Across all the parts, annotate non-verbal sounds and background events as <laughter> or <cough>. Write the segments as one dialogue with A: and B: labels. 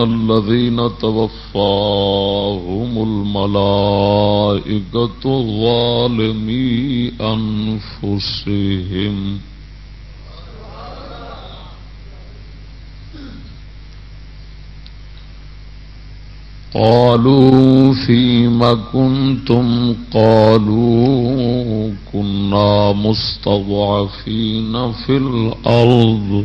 A: إن الذين توفاهم الملائكة ظالمي أنفسهم قالوا فيما كنتم قالوا كنا مستضعفين في الأرض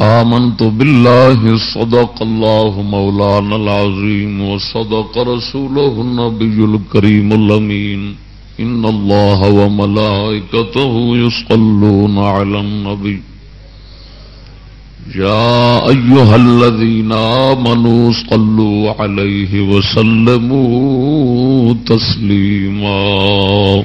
A: آمنت بالله صدق الله مولانا العظيم وصدق رسوله النبي الكريم الأمين إن الله وملائكته يصلون على النبي يا أيها الذين آمنوا صلوا عليه وسلموا تسليما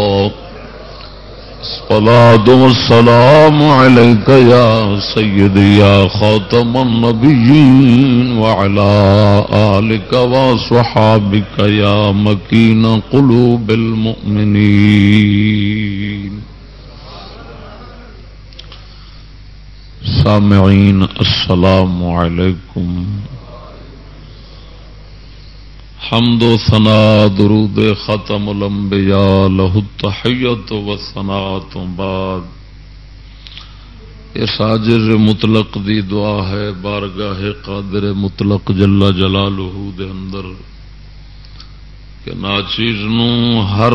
A: الصلاة والسلام عليك يا سيدي يا خاتم النبيين وعلى آلك وصحابك يا مكين قلوب المؤمنين. سامعين، السلام عليكم حمد و ثنا درود ختم الانبیاء له التحیت و ثنا تو بعد۔ اس عاجز مطلق دی دعا ہے، بارگاہ قادر مطلق جلا جلالہ دے اندر کہ ناچیز نو ہر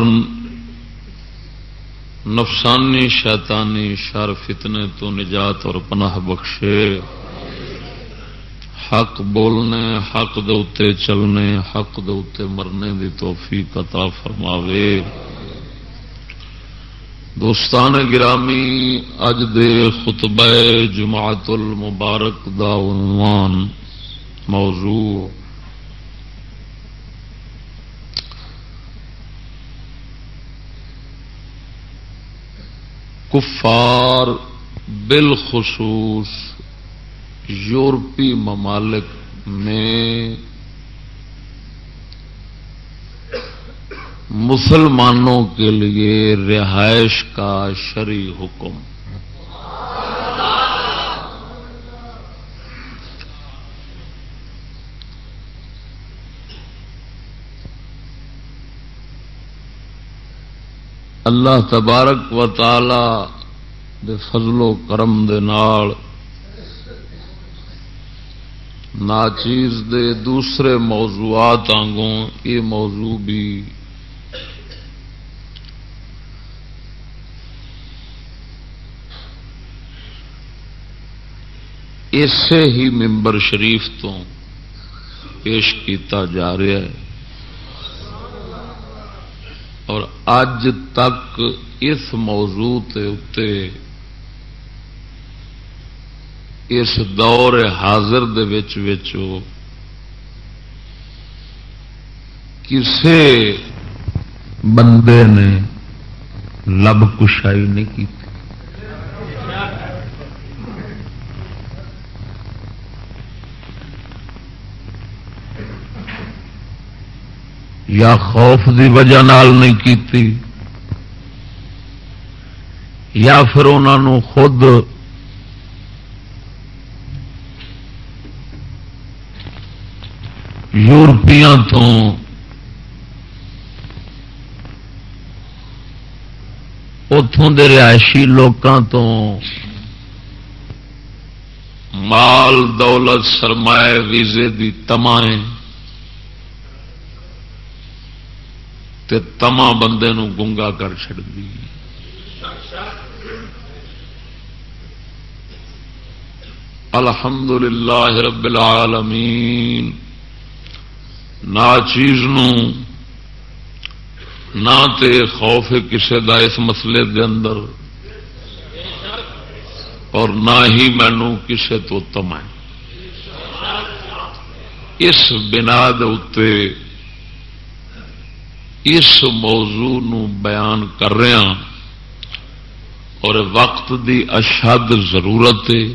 A: نفسانی شیطانی شر فتنے تو نجات اور پناہ بخشے۔ حق بولنے، حق دے چلنے، حق دے مرنے دی توفیق عطا فرماوے۔ دوستان گرامی، اج دے خطبہ جماعت المبارک دا عنوان موضوع کفار بالخصوص۔ یورپی ممالک میں مسلمانوں کے لیے رہائش کا شری حکم۔ اللہ تبارک و تعالی دے فضل و کرم دے نال ناچیز دے دوسرے موضوعات آنگوں، یہ موضوع بھی اسے ہی ممبر شریف تو پیش کیتا جا رہا ہے۔ اور اج تک اس موضوع تے اس دور حاضر دے وچ وچ کسے بندے نے لب کشائی نہیں کی یا خوف دی وجہ نال نہیں کیتی یا پھر انہوں خود یورپیاں تو اتوں کے رہائشی لوگوں تو مال دولت سرمایہ ویزے دی تمائیں تے تما بندے نو گنگا کر چڑ دی الحمد للہ رب العالمین۔ نہ چیز نہ تے خوف کسے دا اس مسئلے دے اندر، اور نہ ہی مینو کسے تو تم اس بنا دے اس موضوع نو بیان کر رہا اور وقت دی اشد ضرورت ہے۔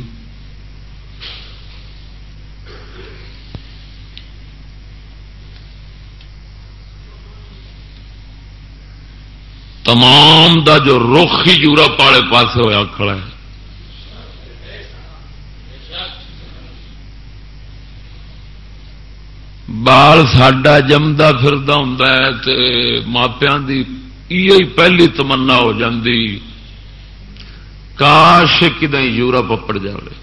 A: تمام دا جو رخ ہی یورپ والے پاس ہوا کھڑا ہے۔ بال ساڈا جمدا فردا ہوں ماپیا کی پہلی تمنا ہو جاتی کاش کدیں یورپ اپڑ جائے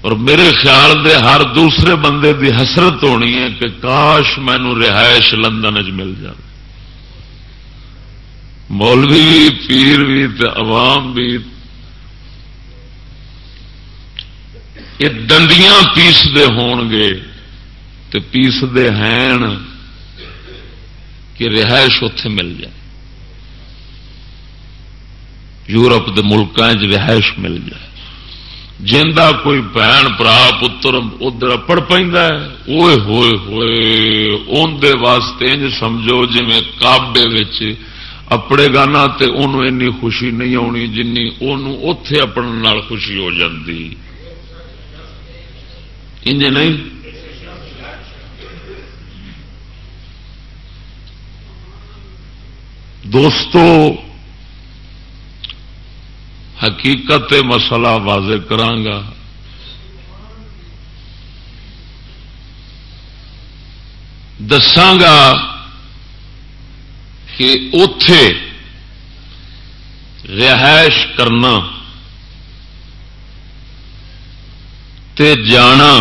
A: اور میرے خیال دے ہر دوسرے بندے دی حسرت ہونی ہے کہ کاش مینو رہائش لندن چ مل جائے مولوی بھی پیر بھی عوام بھی یہ ڈنڈیاں پیستے ہون گے تو پیستے ہیں کہ رہائش اتے مل جائے۔ یورپ کے ملکوں رہائش مل جائے۔ جا کوئی بہن، برا پتر ادھر اپڑ پہ ہوئے ہوئے ہوئے اندر واسطے سمجھو جی کابے اپڑے گا نا تو انہوں خوشی نہیں آنی جن اتے اپنے خوشی ہو جاتی انج نہیں؟ دوستو، حقیقت مسئلہ واضح کرانگا دساگا کہ اتے رہائش کرنا تے جانا،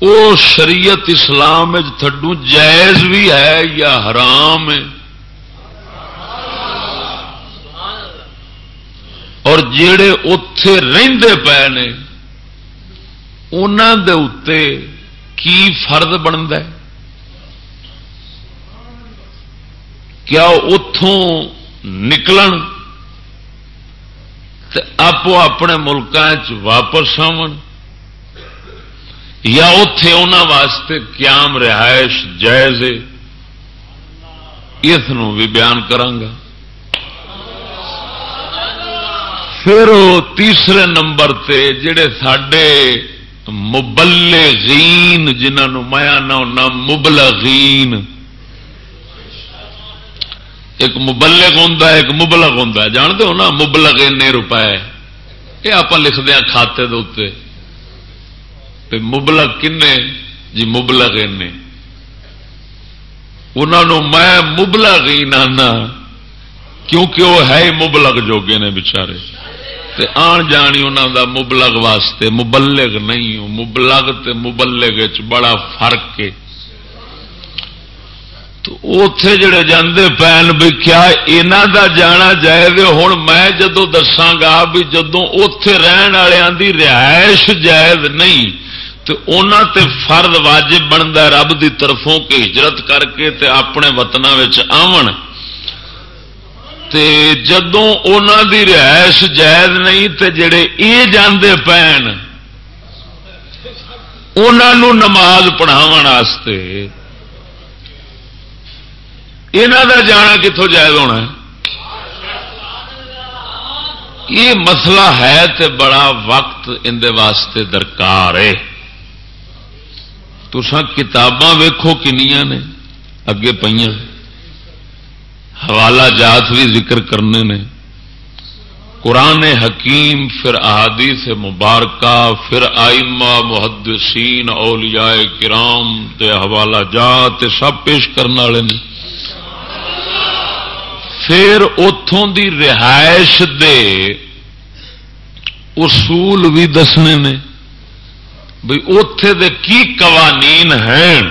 A: او شریعت اسلام تھڈو جائز بھی ہے یا حرام ہے؟ اور جڑے اتے رے پے نے انہوں دے اتے کی فرد بنتا ہے؟ کیا اتوں نکلن آپ اپنے ملکوں واپس آن یا اتے ان واسطے قیام رہائش جائز اس بھی بیان کرانگا پھر تیسرے نمبر تے جڑے ساڈے مبلغین جنہوں میں نہ مبلغین۔ ایک مبلغ ہوں ایک مبلغ ہوں جانتے ہو نا، مبلغ این روپئے یہ آپ لکھتے ہیں کھاتے دے مبلغ کنے؟ جی مبلغ انہوں میں مبلغ ہی نانا کیونکہ وہ ہے مبلغ جوگے نے بچارے۔ تے آن جانی انہوں دا مبلغ واسطے مبلغ نہیں، مبلغ تے مبلغ بڑا فرق ہے۔ تو اتے جڑے جاندے پین بھی کیا یہاں دا جانا جائز ہوں میں جدو دساگا بھی جدو اتے رہن والوں کی رہائش جائز نہیں، تو انہوں تے فرد واجب بنتا رب دی طرفوں کی ہجرت کر کے تے اپنے وطن آن جدوں دی رہائش جائز نہیں تے جڑے یہ جاندے پین انہوں نماز پڑھاو یہاں کا جانا کتوں جائز ہونا ہے؟ یہ مسئلہ ہے تے بڑا وقت اندر واسطے درکار ہے۔ تو کتاباں ویکھو کنیا نے، اگے پہ حوالہ جات بھی ذکر کرنے نے۔ قرآن حکیم، پھر احادیث مبارکہ، پھر آئمہ، محدثین، اولیاء کرام تے حوالہ جات، سب پیش کرنے والے نے۔ پھر اتوں دی رہائش دے اصول بھی دسنے نے بھائی اتے دے کی قوانین ہیں؟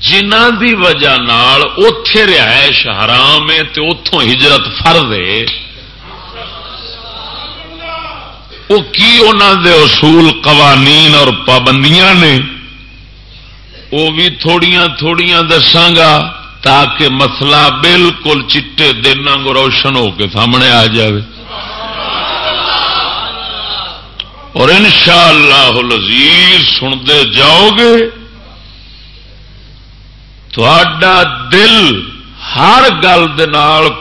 A: جنہ دی وجہ نال اتے رہائش حرام ہے تو اتوں ہجرت فرد ہے۔ وہ کی انہوں دے اصول قوانین اور پابندیاں نے؟ وہ بھی تھوڑیاں تھوڑیاں دساگا تاکہ مسئلہ بالکل چٹے دن روشن ہو کے سامنے آ جائے اور ان شاء اللہ سنتے جاؤ گے دل ہر گل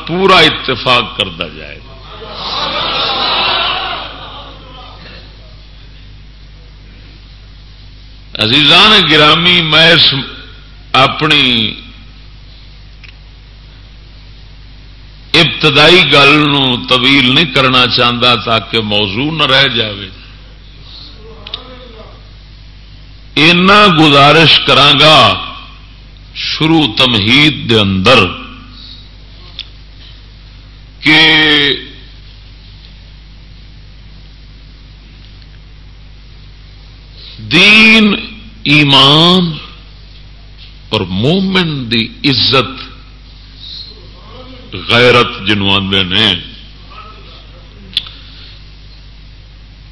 A: پورا اتفاق کرتا جائے۔ گا عزیزان گرامی، میں اپنی ابتدائی گل طویل نہیں کرنا چاہتا تاکہ موضوع نہ رہ جائے اینا گزارش کرانگا شروع تمہید دے اندر کہ دین ایمان اور مومن دی عزت غیرت جنو آدھے نے،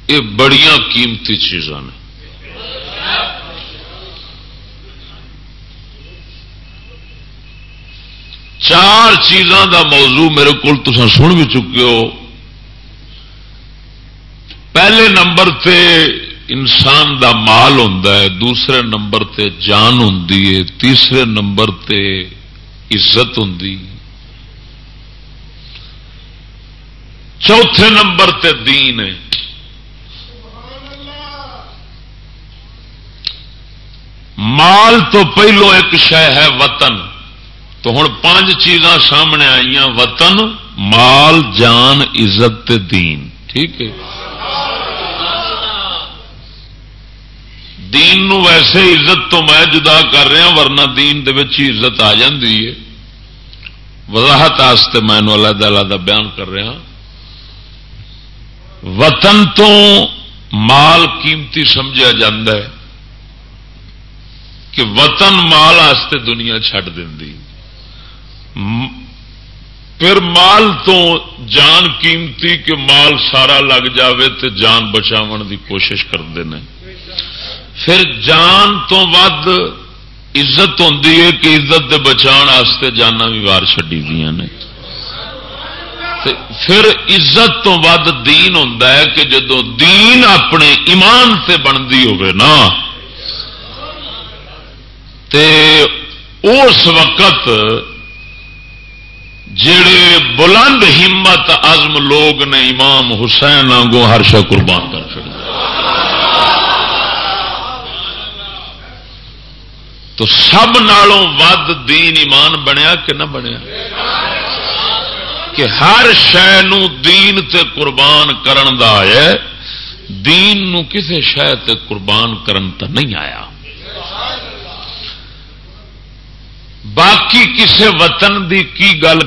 A: یہ بڑیاں قیمتی چیزاں نے۔ چار چیزاں دا موضوع میرے کو سن بھی چکے ہو۔ پہلے نمبر تے انسان دا مال ہوں دوسرے نمبر تے جان ہوں تیسرے نمبر تے عزت ہوں چوتھے نمبر تے دین ہے۔ مال تو پہلو ایک شہ ہے وطن۔ تو ہوں پانچ چیزاں سامنے آئی وطن، مال، جان، عزت دین۔ ٹھیک ہے؟ دین نو ویسے عزت تو میں جدا کر رہا ورنہ دین دے ہی عزت آ جاتی ہے۔ وضاحت میں علیحدہ علیحدہ بیان کر رہا وطن تو مال قیمتی سمجھا جا کہ وطن مال آستے دنیا چھڈ دینی پھر مال تو جان قیمتی کہ مال سارا لگ جاوے تو جان بچاو دی کوشش کرتے ہیں پھر جان تو ود عزت ہوں کہ عزت دے بچان واسطے جانا بھی وار چڈی دیا نے۔ پھر عزت تو ود دین ہوں کہ جدو دین اپنے ایمان سے بنتی ہوا اس وقت جڑے بلند ہمت عزم لوگ نے امام حسین آگوں ہر شا قربان کر چڑ تو سب نالوں ود دین ایمان بنیا کہ نہ بنیا؟ کہ ہر شہ دین تے قربان کرن دا ہے، دین نو کسے شہ تے قربان کرن تا نہیں آیا۔ باقی کسے وطن دی کی گل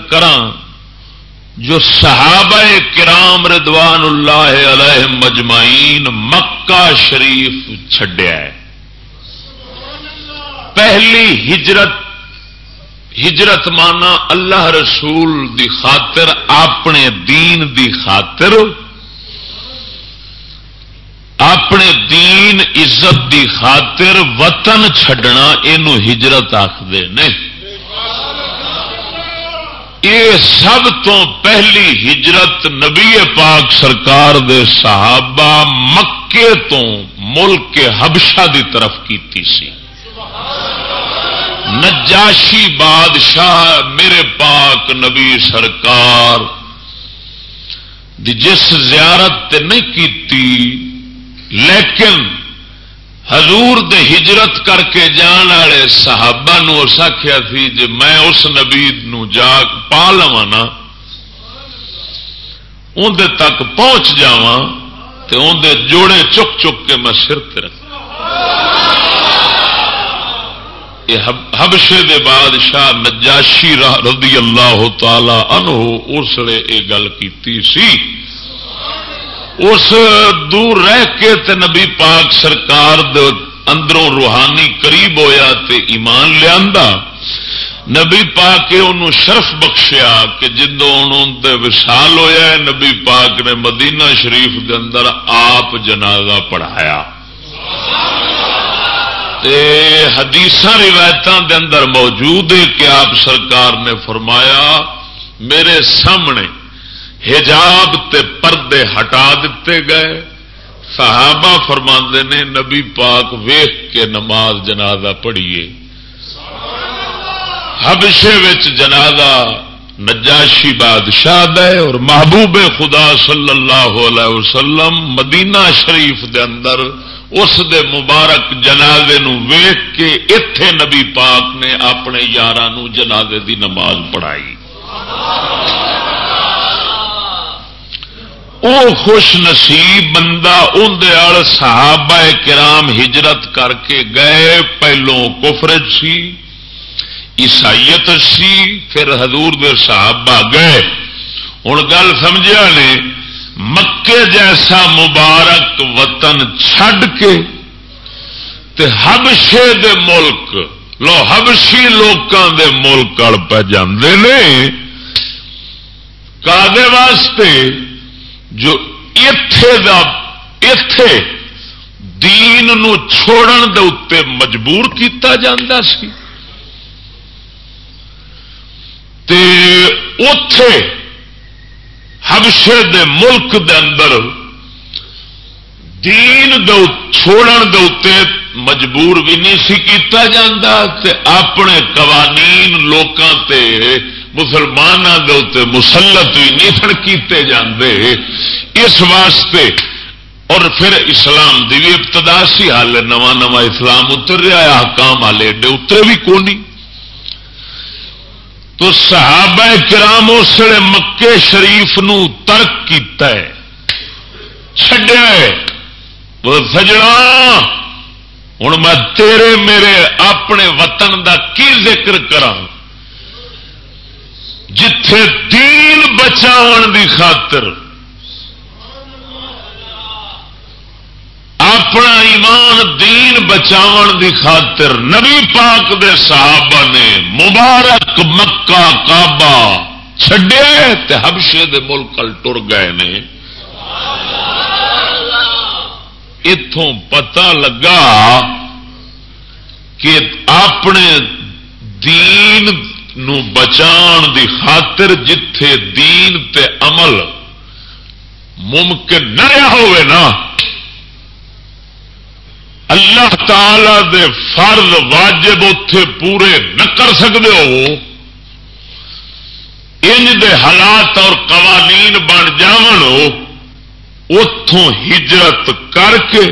A: جو صحابہ کرام ردوان اللہ علیہ مجمعین مکہ شریف چھڈیا ہے۔ پہلی ہجرت ہجرت مانا اللہ رسول دی خاطر، اپنے دین دی خاطر، اپنے دین عزت دی خاطر وطن چھڈنا یہ ہجرت آخر یہ سب تو پہلی ہجرت نبی پاک سرکار دے صحابہ مکے تو ملک حبشہ دی طرف کیتی سی۔ نجاشی بادشاہ میرے پاک نبی سرکار دی جس زیارت تے نہیں کیتی، لیکن حضور دے ہجرت کر کے جان والے صحابہ نو اس آخیا سی جی میں اس نبی نو جا پا لوا نا اندر تک پہنچ جا اندر جوڑے چک چک کے میں سر رکھ حبشے دے بادشاہ نجاشی رضی اللہ تعالی عنہ اس نے یہ گل کی سی۔ اس دور رہ کے تے نبی پاک سرکار دے اندروں روحانی قریب ہویا تے ایمان لیا نبی پاک انہوں شرف بخشیا کہ جدوں دے وشال ہویا ہے، نبی پاک نے مدینہ شریف دے اندر آپ جنازہ پڑھایا۔ حدیث روایتوں دے اندر موجود ہے کہ آپ سرکار نے فرمایا، میرے سامنے حجاب تے پردے ہٹا دیتے گئے۔ صحابہ فرما نے، نبی پاک ویخ کے نماز جنازہ پڑھیے۔ ہبشے جنازہ نجاشی بادشاہ دے اور محبوب خدا صلی اللہ علیہ وسلم مدینہ شریف دے اندر اس دے مبارک جنازے نو ویخ کے اتے نبی پاک نے اپنے یار جنازے دی نماز پڑھائی۔ او خوش نصیب بندہ اندر صحابہ کرام ہجرت کر کے گئے پہلو کفرج سی، عیسائیت سی، پھر حضور دے صحابہ گئے۔ ہوں گل سمجھا نے؟ مکے جیسا مبارک وطن چھڈ کے تے حبشے دے ملک، لو حبشی لوکاں دے ملک اڑ پہ جاندے نے۔ کادے واسطے جو اتے دا اتے دین نو چھوڑن دے اتے مجبور کیتا جاندہ سی۔ تے اتے حبشے دے ملک دے اندر دین دے چھوڑن دے اتے مجبور بھی نہیں سی کیتا جاندہ تے اپنے قوانین لوکاں تے مسلمانوں کے اتنے مسلط بھی نہیں سن کیتے جاندے۔ اس واسطے اور پھر اسلام دی بھی ابتدا سی، حال نواں نواں اسلام اتر رہا ہے حکام والے ایڈے اترے بھی کونی۔ تو صحابہ کرام اس مکے شریف نو ترک کیتا ہے، چھڈیا ہے۔ سجنا ہوں میں تیرے میرے اپنے وطن دا کی ذکر کرا جتھے دین بچاؤ دی خاطر اپنا ایمان دین بچاؤ دی خاطر نبی پاک دے صحابہ نے مبارک مکہ کعبہ چھڈے حبشے دے ملک ٹر گئے نے۔ اتوں پتہ لگا کہ اپنے دین نو بچان دی خاطر جتھے دین تے عمل ممکن نہ ہوئے نا اللہ تعالی دے فرض واجب اتے پورے نہ کر سکتے ہو، انج دے حالات اور قوانین بن جان اتوں ہجرت کر کے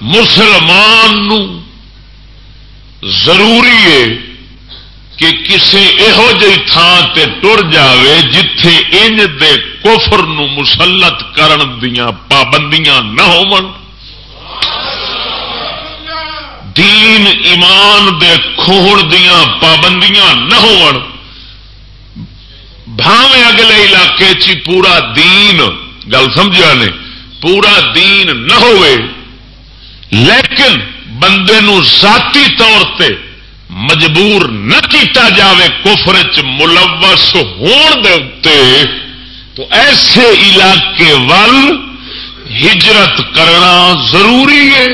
A: مسلمان نو ضروری ہے کہ کسی یہو جی تھان تے ٹر جاوے جتھے انج دے کفر نو مسلط کرن دیاں پابندیاں نہ ہو دین ایمان دے کھوڑ دیاں پابندیاں نہ ہو بھاوے اگلے علاقے چی پورا دین، گل سمجھا نے، پورا دین نہ ہوئے لیکن بندے نو ذاتی طور تے مجبور نہ کیتا جاوے کفر چ ملوث ہون دے اتے تو ایسے علاقے ول ہجرت کرنا ضروری ہے۔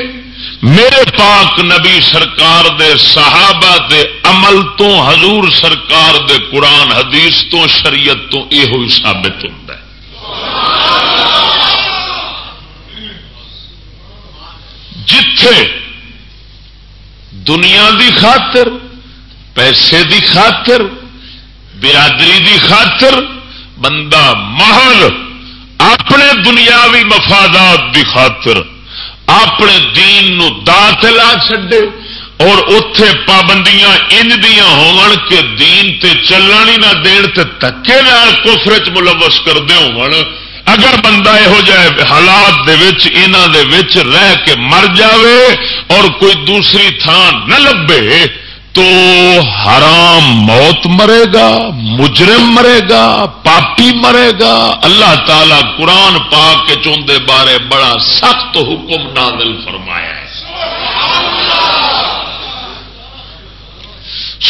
A: میرے پاک نبی سرکار دے صحابہ دے عمل تو، حضور سرکار دے قرآن، حدیث تو، شریعت تو یہ ثابت ہوتا ہے۔ جتھے دنیا دی خاطر، پیسے دی خاطر، برادری دی خاطر، بندہ محل اپنے دنیاوی مفادات دی خاطر اپنے دین نو دات لا چڈے اور اتے پابندیاں ان دیا ہون کے دین تے چلن ہی نہ دین تے تکے کوفر چ ملوث کرتے ہو اگر بندہ یہو جائے حالات دے وچ دے وچ رہ کے مر جاوے اور کوئی دوسری تھان نہ لبے، تو حرام موت مرے گا، مجرم مرے گا، پاپی مرے گا۔ اللہ تعالی قرآن پاک کے چوندے بارے بڑا سخت حکم نازل فرمایا ہے۔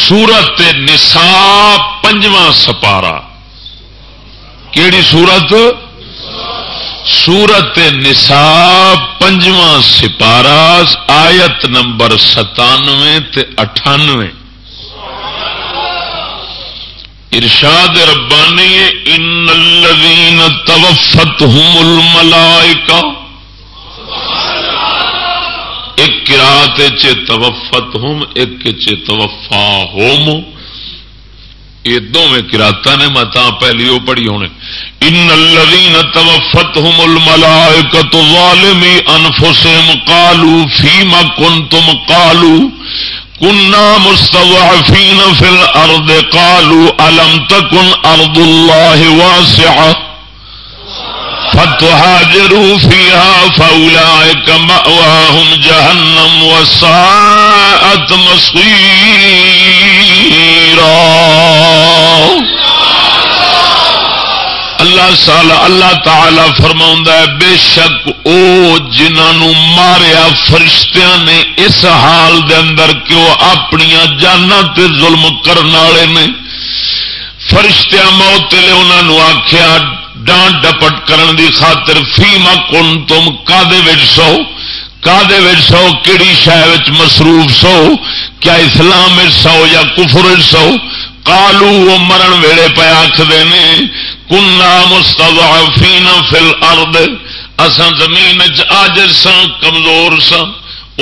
A: سورت نسا پنجواں سپارا کیڑی سورت؟ سورت نسا پنجواں سپارہ آیت نمبر ستانوے اٹھانوے۔ ارشاد ربانی، ان الذین توفتهم الملائکہ۔ ایک کراط چ توفت ایک چ توفا ہوم یہ دونوں کراتا نے، میں پہلی وہ پڑھی ہونے۔ ان الذين توفتهم الملائكه ظالمي انفسهم قالوا فيما كنتم؟ قالوا كنا مستضعفين في الارض قالوا الم تكن ارض الله واسعه فتهاجروا فيها فاولئك مأواهم جهنم وساءت مصيرا. اللہ سال اللہ تعالی فرما ہے، بے شک او جنہوں ماریا فرشتیاں نے اس حال دے اندر کہ وہ اپنی جانا تے ظلم کرنے والے نے فرشتیا موت لے انہوں آخیا ڈانٹ ڈپٹ کرن دی خاطر فیما کن تم کا سو؟ کا سو کہڑی شہ مصروف سو، کیا اسلام سو یا کفر سو؟ کالو وہ مرن ویڑے پہ آخر نے کنا مستضعفین فی الارض. اساں زمین آج سا کمزور سا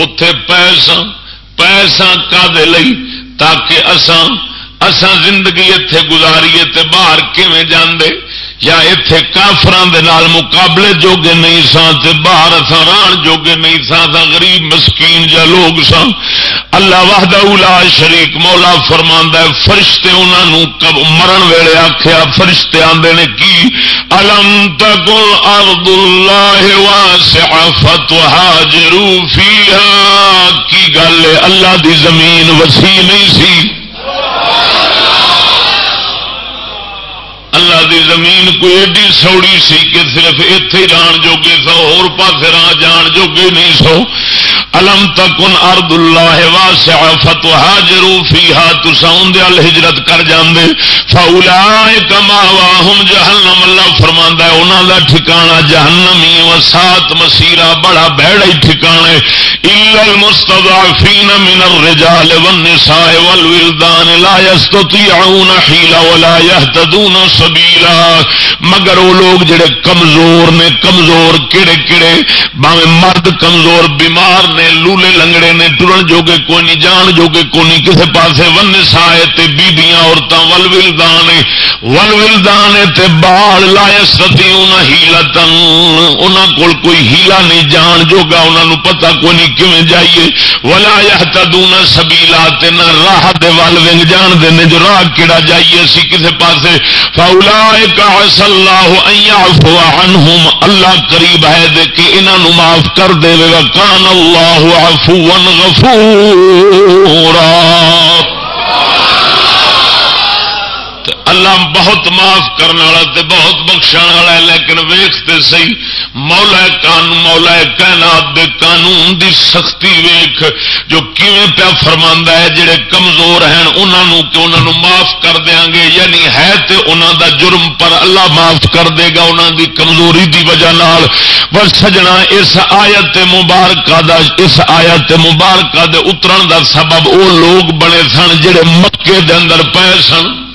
A: اتے پی سا پیسا کا تاکہ اساں اساں زندگی اتے گزاریے تے باہر کیویں جاندے؟ یا اتے کافران دے نال مقابلے جوگے نہیں سا تے باہر اساں ران جوگے نہیں سا سا غریب، مسکین جا لوگ سا اللہ وحدہ اولا شریک، مولا فرماندا ہے، فرشتے انہاں نو کب مرن ویلے آکھیا، فرشتے آندے نے کی؟ الم تکل ارض اللہ واسع فتہاجروا فیہا۔ کی گل اللہ دی زمین وسیع نہیں سی اللہ دی زمین کوئی ایڈی سوڑی سی کہ صرف اتے ران جوگے سو اور پاس راہ جان جوگے نہیں سو۔ الم تکن ارد اللہ واسع فتحاجروا فیہا تساؤن دے الہجرت کر جاندے۔ فاولائک ماواہم جہنم، اللہ فرماندا ہے، انہاں دا ٹھکانہ جہنمی و سات مسیرہ بڑا بھڑا ہی ٹھکانے الا المستضعفین من الرجال والنساء والولدان لا يستطيعون حیلا ولا يهتدون سبیلا۔ مگر وہ لوگ جڑے کمزور نے، کمزور کہڑے کہڑے باوے مرد کمزور، بیمار نے، لولے لنگڑے نے، ٹرن جوگے کوئی نہیں، جان جوگے کوئی نہیں، کسے پاسے ون سائے تے بیبیاں عورتاں، ول ولدان ول ولدان تے بال لائے ستی انہاں ہیلتن انہاں کول کوئی ہیلا نہیں، جان جوگا، انہاں نو پتہ کوئی نہیں کیویں جائیے۔ ولا یہتدون سبیلا تے نہ راہ دے ول ونگ جان دے نے جو راہ کیڑا جائیے سی کسے پاسے۔ فاولائک عسى الله ان يعفو عنهم۔ اللہ قریب ہے دے کہ انہاں نو معاف کر دے وے۔ کان اللہ عفوا غفورا۔ اللہ بہت معاف کرنے والا تے بہت بخشن والا ہے، لیکن ویختے سی مولا قانون، مولا کائنات دے قانون دی سختی ویخ جو کیویں پیا فرما ہے، جڑے کمزور ہیں انہوں کہ انہوں نے معاف کر دیا گے یعنی ہے تے انہوں دا جرم پر اللہ معاف کر دے گا انہوں دی کمزوری دی وجہ نال۔ بس سجنا، اس آیت مبارکہ دا، اس آیت مبارکہ دے اترن دا سبب وہ لوگ بنے سن، جڑے مکے دے اندر پے سن۔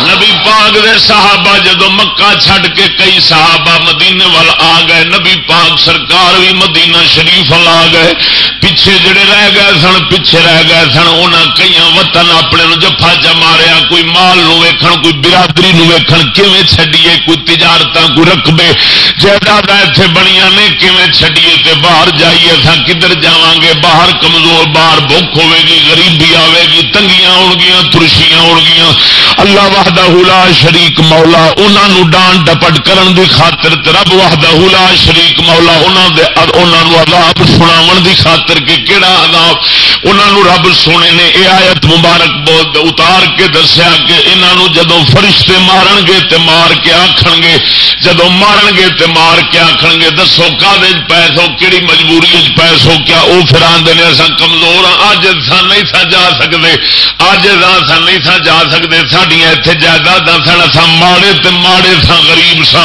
A: نبی پاک دے صحابہ جدو مکہ چھڈ کے کئی صحابہ مدینے وال آ گئے، نبی پاک سرکار بھی مدینہ شریف وال آ گئے۔ پیچھے جڑے رہ گئے سن، پیچھے رہ گئے سن انہاں کئی وطن اپنے جفا چا ماریا۔ کوئی مال نو ویکھن، کوئی برادری نو ویکھن، کیویں چھڈیے؟ کوئی تجارت کوئی رقبے۔ جائیداد اتنے بنیا نے، کیویں چھڈیے؟ تے باہر جائیے تھا کدھر جاواں گے؟ باہر کمزور، باہر بھوک ہوے گی، غریبی آئے گی، تنگیاں ہون گیاں ترشیاں ہون گیاں اللہ وحدہ لا شریک مولا انہوں ڈان ڈپٹ کرن دی خاطر رب وحدہ لا شریک مولا انہوں دے انہوں عذاب سناون دی خاطر کہ کیڑا عذاب انہوں رب سونے نے اے آیت مبارک بہت اتار کے دسیا کہ انہوں جدو فرشتے مارن گے تے مار کے آکھن گے جدو مارن گے تے مار کے آکھن گے۔ دسو کالج پیسو کیڑی مجبوری پیسو کیا وہ پھر آدھے نے اصا کمزور ہاں؟ اج سا نہیں تھا جا سکتے اج سا نہیں تھا جا سکتے سڈیا اتنے جائیداد سن اصا ماڑے تے ماڑے سا غریب سا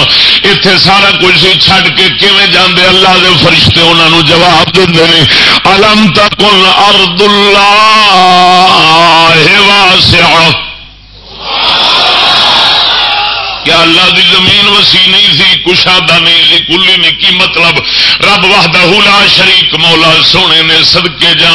A: اتے سارا کچھ سی چھڈ کے کیون جاندے؟ اللہ دے فرشتے انہوں جواب دے الم تک ار ارد اللہ واسعہ کیا اللہ دی زمین وسیع نہیں سی؟ کشادہ نہیں سی، کلی نہیں. کی مطلب؟ رب وحدہ لا شریک، مولا سونے نے سدکے جا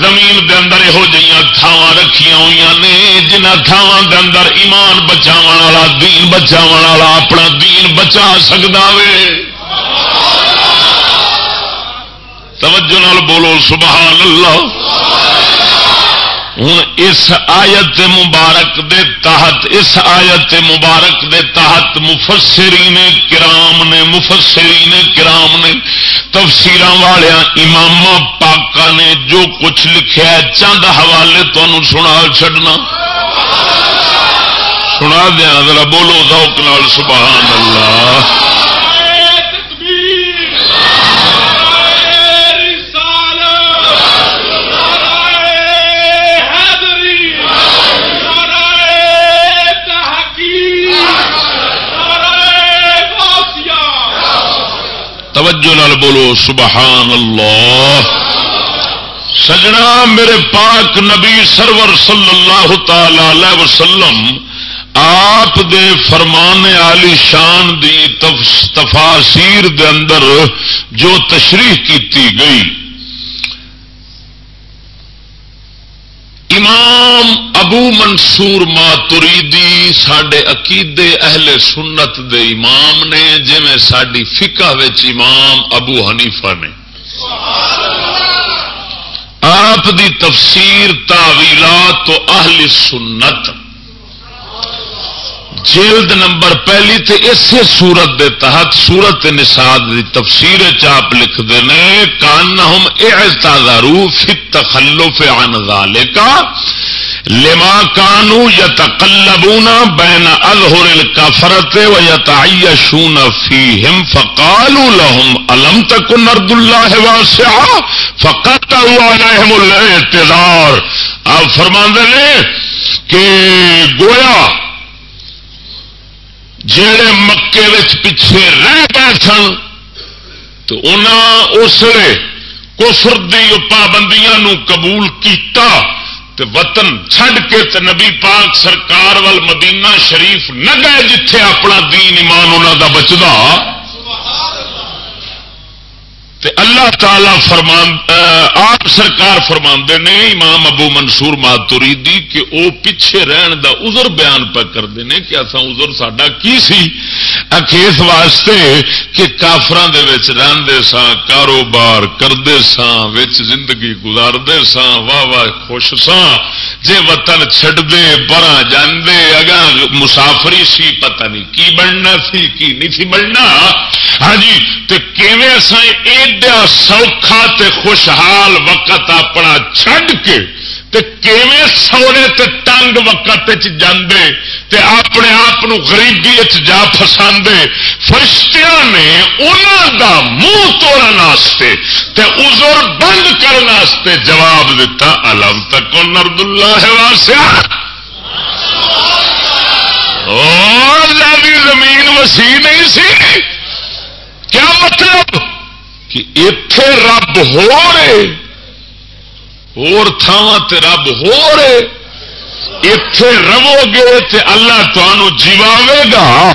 A: زمین دے اندر یہو جہاں تھاواں رکھیاں ہوئی نے جنہ تھاواں دے اندر ایمان بچاو والا، دین بچاو والا، اپنا دین بچا سکتا وے. توجہ نال بولو، سبحان اللہ۔ ہوں اس آیت مبارک دے تحت، اس آیت مبارک دے تحت مفسرین کرام نے، مفسرین کرام نے تفسیر والیا امام پاکا نے جو کچھ لکھا ہے، چند حوالے تمہوں سنا چڈنا سنا دیا، ذرا بولو، ذوق نال، سبحان اللہ۔ توجہ نال بولو سبحان اللہ سجنا میرے پاک نبی سرور صلی اللہ تعالی وسلم، آپ دے فرمان عالی شان دی تفاسیر دے اندر جو تشریح کیتی گئی۔ امام ابو منصور ماتریدی سڈے عقیدے اہل سنت دے امام نے جی میں ساری فکا امام ابو حنیفہ نے۔ آپ دی تفسیر تعویلات تو اہل سنت۔ جلد نمبر پہلی تے اسی سورت دے تحت سورت نساد دی تفسیر چاپ لکھتے ہیں کان ہم اعتذروا فی التخلف عن ذالک لما کانو یتقلبون بین اظہر الکفرت و یتعیشون فیہم فقالوا لهم الم تکن ارض اللہ واسعا فقطعوا علیہم الاعتذار۔ آپ فرماندے نے کہ گویا جڑے مکے پچھے رہ گئے سن، تو انہوں اس کفر دی پابندیاں نو قبول کیتا تے وطن چھڈ کے تے نبی پاک سرکار وال مدینہ شریف نہ گئے جتھے اپنا دین ایمان انہاں دا بچدا۔ تے اللہ تعالی فرمان آپ سرکار فرما نے، امام ابو منصور ماتوریدی کہ او پیچھے رہن دا عذر بیان پہ کرتے ہیں کہ اصا عذر ساڈا کی سی؟ اکیس واسطے کہ کافران دے وچ رہندے سا کاروبار کرتے سا وچ زندگی گزارتے سا واہ واہ خوش سا جے وطن چھڈ دے پرا جاندے اگا مسافری سی، پتہ نہیں کی بننا سی، کی نہیں سی بننا۔ ہاں جی تے کیویں اساں ایڈا سوکھا تے خوشحال وقت اپنا چھڈ کے تے کیویں سونے تے تنگ وقت جاندے تے اپنے آپ غریبی جا فساندے فرشتیاں نے انہاں دا منہ توڑنے تے عذر بند کرنے جواب دیتا علم تک نرد اللہ واسع اللہ دی زمین وسیع نہیں سی؟ کیا مطلب؟ کہ اتے رب ہو رہے، اور تھاواں رب ہو رہے۔ اتے رو گے تے اللہ تمہوں جیواوے گا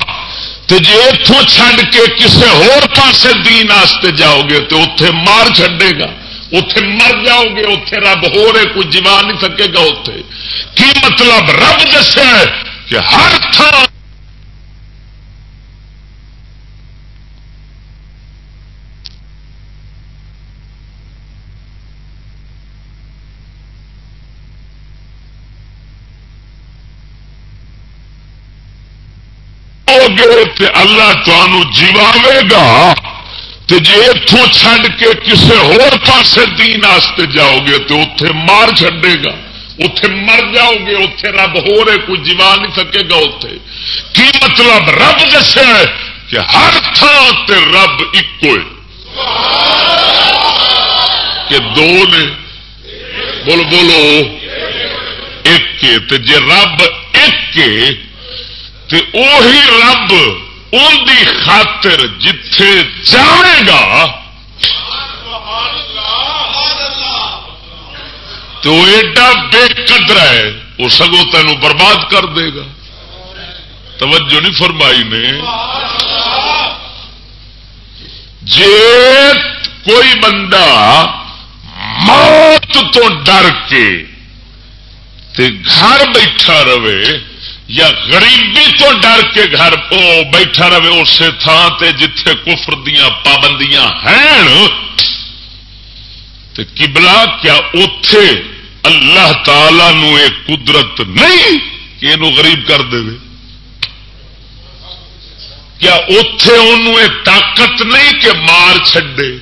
A: تے جی اتوں چھڈ کے کسے ہور پاسے دین آستے جاؤ گے تو اتے مار چھڈے گا۔ اتے مر جاؤ گے اتے رب ہو رہے، کوئی جیوا نہیں سکے گا اتے کی مطلب؟ رب دسیا ہے کہ ہر تھان گے اللہ تمہوں جیواوے گا جی اتوں چھڈ کے کسی ہو دین آستے جاؤ گے تو اتے مار چڈے گا۔ اتے مر جاؤ گے اتے رب ہو رہے کوئی جیوا نہیں سکے گا اتے کی مطلب رب دسیا کہ ہر تھان تے رب ایک کہ دو نے، بول بولو، ایک جی رب ایک اوہی رب ان دی خاطر جتھے جائے گا۔ تو ایڈا بے قدر ہے، وہ سگو تینوں برباد کر دے گا۔ توجہ نہیں فرمائی نے۔ جی کوئی بندہ موت تو ڈر کے گھر بیٹھا رہے یا غریبی تو ڈر کے گھر بیٹھا رہے اسی تھان سے جتھے کفر دیا پابندیاں ہیں کبلا کیا اتے اللہ تعالی نو ایک قدرت نہیں کہ یہ غریب کر دے کیا اتے ان طاقت نہیں کہ مار چھڈے۔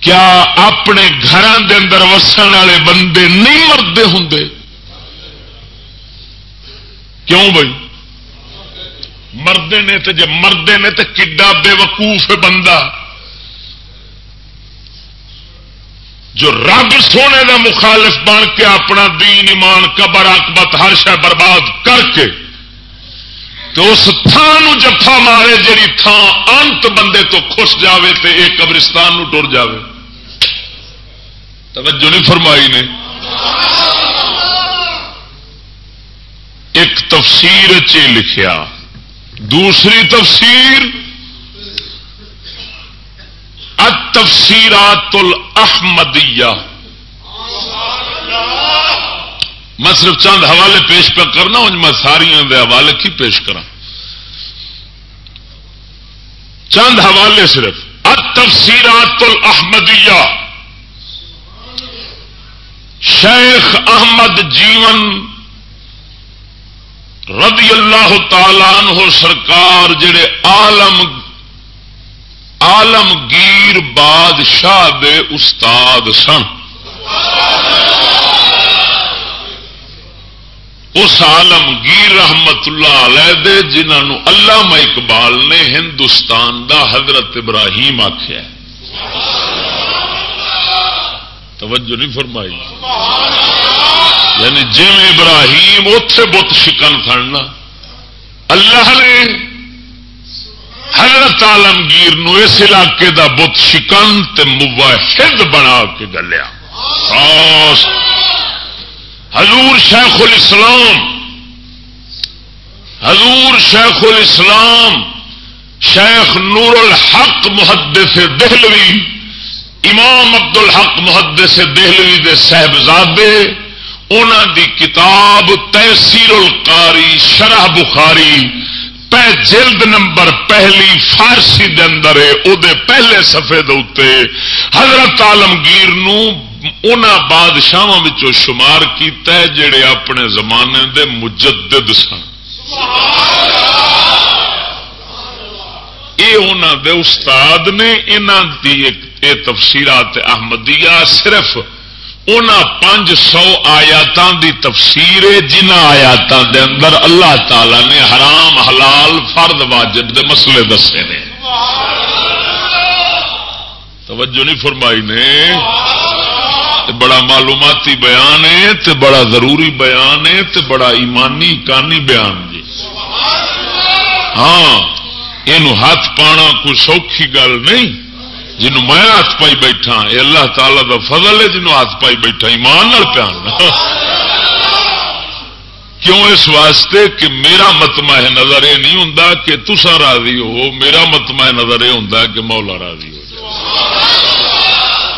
A: کیا اپنے گھر اندر وسن والے بندے نہیں مرد ہوں کیوں بھائی؟ مردے نے تو جب مردے نے تو کڈا بے وقوف بندہ۔ جو رب سونے کا مخالف بن کے اپنا دین، ایمان، قبر اکبت ہر شہ برباد کر کے تو اس تھان جفا مارے جی تھان انت بندے تو خوش جاوے تے ایک قبرستان ٹر جاوے۔ توجہ نہیں فرمائی نے۔ ایک تفسیر چ لکھیا۔ دوسری تفسیر التفسیرات الاحمدیہ میں صرف چند حوالے پیش پہ کرنا ہوں میں ساری حوالے کی پیش کرا چند حوالے صرف۔ التفسیرات الاحمدیہ شیخ احمد جیون رضی اللہ تعالی عنہ سرکار جڑے عالم عالمگیر بادشاہ دے استاد سن. اس عالمگیر رحمت اللہ علیہ دے جنہوں علامہ اقبال نے ہندوستان دا حضرت ابراہیم آخیا توجہ نہیں فرمائی۔ یعنی جی ابراہیم اتے بت شکن سننا اللہ نے حضرت عالمگیر نو اس علاقے دا بت شکن تے موحد بنا کے گلیا۔ حضور شیخ الاسلام، حضور شیخ الاسلام، شیخ نور الحق محدث دہلوی، امام عبد الحق محدث دہلوی دے صاحبزادے انہوں دی کتاب تحصیل القاری شرح بخاری پہ جلد نمبر پہلی فارسی دے اندر ہے، او دے پہلے صفحے دے حضرت عالمگیر نو بادشاہ شمار کیتا ہے، جڑے اپنے زمانے دے مجدد سن۔ یہ انہوں دے استاد نے انہوں تفسیرات احمدیہ صرف پانچ سو آیات دی تفسیر جنہ آیات دے اندر اللہ تعالی نے حرام، حلال، فرد، واجب دے مسئلے دسے نے۔ توجہ نہیں فرمائی نے۔ بڑا معلوماتی بیان ہے، تے بڑا ضروری بیان ہے، تے بڑا ایمانی، کانی بیان جی۔ ہاں یہ ہاتھ پانا کوئی سوکھی گل نہیں۔ جن میں ہاتھ پائی بیٹھا ہاں، یہ اللہ تعالی دا فضل ہے جنوں ہاتھ پائی بیٹھا ہاں، ایمان پیان کیوں اس واسطے کہ میرا متما نظر یہ نہیں ہوں کہ تسا راضی ہو، میرا متما نظر یہ ہوں کہ مولا راضی ہو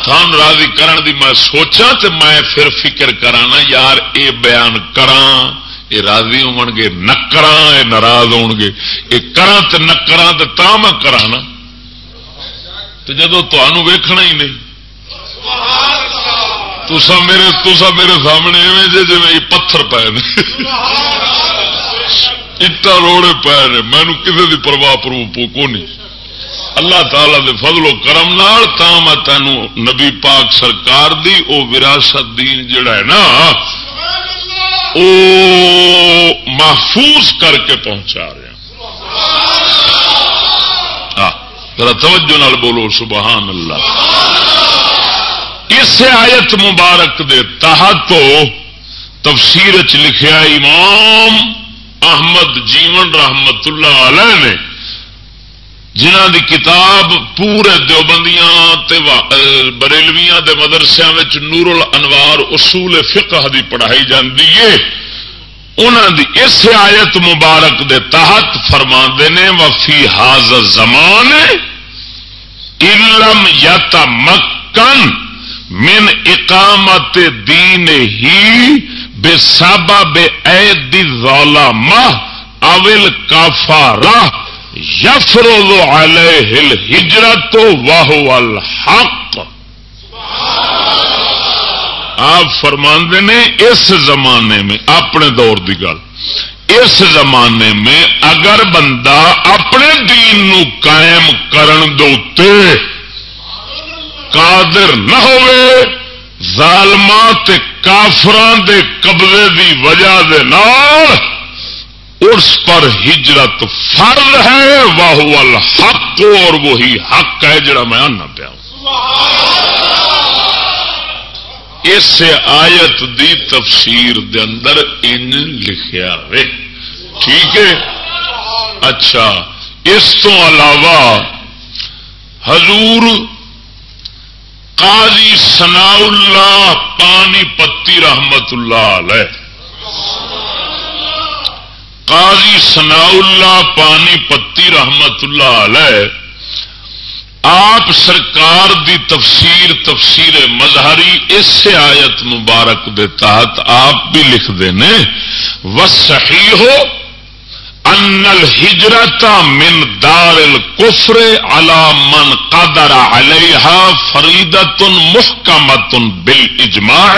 A: تھان راضی کرن دی میں سوچا تو میں پھر فکر کرانا، یار اے بیان کراں یہ راضی ہو گے نہ کرا یہ ناراض ہو گے یہ کرا تو نہ کرا تو تا میں کرانا۔ تو جدو تمہوں ویکھنا ہی نہیں تسا میرے تسا میرے سامنے ایویں جی جی پتھر پے اٹا روڑے پے نے مینو کسی کی پرواہ پرو کو نہیں اللہ تعالی دے فضل و کرم نال تا میں تینوں نبی پاک سرکار دی، او وراثت دین جڑا ہے نا، او محفوظ کر کے پہنچا رہا ذرا توجہ نال بولو سبحان اللہ اس آیت مبارک دے تحت تفسیر چ لکھیا امام احمد جیون رحمت اللہ علیہ نے جنہ دی کتاب پورے دیوبندیاں بریلویاں دے مدرسے نور الانوار اصول فقہ دی پڑھائی جاندی ہے۔ انہوں دی اس آیت مبارک دے تحت فرما نے، وفی حاض زمان علم یا مکن من اقامت دین ہی بے سابا بے عید والا ماہ اول کافا راہ یفروز علیہ الحجرت واہ الحق آپ فرماندے نے اس زمانے میں، اپنے دور کی گل، اس زمانے میں اگر بندہ اپنے دین نو قائم کرن دوتے قادر نہ ہوئے ظالمات کافران دے قبضے دی وجہ دے نار اس پر ہجرت فرض ہے واہ الحق اور وہی حق ہے جڑا میں آنا پیا اس آیت دی تفسیر دے اندر ان لکھیا وے۔ ٹھیک ہے؟ اچھا اس تو علاوہ حضور قاضی سنا اللہ پانی پتی رحمت اللہ علیہ۔ قاضی سنا اللہ پانی پتی رحمت اللہ علیہ آپ سرکار دی تفسیر تفسیر مظہری اس آیت مبارک دے تحت آپ بھی لکھ دینے وسحی ہو ان الحجرت من دار الکفر على من قدر علیہا فریدت محکمت بالاجماع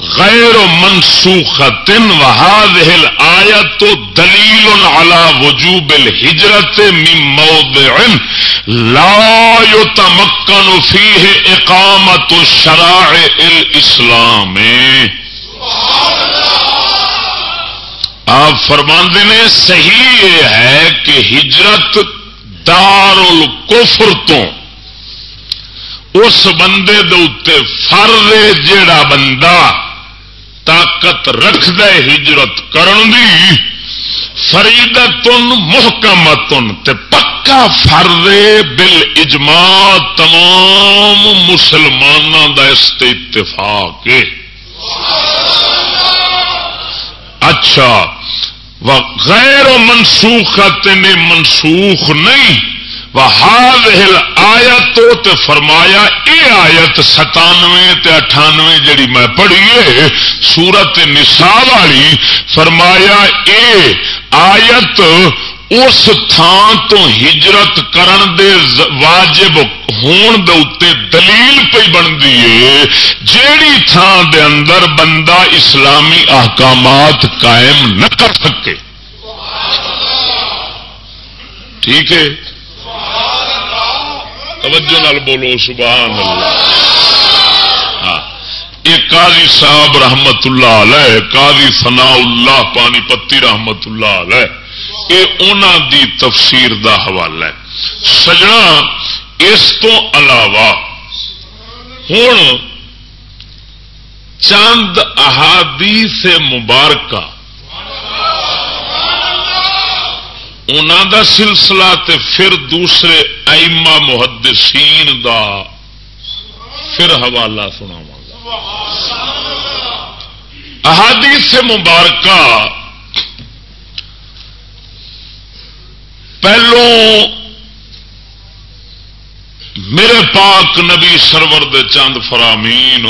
A: غیر منسوخت وهذه الآية دلیل على وجوب الحجرت من موضع لا يتمكن فيه اقامة شرائع الاسلام آپ فرماندے نے، صحیح یہ ہے کہ ہجرت دار الکفر تو اس بندے دے فرض جیڑا بندہ طاقت رکھد ہجرت کرن دی، فریدتن، محکمتن، تے پکا فرض بل اجماع تمام مسلمانوں دا است اتفاق اچھا غیر منسوخ منسوخ نہیں۔ ہل آیت تو فرمایا یہ آیت ستانوے اٹھانوے جڑی میں پڑھی سورت نسا والی، فرمایا، اے آیت اس تھان تو ہجرت کرن دے واجب ہون دے اتے دلیل پہ بنتی ہے، جیڑی تھان دے اندر بندہ اسلامی احکامات قائم نہ کر سکے۔ ٹھیک ہے؟ توجہ نال بولو، سبحان اللہ۔ ہاں۔ یہ قاضی صاحب رحمت اللہ علیہ، قاضی ثناء اللہ پانی پتی رحمت اللہ علیہ، یہ انہوں دی تفسیر دا حوالہ ہے۔ سجنا، اس تو علاوہ ہوں چند احادیث مبارکہ انہوں دا سلسلہ تے پھر دوسرے ایما محدثین دا پھر حوالہ سنا احادیث مبارکہ پہلو میرے پاک نبی سرور دے چند فرامین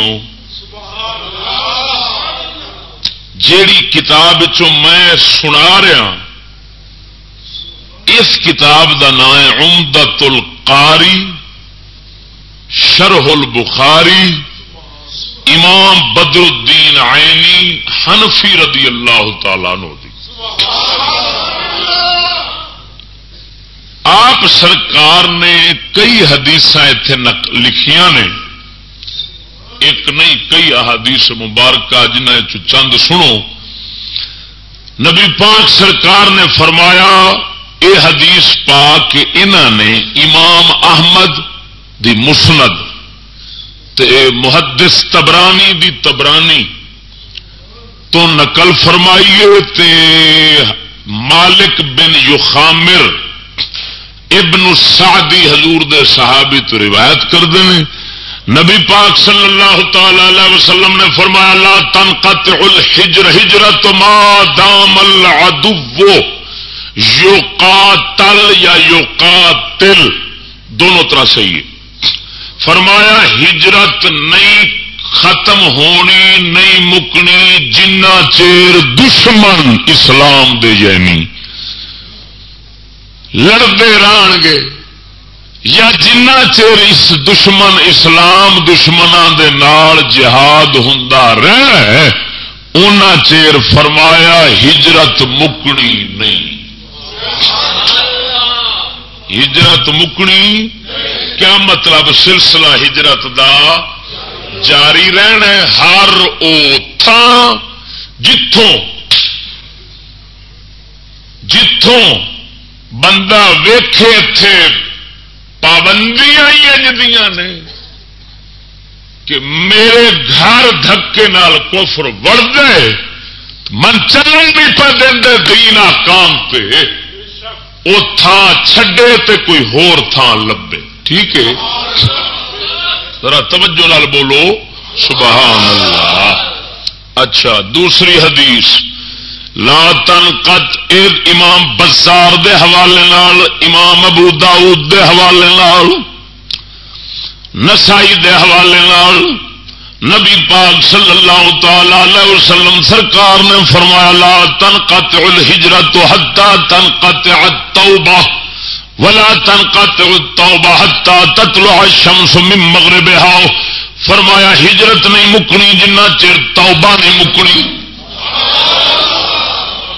A: جیڑی کتاب میں سنا رہا ہاں، اس کتاب دا نام ہے امدت القاری شرح البخاری، امام بدر الدین عینی حنفی رضی اللہ تعالی نو دی۔ آپ سرکار نے کئی حدیث اتے لکھیا نے۔ ایک نہیں، کئی احادیث مبارکہ جنہیں چند سنو۔ نبی پاک سرکار نے فرمایا یہ حدیث پا کے انہوں نے امام احمد دی مسند تے محدث تبرانی دی تبرانی تو نقل فرمائیے تے مالک بن یخامر ابن سعدی حضور دے صحابی تو روایت کرتے ہیں نبی پاک صلی اللہ تعالی علیہ وسلم نے فرمایا، لا تنقطع الحجر ہجرت ما دام العدو۔ یقاتل یا یقاتل، دونوں طرح صحیح ہے فرمایا، ہجرت نہیں ختم ہونی، نہیں مکنی جنہ چیر دشمن اسلام دے جینی لڑتے رہن گے، یا جنہ چیر اس دشمن اسلام دشمنوں دے نال جہاد ہوں رہ چیر فرمایا، ہجرت مکنی نہیں۔ ہجرت مکنی کیا مطلب سلسلہ ہجرت دا جاری رہنا ہر او تھان جتوں جتوں بندہ ویخے اتے پابندیاں ہی نے کہ میرے گھر دھکے نال کفر وڑ گئے من چلن بھی پہ دے دین کام پہ۔ وہ تھان چھڈے تے کوئی ہور تھان لبے۔ ٹھیک ہے؟ ذرا توجہ نال بولو۔ سبحان اللہ۔ اچھا دوسری حدیث۔ لا تنقت امام بسار دے حوالے نال، امام ابو داؤد دے حوالے نال، نسائی دے حوالے نال نبی پاک صلی اللہ تعالی وسلم سرکار نے فرمایا، لا تنقطع الحجرت حتى تنقطع التوبہ، ولا تنقطع التوبہ حتى تطلع الشمس من مغربها فرمایا، ہجرت نہیں مکنی، جنہ چر توبہ نہیں مکنی۔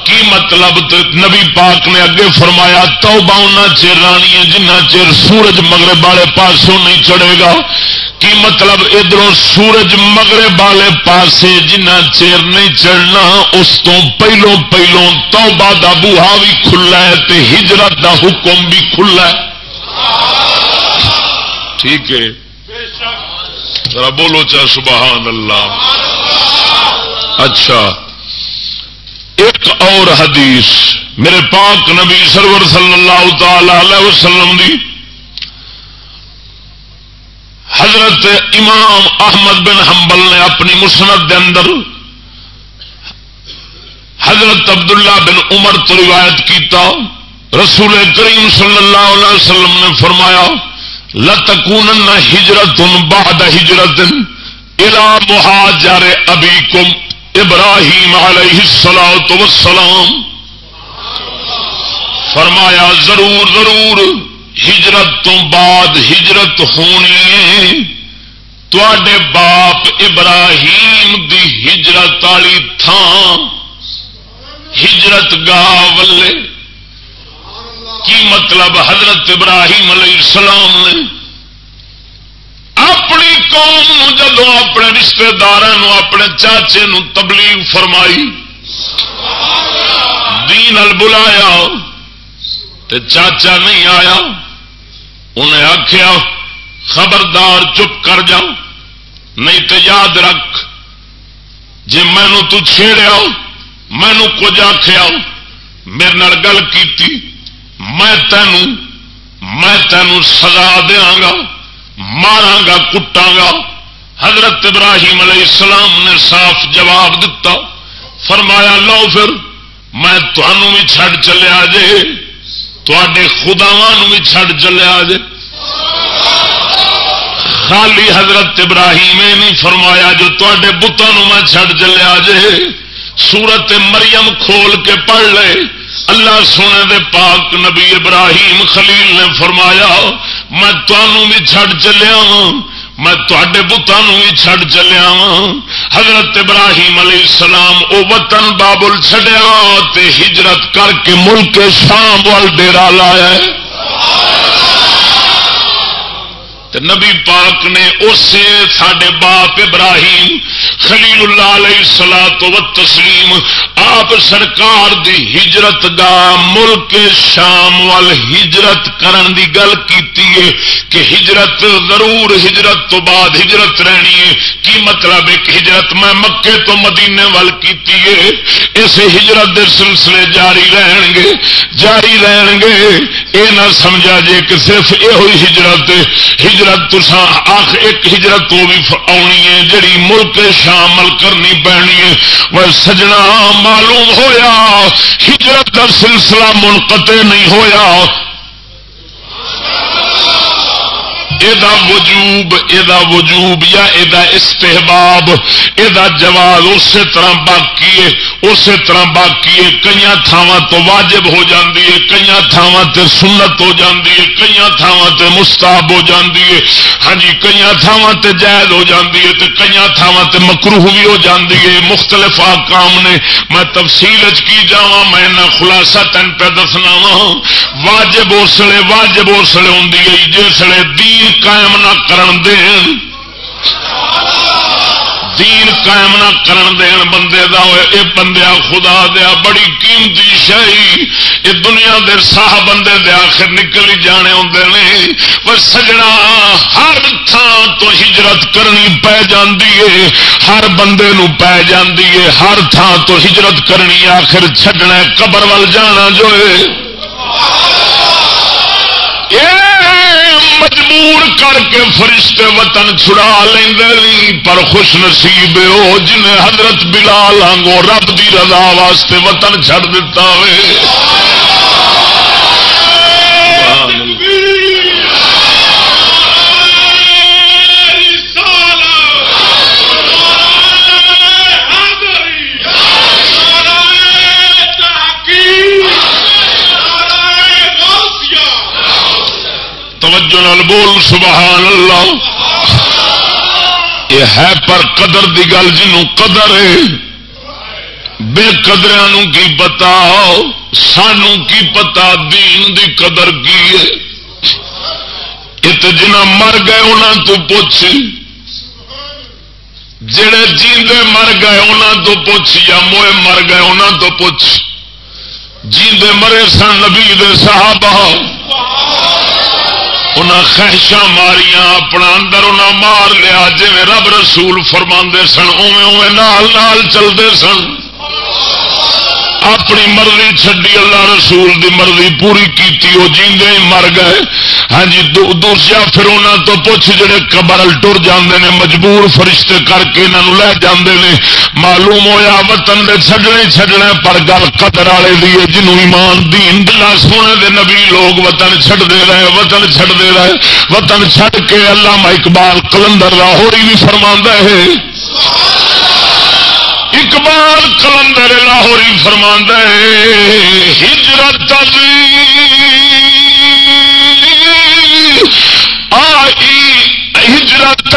A: کی مطلب نبی پاک نے اگے فرمایا تو باؤنا چیر رانی ہے، جنہ چیر سورج مغرب والے پاسوں نہیں چڑھے گا۔ کی مطلب ادھر سورج مغرب والے پاسے جنہ چیر نہیں چڑھنا، اس تو پہلو پہلو تو دا بوہا بھی کھلا ہے تے ہجرت دا حکم بھی کھلا ہے۔ ٹھیک ہے۔ ذرا بولو چا سبحان اللہ۔ اچھا۔ ایک اور حدیث میرے پاک نبی سرور صلی اللہ تعالی وسلم دی۔ حضرت امام احمد بن حنبل نے اپنی مسنت دے اندر حضرت عبداللہ بن عمر تو روایت کیتا، رسول کریم صلی اللہ علیہ وسلم نے فرمایا لتکون ہجرت بعد ہجرت الى مہاجر ابیکم ابراہیم علیہ السلام وسلام فرمایا، ضرور ضرور۔ ہجرت تو بعد ہجرت ہونی تے باپ ابراہیم دی ہجرت والی تھان ہجرت گاہ ولے کی مطلب حضرت ابراہیم علیہ السلام نے؟ اپنی قوم جدو اپنے رشتے دار اپنے چاچے نو تبلیغ فرمائی، دین ال بلایا، تے چاچا نہیں آیا انہیں آخیا خبردار چپ کر جاؤ، نہیں تو یاد رکھ جی مینو تیڑیا مینو کچھ آخیا میرے نال گل کی میں تینوں میں تینوں سزا دیا گا مارا گا کٹا گا حضرت ابراہیم علیہ السلام نے صاف جواب دتا، فرمایا، لو پھر، میں تمہوں بھی چھڈ چلیا جے۔ تے خداوا بھی چڑ چلیا جے۔ خالی حضرت ابراہیم نہیں فرمایا جو تے بتانوں میں چھڈ چلیا جے۔ سورت مریم کھول کے پڑھ لے۔ اللہ سونے دے پاک نبی ابراہیم خلیل نے فرمایا، میں تنوع بھی چھڈ چلیا وا میں تے بتانوں بھی چھڈ چلیا وا حضرت ابراہیم علیہ السلام او وطن بابل چڈیا ہجرت کر کے ملک شام وال ڈیرا لایا نبی پاک نے اسے سڈے باپ ابراہیم خلیل اللہ علیہ سلا تو تسلیم آپ سرکار دی ہجرت دا ملک شام وال ہجرت کرن دی گل کیتی ہے کہ ہجرت ضرور ہجرت تو بعد ہجرت رہنی ہے۔ کی مطلب ایک ہجرت میں مکے تو مدینے وال کیتی ہے۔ اس ہجرت دے سلسلے جاری رہن گے، جاری رہن گے۔ اے نہ سمجھا جے کہ صرف یہ ہوئی ہجرت ہجرت تسا آخ ایک ہجرت تو بھی آنی ہے، جڑی ملک شامل کرنی پینی ہے۔ وہ سجنا معلوم ہویا، ہجرت کا سلسلہ منقطع نہیں ہویا۔ وجوب یہ وجوب یا یہ استحباب یہ جواب اسی طرح باقی ہے اسی طرح باقی ہے کئی تھاواں تو واجب ہو جاندی ہے کئی تھاواں تے سنت ہو جاندی ہے کئی تھاواں تے مستحب ہو جاندی ہے۔ ہاں جی کئی تھاواں تے جائز ہو جاندی ہے تے کئی تھاواں تے مکروہ بھی ہو جاندی ہے۔ مختلف آکام نے میں تفصیل اچ کی جاواں، میں نہ خلاصہ تن پہ دسنا وا واجب اسلے واجب اسلے ہوں جسے دین دین قائم نہ کرن دین۔ دین قائم نہ کرن دین بندے دا ہوئے، اے بندیا خدا دیا بڑی قیمتی شاہی یہ دنیا دے ساہ بندے دے آخر نکل ہی جانے ہوندے نے۔ وہ سجنا ہر تھان تو ہجرت کرنی پی جاندی ہے۔ ہر بندے نو پی جاندی ہے۔ ہر تھان تو ہجرت کرنی آخر چھڈنا قبر ول جانا جو ہے۔ دور کر کے فرشتے وطن چھڑا لیں پر خوش نصیب ہو جنہیں حضرت بلال آنگو رب دی رضا واسطے وطن چھڑ دیتا ہوئے توجہ نال بول، سبحان اللہ۔ یہ ہے پر قدر دی گل جنوں قدر ہے۔ بے قدروں کی پتا سانو کی پتا دین دی قدر کی ہے۔ یہ جنہ مر گئے انہوں تو پوچھ۔ جڑے جیندے مر گئے انہوں تو پوچھ۔ یا موئے مر گئے انہوں تو پوچھ۔ جیندے مرے سن نبی دے صحابہ۔ انہیں خواہشاں ماریاں اپنا اندر انہیں مار لیا جی رب رسول فرما سن اوے اوے نال نال چلتے سن۔ اپنی مرضی چڈی اللہ رسول دی مرضی پوری کی وہ جیندے ہی مر گئے۔ ہاں جی دوسرا پھر انہوں تو پوچھ جڑے قبر ٹر جاندے نے، مجبور فرشتے کر کے انہوں لے جاندے نے۔ معلوم ہویا وطن دے چھڈنے چھڈنا پر گل قدر والے دیے جنوں ایمان، دین دلا سونے دے نبی لوگ وطن چھڈ دے رہے، وطن چھڈ دے رہے۔ وطن چھڈ کے اللہ اقبال کلندر لاہوری بھی فرما ہے۔ اقبال کلندر لاہوری فرما ہجرت آئی ہجرت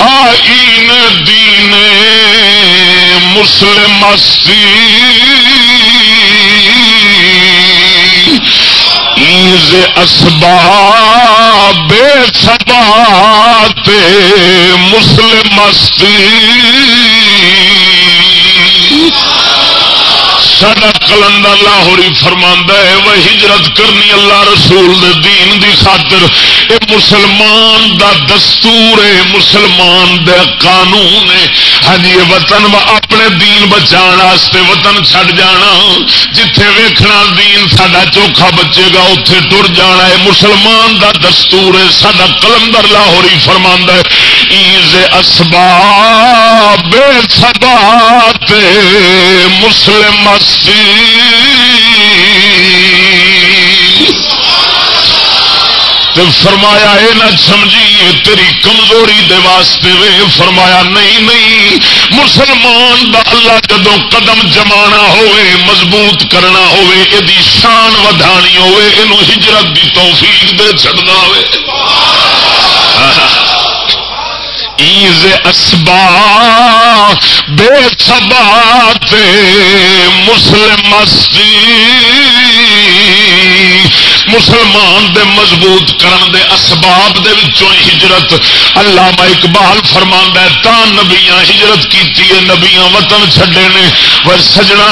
A: آئی دین مسلم ایز اسباب بے سبات مسلم مستی۔ سڈا کلندر لاہوری فرما ہے، وہ ہجرت کرنی اللہ رسول دے دین دی خاطر۔ اے مسلمان دا دستور ہے، مسلمان دے قانون ہے۔ ہاں جی وطن و اپنے دین بچان واسطے وطن چھڈ جانا۔ جتھے ویکھنا دین ساڈا چوکھا بچے گا اتے ٹر جانا۔ ہے مسلمان دا دستور ہے سڈا کلندر لاہوری فرما ہے۔ ایز اسباب بے سبات مسلم فرمایا یہ نہ سمجھی تیری کمزوری دے واسطے وے۔ فرمایا نہیں نہیں۔ مسلمان دا اللہ جدو قدم جما ہوئے، مضبوط کرنا ہوئے یہ شان ودھانی ہوئے یہ ہجرت دی توفیق دے چڑھنا ہوئے۔ ایز اسبا بے سبات مسلم مسلمان دے مضبوط کرن دے اسباب دے وچوں ہجرت علامہ اقبال فرما ہے، تا نبیاں ہجرت کیتی ہے، نبیاں وطن چھڈے نے۔ وہ سجنا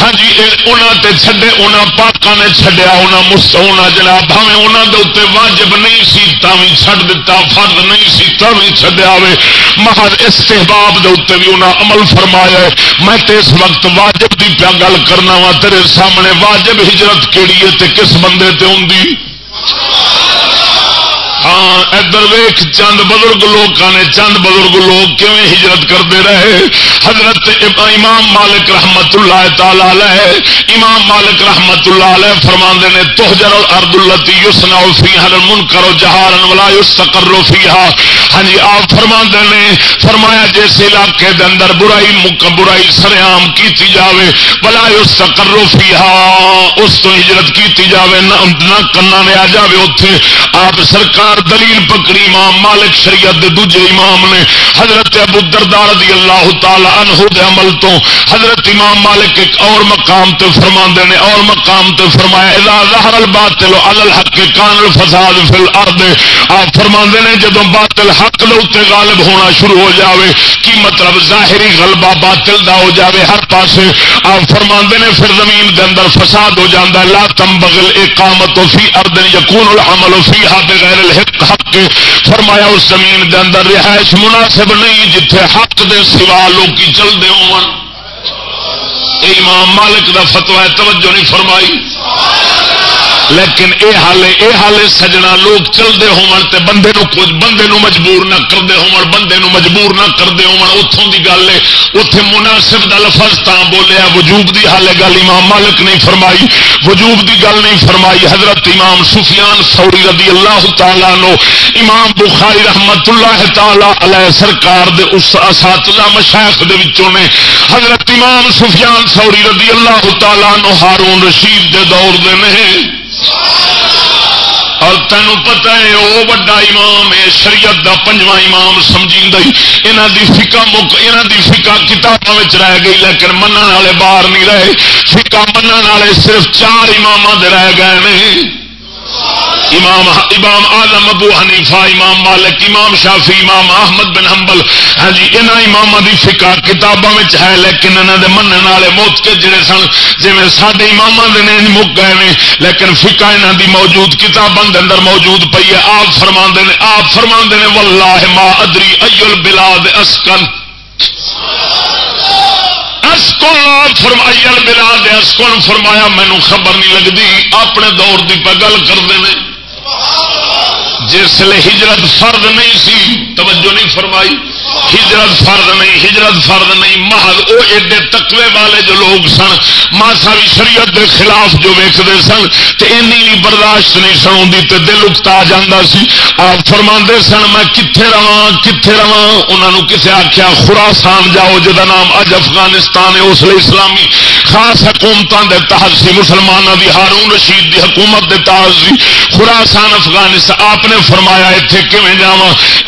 A: ہاں جی انہاں تے چھڈے، انہاں پاکاں نے چھڈیا، انہاں مستونا جناب، بھاویں انہاں دے اوتے واجب نہیں سی، تاویں چھڈ دتا، فرض نہیں سی، تاویں چھڈیا ہوے محض استحباب دے اوتے بھی انہاں عمل فرمایا ہے۔ میں تے اس وقت واجب دی پیا گل کرنا وا تیرے سامنے واجب ہجرت کیڑی ہے تے کس بندے تے ہوں ہاں ادھر ویخ چند بزرگ لوگ نے، چند بزرگ لوگ کیون ہجرت کرتے رہے؟ حضرت امام مالک رحمت اللہ تعالی علیہ، امام مالک رحمت اللہ علیہ فرما نے توجر ارد التی یوسنا فی ہر من کرو جہار ولا یستقر فیہا۔ ہاں جی آپ فرما نے، فرمایا جس علاقے دے اندر برائی مک برائی سریام کیتی جاوے، ولا یستقر فیہا۔ اس تو ہجرت کیتی جاوے نہ کنا نے آ جاوے، اوتھے آپ سرکار چار دلیل پکڑی امام مالک شریعت دے دوجے امام نے حضرت ابو دردار رضی اللہ تعالی عنہ دے عمل تو حضرت امام مالک ایک اور مقام تے فرما نے، اور مقام تے فرمایا، اذا ظهر الباطل على الحق كان الفساد في الارض. آپ فرما نے جدو باطل حق دے اوتے غالب ہونا شروع ہو جاوے، کی مطلب ظاہری غلبہ باطل دا ہو جاوے ہر پاسے؟ آپ فرما نے، پھر زمین دے اندر فساد ہو جاندا ہے، لا تنبغل اقامت فی ارض یکون العمل فیها بغیر الہ الحق حق فرمایا اس زمین دے اندر رہائش مناسب نہیں، جتھے حق دے سوا لوگ چلتے ہو امام مالک دا فتوا توجہ نہیں فرمائی۔ لیکن اے حالے اے حالے سجنا لوگ چلتے ہون تے بندے نو کچھ بندے نو مجبور نہ کرتے ہون بندے نو مجبور نہ کرتے ہون اتوں دی گل ہے اتے مناسب دا لفظ تا بولیا، وجوب دی حالے گل امام مالک نہیں فرمائی، وجوب دی گل نہیں فرمائی۔ حضرت امام سفیان سوری رضی اللہ تعالیٰ نو امام بخاری رحمت اللہ تعالی علیہ سرکار دے اس اساتذہ مشایخ دے وچوں نے حضرت امام سفیان سوری رضی اللہ تعالیٰ نو ہارون رشید دے دور دے نہیں اور تینوں پتا ہے وہ وا امام ہے، شریعت دا پنجواں امام سمجھی یہاں دی فکا مک یہاں دی فکا کتابوں رہ گئی، لیکن منع والے باہر نہیں رہے۔ فکا منع والے صرف چار امام رہ گئے ہیں امام امام آدم ابو حنیفہ، امام مالک، امام شافی امام احمد بن حنبل۔ ہاں جی یہاں امام کی فکا کتابوں ہے، لیکن انہوں نے من والے موت کے جڑے سن جی سارے امام مک گئے ہیں لیکن فکا یہاں کی موجود کتابوں کے اندر موجود پی ہے۔ آپ فرما نے، آپ فرما نے، واللہ ما ادری ایل بلاد اسکن۔ اسکول فرمائی بلا دے اسکول فرمایا مینو خبر نہیں لگتی اپنے دور کی پہ گل کرتے ہیں جس لیے ہجرت فرد نہیں سی، توجہ نہیں فرمائی۔ ہجرت فرد نہیں، ہجرت فرد نہیں۔ محض وہ ایڈے تکوے والے جو لوگ سن، ماسا بھی شریعت دے خلاف جو ویکتے سن تو بھی برداشت نہیں سن آتی تو دل اکتا جانا سی۔ آپ فرما سن، میں کتنے رہا کتنے رہا انہوں کسے آخیا خوراسان جاؤ جا نام اج افغانستان ہے، اس لیے اسلامی۔ خاص حکومتوں کے تحت سی مسلمانوں کی ہارون رشید کی حکومت کے تحت سی خوراسان افغانستان، آپ نے فرمایا اتنے کھے جا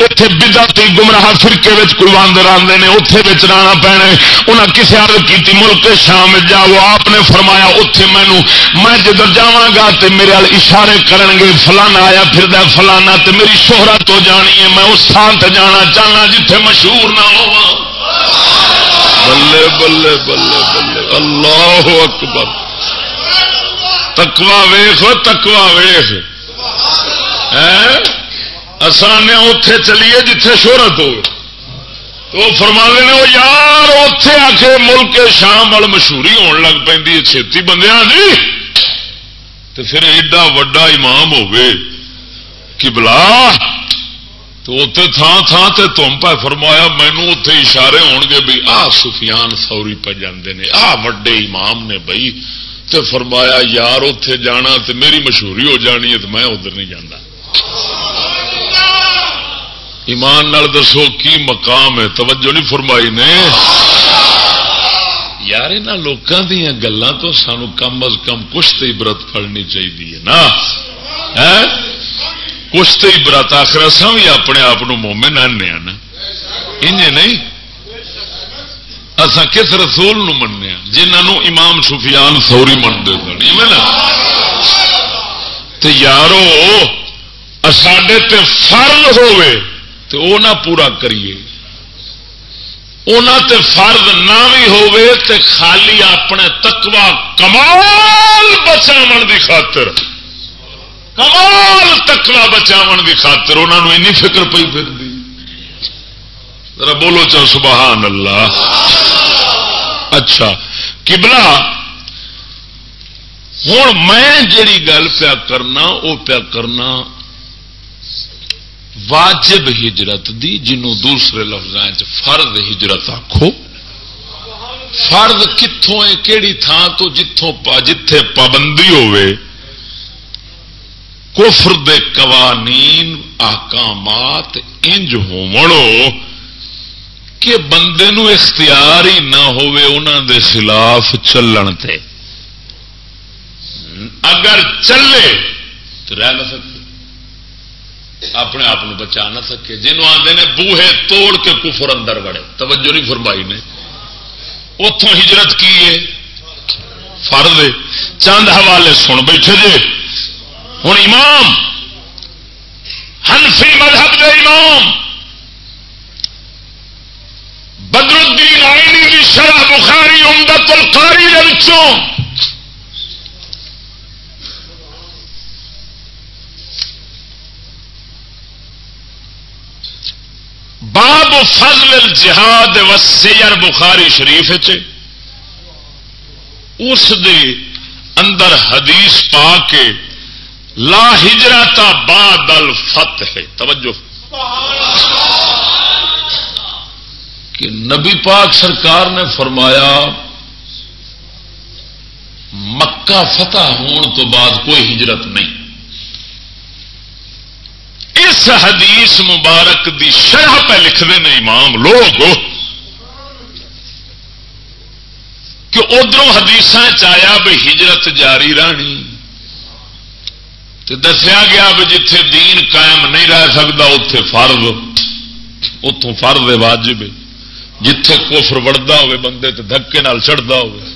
A: اتنے بدعتی گمراہ فرقے کوئی باندر آتے ہیں اتے رانا پینا انہیں کسی عرض کی ملک شام جاؤ۔ آپ نے فرمایا اتے مینو میں جدھر جا تو میرے اشارے کرن گے فلانا آیا پھر فلانا تو میری شہرت تو جانی ہے، میں اس تھان سے جانا چاہنا جتھے مشہور نہ ہو بلے بلے بلے بلے. اللہ اکبر. تکوا ویخ تکوا ویخ. آسان اتے چلیے جتھے شہرت ہو تو فرما نے وہ یار اتے آ کے ملک شام وال مشہوری ہون لگ پی چھتی بندیا جی. تو پھر ایڈا وڈا امام ہوگی کہ بلا تو اتنے تھان تھان تے تم پہ فرمایا، مینو اتے اشارے ہو گے بھائی آ سفیان سوری پہ جاندے نے، آ وڈے امام نے بھائی تے فرمایا، یار اتے جانا تے میری مشہوری ہو جانی ہے تو میں ادھر نہیں جانا ایمان نال دسو کی مقام ہے، توجہ نہیں فرمائی نے۔ یار یہاں لوگوں دیا گلوں تو سانو کم از کم کچھ تو عبرت پڑنی چاہیے نا۔ ہاں؟ کچھ تو عبرت آخر اصا بھی اپنے آپ مومن آنے نا۔ انج نہیں؟ اصا کس رسول مننے جنہوں امام سفیان سوری منتے سن۔ تو یارو، ساڈے تے فرض ہوئے تو وہ نہ پورا کریے۔ تے فرد نہ بھی ہوئے تے خالی اپنے تکوا کمال بچاو دی خاطر۔ کمال تکوا بچاو دی خاطر انہوں نے فکر پی پھر دی ذرا بولو چا سبحان اللہ۔ اچھا کبلا ہوں میں جیڑی گل پیا کرنا وہ پیا کرنا واجب ہجرت دی، جنوں دوسرے لفظ فرد ہجرت آخو فرد کتوں ہے کہڑی تھان تو جتوں جتھے پابندی ہوے کفر دے قوانین آکامات انج ہو کہ بندے نو اختیار ہی نہ ہوئے انہوں دے خلاف چلن تے۔ اگر چلے تو رہ نہ سکتے۔ اپنے آپ بچا نہ سکے۔ جنوب آتے ہیں بوہے توڑ کے کفر اندر بڑے توجہ نہیں فرمائی نے۔ اتوں ہجرت کی ہے۔ فرد چند حوالے سن بیٹھے جی ہوں امام ہنسی مذہب دے امام بدر الدین آئینی کی شرح بخاری امدت القاری کے باب فضل الجہاد و سیر بخاری شریف اس دے اندر حدیث پا کے لا ہجرت بعد الفتح۔ توجہ۔ کہ نبی پاک سرکار نے فرمایا، مکہ فتح ہون تو بعد کوئی ہجرت نہیں۔ اس حدیث مبارک دی شرح پہ لکھتے ہیں امام لوگ کہ ادھر حدیث چایا بھی ہجرت جاری رہنی۔ دسیا گیا بھی جتھے دین قائم نہیں رہ سکتا اتے فرض اتوں فرض واجب جتھے کوفر وڑتا ہوے بندے تو دھکے چڑھتا ہوئے۔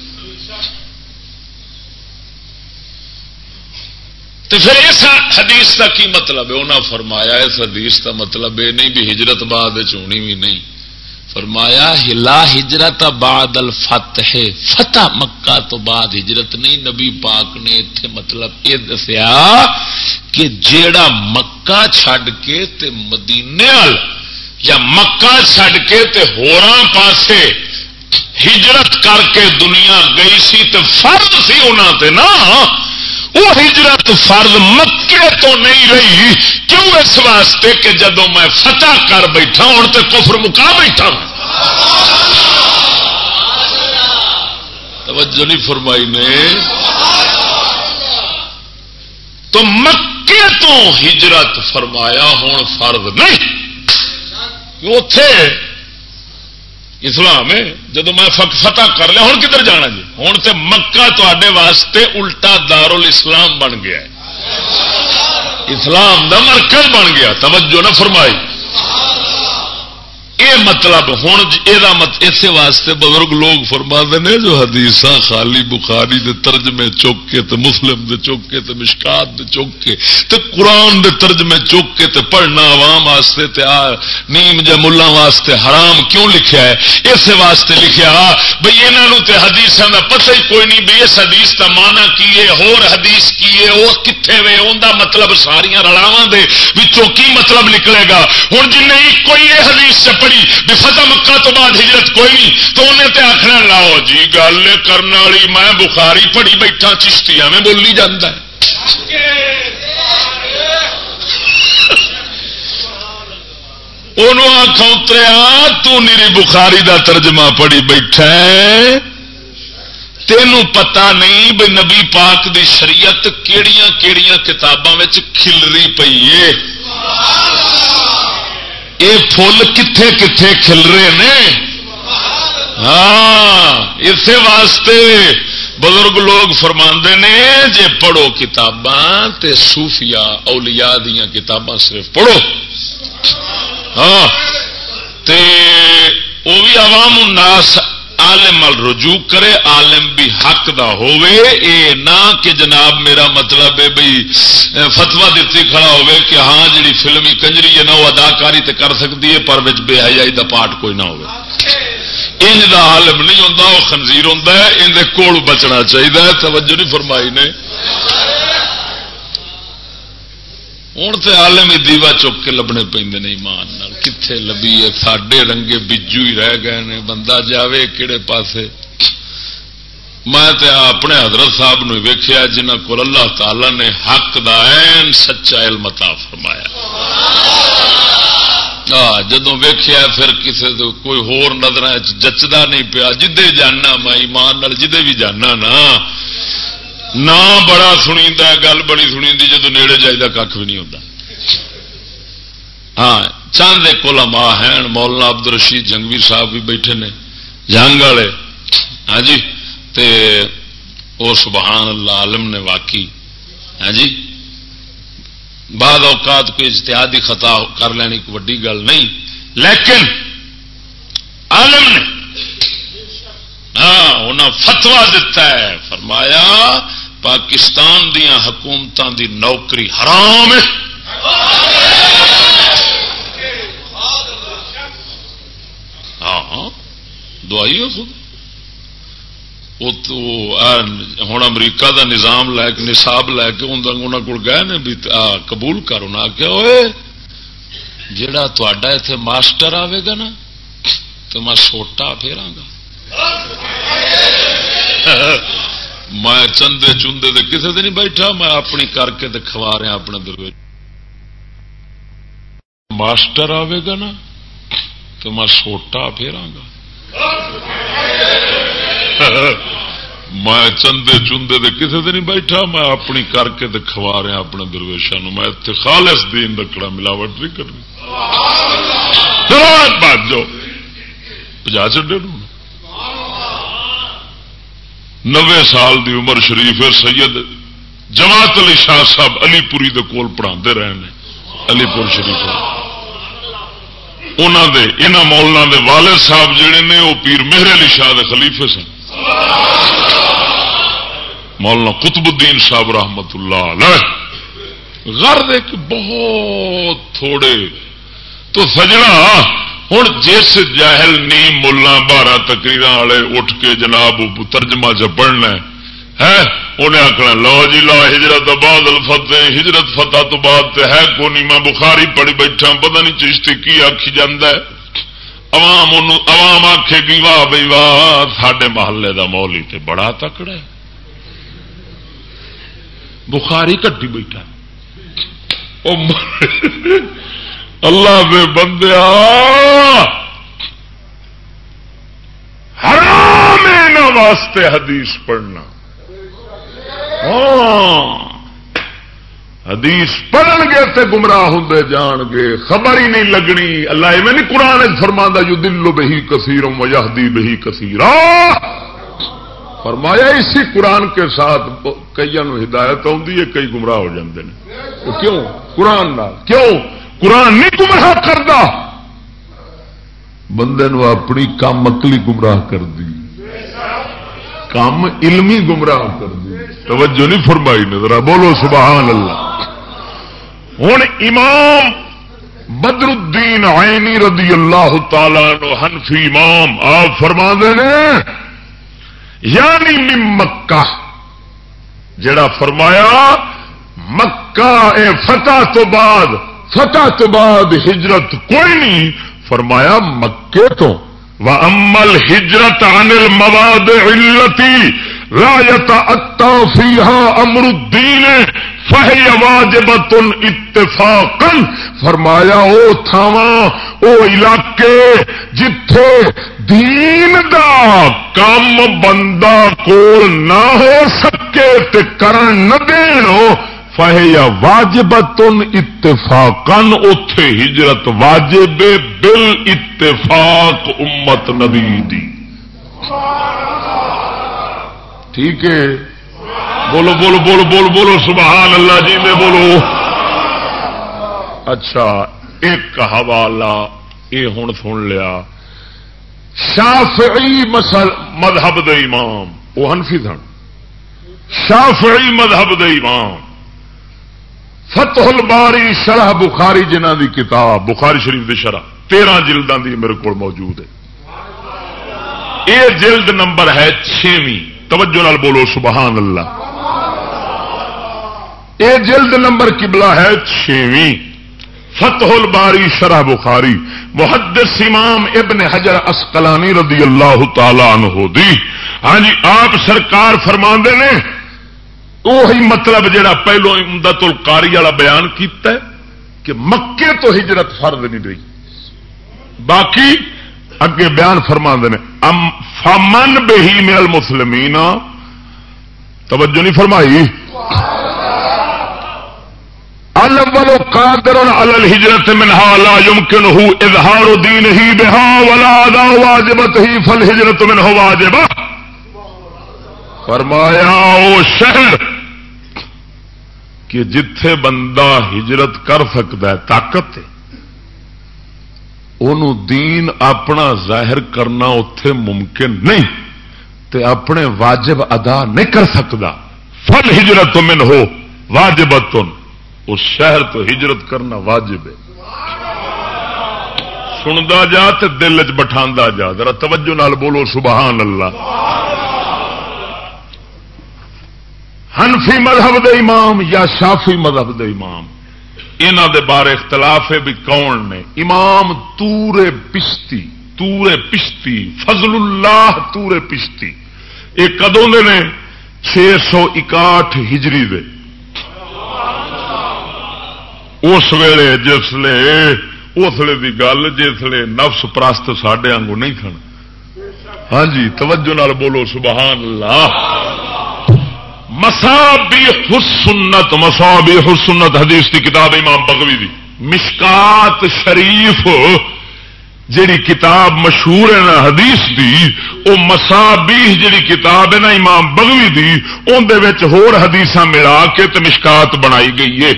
A: تو پھر اس حدیث کا کی مطلب ہے؟ انہیں فرمایا اس حدیث کا مطلب یہ نہیں بھی ہجرت بعد چونی بھی نہیں۔ فرمایا، ہلا ہجرت بعد الفتح۔ فتح مکہ تو بعد ہجرت نہیں، نبی پاک نے اتنے مطلب یہ دسیا کہ جیڑا مکہ چھڈ کے تے مدینے یا مکہ چھڈ کے تے ہوراں پاسے ہجرت کر کے دنیا گئی سی تو فرد سی انہوں تے نا وہ ہجرت فرد مکے تو نہیں رہی۔ کیوں اس واسطے کہ جدو میں فتح کر بیٹھا ہوں تو کفر مکا بیٹھا؟ ہوں توجہ نہیں فرمائی نے۔ تو مکے تو ہجرت فرمایا ہوں فرد نہیں۔ اتے اسلام ہے۔ جب میں فتح کر لیا ہوں کدھر جانا جی؟ ہوں تو مکہ تے واسطے الٹا دار اسلام بن گیا اسلام دا مرکز بن گیا۔ توجہ نہ فرمائی۔ یہ مطلب ہوں یہ اسی واسطے بزرگ لوگ فرما نے جو حدیث خالی بخاری دے ترجمے چوک کے تے مسلم دے چوک کے تے مشکات دے چوک کے تے قرآن دے ترجمے چوک کے تے پڑھنا عوام واسطے تے آ، نیم جا ملا واسطے حرام کیوں لکھیا ہے؟ اسی واسطے لکھیا بھئی یہاں تے حدیث کا پتہ ہی کوئی نہیں بھی اس حدیث کا مانا کی ہے، ہور حدیث کی ہے، وہ کتنے وے ان مطلب ساریا رلاواں دے کی مطلب نکلے گا؟ ہوں جن کوئی یہ حدیث چپڑی بھی فتح مکہ تو بعد ہجرت کوئی نہیں۔ تو انہیں تے آخر لاؤ جی گل کرنے والی میں بخاری پڑھی بیٹھا چشتی میں بولی جانا آخ اتریا تیری بخاری دا ترجمہ پڑھی بیٹھا تینوں پتا نہیں بھائی نبی پاک دی شریعت کیڑیاں کیڑیاں کتاباں کھلری پی ہے۔ یہ فل کتنے کتنے کھل رہے ہیں ہاں اسی واسطے بزرگ لوگ فرما نے، جے پڑھو کتاباں تے صوفیاء اولیاء دیا کتاباں صرف پڑھو۔ ہاں تے وہ بھی عوام الناس عالم رجوع کرے، عالم بھی حق دا ہوئے اے نہ کہ جناب میرا مطلب ہے بھائی فتوا دیتی کھڑا ہوئے کہ ہاں جڑی فلمی کنجری ہے نا، وہ اداکاری تے کر سکتی ہے، پر بے حیائی دا پاٹ کوئی نہ ہوئے ان دا عالم نہیں ہوندا او خنزیر ہوندا ہے، ان کول بچنا چاہیے توجہ نہیں فرمائی نے۔ ہوں تو آلم ہی دیوا چک کے لبنے پہ ایمان کتنے لبی ہے ساڈے رنگے بجو ہی رہ گئے نے بندہ جاوے کہڑے پاسے میں اپنے حضرت صاحب نو ویخیا جنہ کو اللہ تعالی نے حق دا این سچا علم عطا فرمایا جدو ویخیا پھر کسی کوئی ہور نظر جچدا نہیں پیا جدے جانا میں ایمان جدے بھی جانا نا نہ بڑا سنی گل بڑی سنی جدو نیڑے جائے کھ بھی نہیں ہوتا ہاں چاند ایک علماء ہیں، مولانا عبد الرشید جنگوی صاحب بھی بیٹھے نے، جنگ والے۔ ہاں جی تے او سبحان اللہ، عالم نے واقعی۔ ہاں جی بعد اوقات کوئی اجتہادی خطا کر لینی، کوئی وڈی گل نہیں، لیکن عالم نے ہاں انہیں فتوا دتا ہے۔ فرمایا، پاکستان دیا حکومتوں دی نوکری حرام ہے۔ ہاں دعائی خود۔ ہوں امریکہ دا نظام لے کے، نصاب لے کے انہوں کو گئے نے بھی قبول کر۔ انہیں آخیا ہوئے جڑا تا اتے ماسٹر آئے گا نا تو میں سوٹا پھیرا گا۔ <laughs> میں چندے چندے دے کسی دن نہیں بیٹھا میں اپنی کر کے کھوا رہا اپنے درویش ماسٹر آئے گا نا تو میں سوٹا پھیرا گا۔ <laughs> میں چندے چندے دے کسی دن نہیں بیٹھا میں اپنی کر کے کھوا رہا اپنے درویشا میں اتنے خالص دین دکڑا ملاوٹ نہیں کرنی۔ بات جو پجا چڈے نوے سال دی عمر شریف سید جماعت علی شاہ صاحب علی پوری دے کول پڑھا رہے ہیں علی پور شریف۔ انہوں مولنا دے والد صاحب جڑے نے، وہ پیر مہر علی شاہ دے خلیفے سن۔ مولانا قطب الدین صاحب رحمت اللہ علیہ۔ غرض ایک بہت تھوڑے تو سجنا ہوں جس جاہل نی ملا بارہ تکریر والے اٹھ کے جناب ترجمہ چ پڑھنا ہے انہیں آخنا لو جی لا ہجرت بعد الفتح، ہجرت فتح تو بعد ہے کو نہیں میں بخاری پڑھی بیٹھا، پتہ نہیں چیشتی کی آخی جانا ہے۔ عوام عوام آخے گی واہ بھائی واہ سڈے محلے کا مولی تے بڑا تکڑا ہے۔ بخاری کٹی بیٹھا۔ اللہ دے بندیا حرام واسطے حدیث پڑھنا۔ ہاں۔ حدیث پڑھن گے تے گمراہ ہوں جان گے۔ خبر ہی نہیں لگنی۔ اللہ میں نہیں قرآن فرما یو دلو بہی کثیروں وجہدی بہی کثیر فرمایا اسی قرآن کے ساتھ کئی ہدایت آتی ہے، کئی گمراہ ہو جاتے ہیں کیوں؟ قرآن کیوں؟ قرآن نہیں گمراہ کرتا۔ بندے نو اپنی کام مکلی گمراہ کر دی۔ کام علمی گمراہ کر دی۔ توجہ نہیں فرمائی نظر بولو سبحان اللہ۔ ہوں امام بدر الدین عینی رضی اللہ تعالی نو حنفی امام، آپ فرما دے یعنی مکہ۔ جڑا فرمایا، مکہ اے فتح تو بعد فتح تو بعد ہجرت کوئی نہیں، فرمایا، مکے تو۔ وہ امل ہجرت انل مواد علتی رایت اتا فیحا امر الدین فہی واجبت اتفاقن فرمایا، او تھاوا او علاقے جتھے دین دا کام بندہ کول نہ ہو سکے تے کرن نہ دینو فہیا واجبت اتفاقن اتے ہجرت واجب بل اتفاق امت نبی دی۔ ٹھیک ہے؟ بولو بولو بولو بولو بولو، سبحان اللہ جی میں بولو۔ اچھا ایک حوالہ یہ ہوں سن لیا۔ شافعی مذہب دے امام، وہ ہنفی سن۔ شافعی مذہب دے امام۔ فتح الباری شرح بخاری جنہ دی کتاب بخاری شریف دی شرح۔ تیرہ جلدان دی میرے کو موجود ہے۔ یہ جلد نمبر ہے چھویں۔ توجہ نال بولو، سبحان اللہ۔ یہ جلد نمبر قبلہ ہے چھویں۔ فتح الباری شرح بخاری۔ محدث امام ابن حجر اسقلانی رضی اللہ تعالی عنہ دی۔ ہاں جی آپ سرکار فرما نے وہی مطلب جڑا پہلو امدت القاری والا بیان کیتا ہے کہ مکے تو ہجرت فرد نہیں رہی۔ باقی اگے بیان فرما نے فمن بہی مل مسلمین توجہ نہیں فرمائی؟ الاول قادر على الهجرة منها لا يمكنه اظهار دينه بها ولا ادا واجبته، فالهجرة منه واجبة۔ فرمایا، او شہر کہ جتھے بندہ ہجرت کر سکتا ہے، طاقت دین اپنا ظاہر کرنا اتے ممکن نہیں، تے اپنے واجب ادا نہیں کر سکتا۔ فل ہجرت من ہو واجبت اس شہر تو ہجرت کرنا واجب ہے۔ سنتا جا تو دل چ بٹھا جا، ذرا توجہ نال بولو، سبحان اللہ۔ ہنفی مذہب دے امام یا شافی مذہب دے امام؟ انہ دے بارے اختلاف ہے بھی کون نے؟ امام تور پشتی تور پشتی، فضل اللہ تور پشتی۔ یہ کدوں نے؟ چھ سو اکاٹھ ہجری دے۔ اس ویلے جسے اسلے کی گل جسے نفس پرست سڈے آنگو نہیں کھن ہاں جی توجہ نال بولو سبحان اللہ۔ مسابی حسنت مسابی حسنت حدیث کی کتاب امام بغوی دی۔ مشکات شریف، جیڑی کتاب مشہور ہے نا حدیث دی، او مسابی جیڑی کتاب ہے نا امام بغوی دی اندر ہور حدیث ملا کے تو مشکات بنائی گئی ہے۔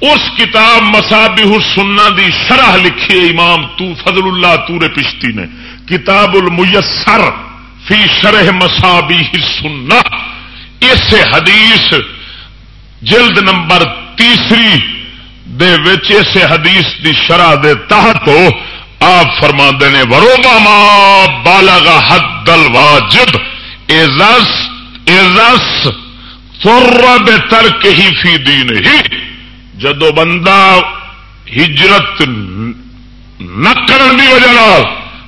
A: اس کتاب مسابی سننا دی شرح لکھی امام تو فضل اللہ تور پشتی نے۔ کتاب المیسر۔ فی شرح مسابی سننا اس حدیث جلد نمبر تیسری دے وچ اس حدیث دی شرح دے تحت ہو۔ آپ فرما نے وروبا ما بالا حد دل واجب ایزس بے ترک ہی فی دین ہی جدو بندہ ہجرت نہ کرن دی وجہ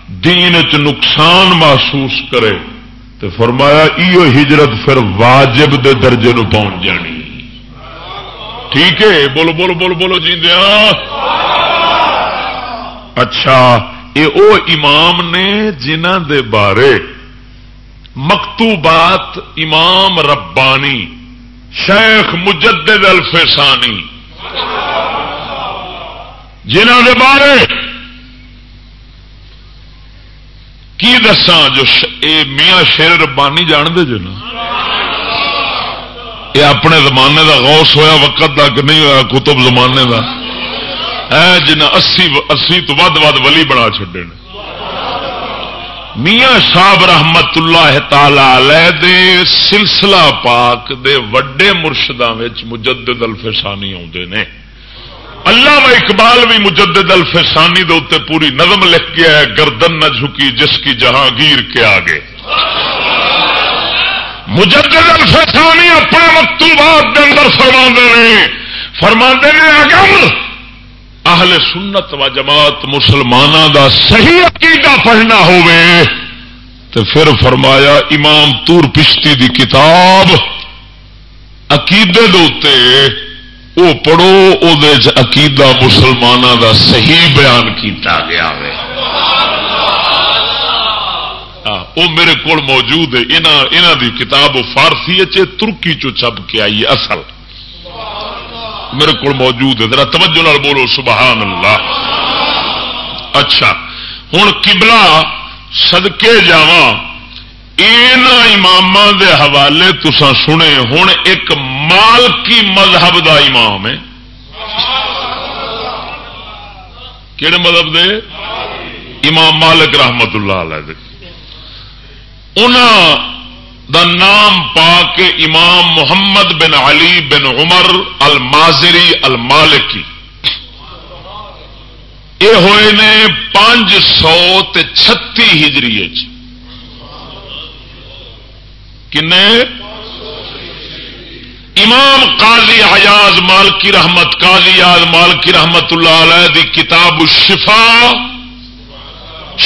A: دین چ نقصان محسوس کرے تو فرمایا ایو ہجرت پھر واجب دے درجے نو پہنچ جانی۔ ٹھیک ہے؟ بولو بولو بولو بولو جی دیا ہاں۔ اچھا یہ او امام نے جنہ دے بارے مکتوبات امام ربانی، شیخ مجدد الفسانی، جنہ دے بارے کی دساں جو اے میاں شیر ربانی جان دے جو نا؟ یہ اپنے زمانے دا غوث ہویا، وقت تک نہیں ہوا کتب زمانے دا۔ ہے جنہ اسی اسی تو ود ود ولی بنا چڈے میاں صاحب رحمت اللہ تعالی دے سلسلہ پاک دے وڈے مرشداں مجدد الفسانی آتے نے۔ اللہ اقبال بھی مجدد الفسانی دے اتنے پوری نظم لکھ گیا ہے، گردن نہ جھکی جس کی جہانگیر کے آگے۔ مجدد الفسانی اپنے مکتوبات کے اندر فرما نے فرما نے، اگر اہل سنت و جماعت مسلمانوں دا صحیح عقیدہ پڑھنا ہوئے تو پھر فرمایا امام تور پشتی دی کتاب عقیدے دوتے او پڑھو، او عقیدہ مسلمانوں دا صحیح بیان کیتا گیا ہے وہ میرے کو موجود ہے انہ دی کتاب فارسی اچے ترکی چو چھپ کے آئی اصل۔ میرے کو موجود ہے، ذرا توجہ نال بولو، سبحان اللہ۔ اچھا ہوں کبلا سدکے جا امام دے حوالے تسا سنے ہوں ایک مالکی مذہب دا امام ہے۔ کہڑے مذہب دے؟ امام مالک رحمت اللہ علیہ دا نام پا کے امام محمد بن علی بن عمر المازری المالکی۔ یہ ہوئے نے پانچ سو چھتی ہجری کن امام قاضی حیاض مالکی رحمت، قاضی یاد مالکی رحمت اللہ علیہ دی کتاب الشفا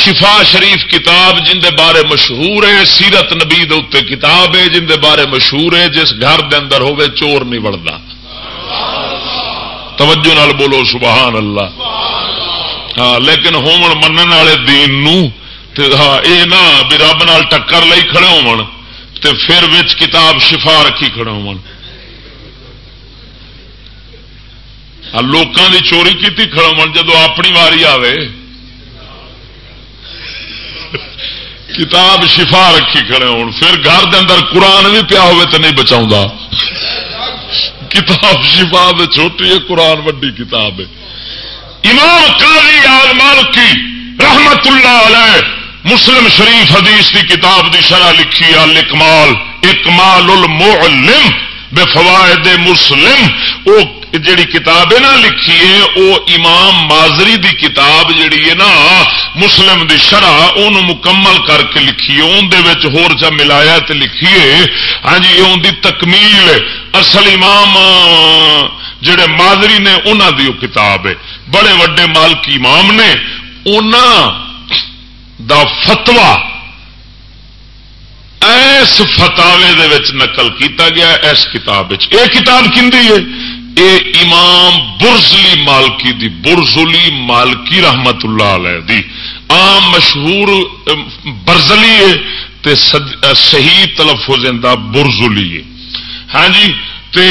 A: شفا شریف کتاب جن دے بارے مشہور ہے، سیرت نبی دے کتاب ہے جن دے بارے مشہور ہے، جس گھر دے اندر ہوگے چور نہیں بڑھتا توجہ نال بولو، سبحان اللہ۔ ہاں لیکن ہومن من والے دین نو ہاں یہ نہ، بھی رب نال ٹکر لئی کھڑے ہو پھر وچ کتاب شفا رکھی کھڑے ہو لوگوں کی چوری کی کھڑا من جدو اپنی واری آئے کتاب شفا رکھی کھڑے ہو پھر گھر دے اندر قرآن بھی پیا ہوئے تو نہیں بچاؤں کتاب شفا دے چھوٹی ہے، قرآن وڈی کتاب ہے۔ امام قاضی آل مالکی رحمت اللہ علیہ مسلم شریف حدیث کی کتاب دی شرح لکھی ہے اکمال اکمال۔ المعلم بے فوائد مسلم۔ وہ جڑی کتاب ہے نا لکھی ہے، وہ امام مازری دی کتاب جڑی ہے نا، مسلم دی شرح ان مکمل کر کے لکھی ہے۔ اندر ہور جا ملایا تے لکھی ہے۔ ہاں جی ان دی تکمیل اصل امام جڑے مازری نے انہوں دی وہ کتاب ہے۔ بڑے وڈے مالکی امام نے دا فتوا ایس فتاوے دے وچ نقل کیتا گیا اس کتاب یہ کتاب کھندی ہے؟ اے امام برزلی مالکی دی، برزلی مالکی رحمت اللہ علیہ دی۔ عام مشہور برزلی ہے تے صحیح تلفظ برزلی ہے۔ ہاں جی تے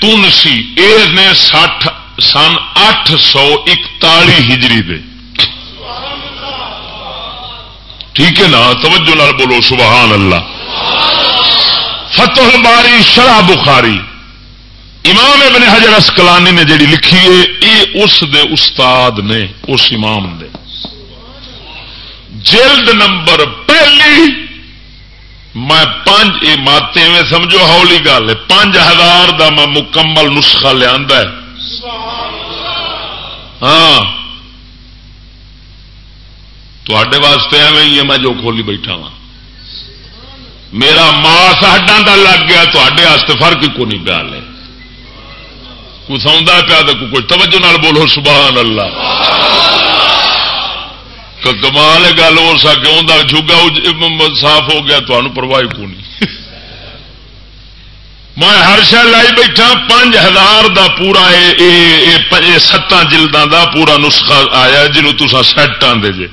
A: تونسی، اے نے سٹھ سن اٹھ سو اکتالی ہجری دے۔ ٹھیک ہے نا؟ توجہ لال بولو، سبحان اللہ۔ فتح باری شرح بخاری۔ امام ابن حجر اسکلانی نے جڑی لکھی ہے یہ اس دے استاد نے، اس امام دے۔ جلد نمبر پہلی، میں پانچ یہ ماتے میں سمجھو، ہولی گل ہے۔ پانچ ہزار دا میں مکمل نسخہ لیا ہاں۔ تے واسطے ایویں ہی ہے، میں جو کھولی بیٹھا وا میرا ماس ہڈا کا لگ گیا تے فرق کو نہیں پیا لے۔ کوئی سوندا پیا تو کوئی توجہ نال بولو، سبحان اللہ۔ کمال گل ہو سکے انہیں جھگا صاف ہو گیا تو پرواہ کو نہیں۔ میں ہر شہ لائی بیٹھا، پانچ ہزار دا پورا ستان جلدوں دا پورا نسخہ آیا جنوب تسا سیٹ آدھے جے۔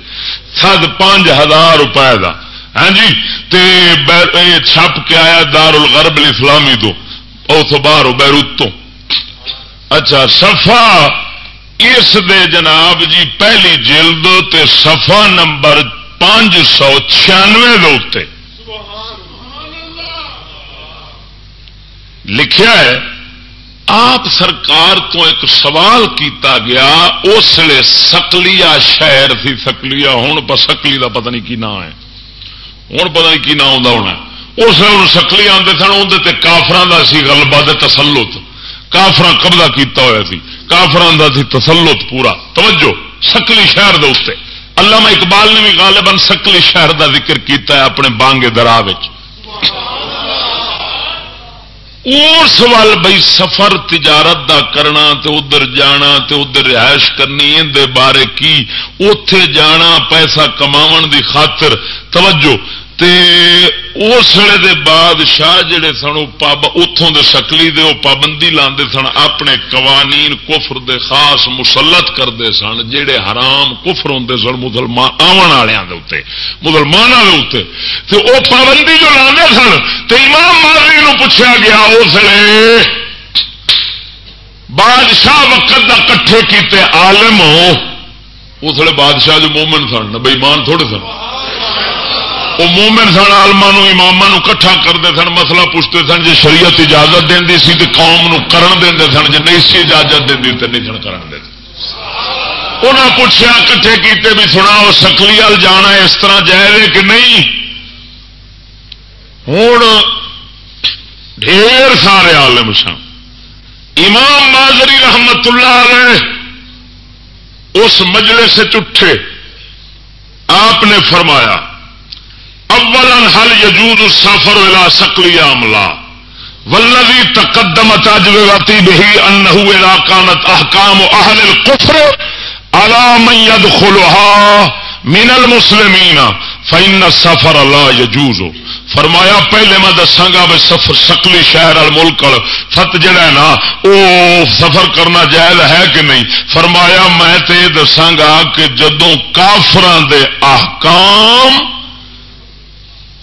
A: سد پانچ ہزار روپئے دا۔ ہاں جی؟ تے چھپ کے آیا دار الغرب الاسلامی تو اس باہر بیروت تو۔ اچھا سفا اس دے جناب جی پہلی جلد تے سفا نمبر پانچ سو چھیانوے دے لکھیا ہے، آپ سرکار تو ایک سوال کیتا گیا، اس لیے سکلیا شہر سی سکلیا ہوں سکلی کا پتہ نہیں کی نام ہے۔ ہوں پتہ نہیں کی نام ہونا اس لیے سکلی آتے سن اندر کافران کا سی گلبا تسلط۔ کافر قبضہ کیتا ہوا سی۔ کافران کا سی تسلط پورا۔ توجہ سکلی شہر دے علامہ اقبال نے بھی غالباً سکلی شہر کا ذکر کیتا ہے اپنے بانگے درا اس وال بھائی سفر تجارت دا کرنا تے ادھر جانا تے ادھر رہائش کرنی اندر بارے کی؟ اتے جانا پیسہ کما دی خاطر، توجہ تے اسلے دے بادشاہ جڑے سن اتوں دے سکلی دے پابندی لاندے سن، اپنے قوانین کفر دے خاص مسلط کرتے سن، جڑے حرام کفر ہوں سن مسلمان آن والوں کے مسلمانوں کے تے او پابندی جو لاندے سن، تے امام ماضی نو پوچھا گیا، اس لیے بادشاہ وقت دا کٹھے کیتے عالم ہو۔ اسلے بادشاہ جو مومن سن، بے تھوڑے سن۔ وہ مومن سن آلما امام کٹھا کرتے سن، مسئلہ پوچھتے سن جی شریعت اجازت دینی سی تو قوم نو کرن دیں سن جی نہیں سی اجازت دینی تو نہیں سن کرن دے انہیں پوچھا کٹھے کیتے بھی سنا وہ سکلی وال جانا اس طرح جائے کہ نہیں؟ ہوں ڈھیر سارے عالم سن۔ امام مازری رحمت اللہ علیہ اس مجلے سے چٹھے آپ نے فرمایا اولا حل یجود السفر الى سکلی عملہ والذی تقدمت اجوبتی بہی انه الى كانت احکام اهل الكفر على من يدخلها من المسلمین فإن السفر لا يجوز. فرمایا، پہلے میں دساگا بھی سفر سکلی شہر ملک فت جڑا ہے نا وہ سفر کرنا جائز ہے کہ نہیں؟ فرمایا، میں تے دساگا کہ جدوں کافران دے احکام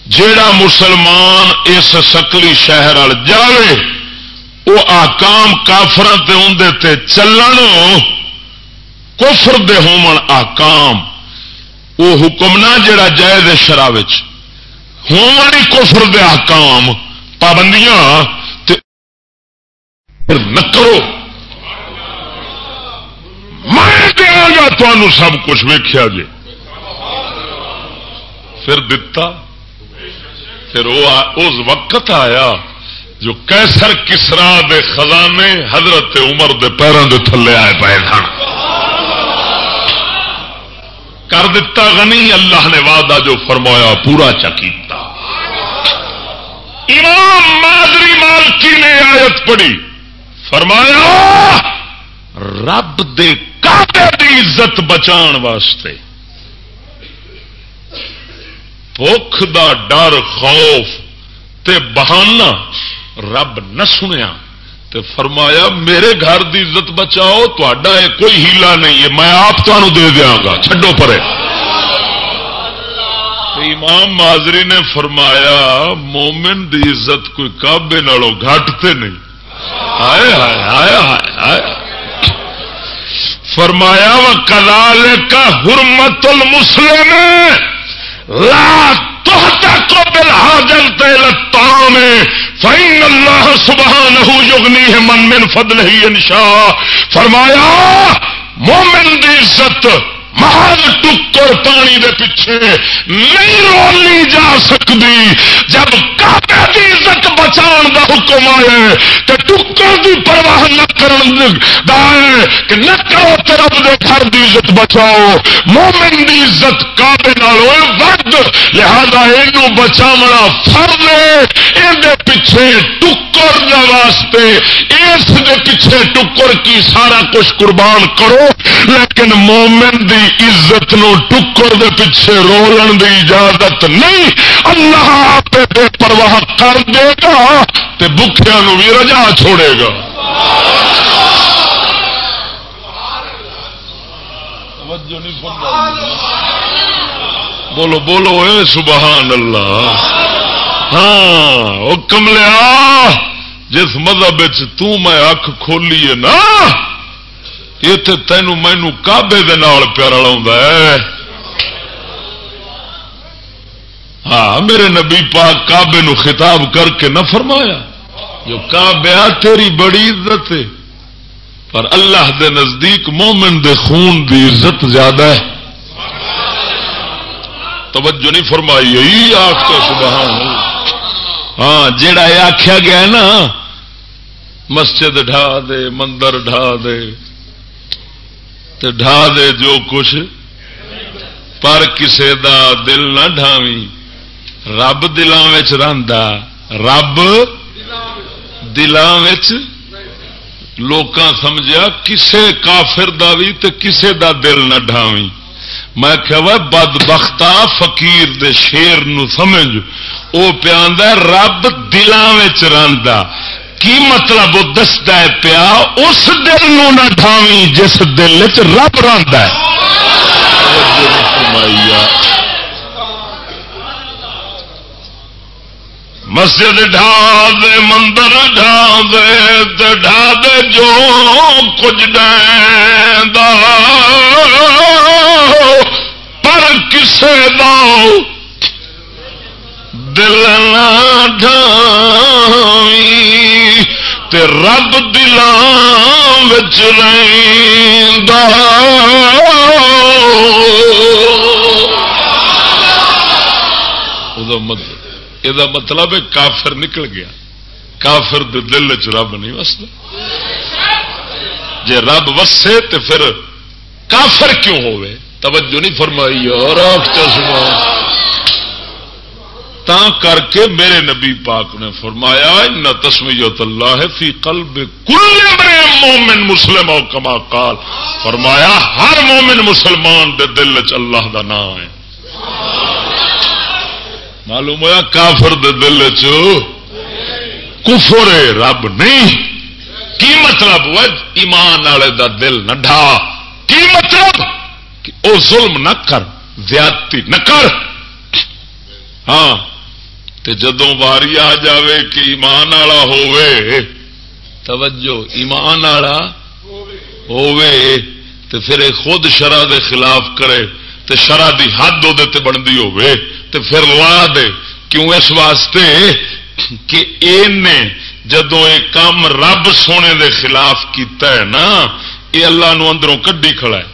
A: جیڑا مسلمان اس سکلی شہر جائے وہ آکام کافر چلن، کفر دے ہومن آکام۔ وہ حکمنا جڑا جائے شرح ہومن ہی کفر دے آکام، پابندیاں نہ کرو۔ میں دیا گا تمہوں سب کچھ ویخیا جی۔ پھر دتا۔ پھر وہ اس وقت آیا جو کیسر کسرا دے خزانے حضرت عمر دے پیروں دے تھلے آئے پائے سن کر دیتا غنی، اللہ نے وعدہ جو فرمایا، پورا چکیتا امام مادری مالکی نے آیت پڑھی۔ فرمایا، رب دے کعبے دی عزت بچان واسطے۔ بخ دا ڈر، خوف تے بہانا رب نہ سنیا تے فرمایا، میرے گھر دی عزت بچاؤ تا کوئی ہیلا نہیں ہے، میں آپ تمہوں دے دیا گا چڈو پرے۔ امام ماضری نے فرمایا، مومن دی عزت کوئی کابے نالوں گھٹتے نہیں۔ آئے ہائے آئے ہائے آئے فرمایا وہ کلال کا حرمت المسلم لا تحتق بالحاجل تیل الطعام فإن اللہ سبحانہ یغنی ہے من من فضل ہی انشاء فرمایا، مومن دی عزت محل ٹکر پانی دے پیچھے نہیں رولی جا سکتی۔ جب کعبے دی عزت بچان دا حکم آئے تو ٹکر دی پرواہ نہ کرن دائے کہ نہ کرو تے رب دے گھر دی عزت بچاؤ۔ مومن دی عزت کعبے نال ہوئے، ورد، لہذا اینو بچاونا فرض ہے۔ این دے پیچھے ٹکر اور واسطے اس دے پیچھے ٹکر کی سارا کچھ قربان کرو، لیکن مومن دی عزت نو ٹکر دے پیچھے رولن دی اجازت نہیں۔ اللہ آپ بے پرواہ کر دے گا تے بکھیا نو بھی رجا چھوڑے گا۔ بولو بولو، اے سبحان اللہ۔ ہاں وہ کملیا جس مذہب میں اکھ کھولی ہے نا اتے تینوں مینو کابے پیا رلا ہاں میرے نبی پاک کابے نو خطاب کر کے نہ فرمایا۔ جو کابیا تیری بڑی عزت ہے، پر اللہ دے نزدیک مومن دے خون دی عزت زیادہ ہے۔ توجہ نہیں فرمائی آخ تو سبحان ہاں جڑا یہ آخیا گیا نا، مسجد ڈھا دے، مندر ڈھا دے، تے ڈھا دے جو کچھ، پر کسے دا دل نہ ڈھاوی رب دلان رہندا، رب دلان لوکاں سمجھا کسے کافر دا بھی تے کسے دا دل نہ ڈھاوی میں کہ بد بختا فکیر دے شیر نو سمجھ۔ وہ پیا رب دلان رندا کی مطلب وہ دستا ہے پیا؟ اس دل نو نہ ڈھاوی جس دل چ رب رندا ہے۔ مسجد ڈھا دے، مندر ڈھا دے ڈھا دے جو کچھ ڈا پر کسے دو دل تے رب دلان بچ مطلب یہ مطلب ہے کافر نکل گیا۔ کافر دے دل چ رب نہیں وستا جی رب وسے تو پھر کافر کیوں ہوئے توجہ نہیں فرمائی اور تا کر کے میرے نبی پاک نے فرمایا نہ تسمیت اللہ فی قلب کل مومن مسلم او کما قال. فرمایا، ہر مومن مسلمان دے دل چ اللہ دا نام ہے۔ معلوم ہوا کافر دے دل کفر رب نہیں۔ کی مطلب؟ ایمان والے دا دل نہ ڈھا کی مطلب؟ کہ او ظلم نہ کر، زیادتی نہ کر۔ ہاں تے جدوں واری آ جاوے کہ ایمان والا ہووے، توجہ، ایمان والا ہووے، تے پھر خود شرع دے خلاف کرے، تے شرع دی حد وہ بنتی ہوے تو پھر لا دے۔ کیوں اس واسطے کہ جدو یہ کام رب سونے دے خلاف کیتا ہے نا یہ اللہ نو اندروں کڈی کھڑا ہے۔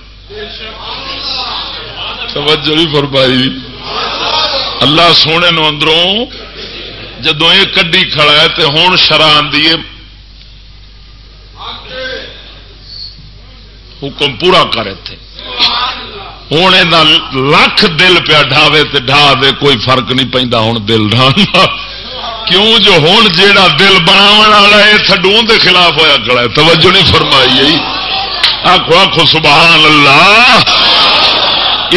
A: توجہ نہیں فرمائی۔ اللہ سونے نو اندروں جدو یہ کڈی کھڑا ہے تو ہوں شرح آدھی حکم پورا کرے تھے ہوں لکھ دل پیا ڈھاوے تے ڈھا دے کوئی فرق نہیں پہنتا ہوں دل ڈھانا کیوں جو ہوں جیڑا دل بناو والا ہے تھڈو دے خلاف ہوا کڑا توجہ نہیں فرمائی۔ آخو آخو سبحان اللہ۔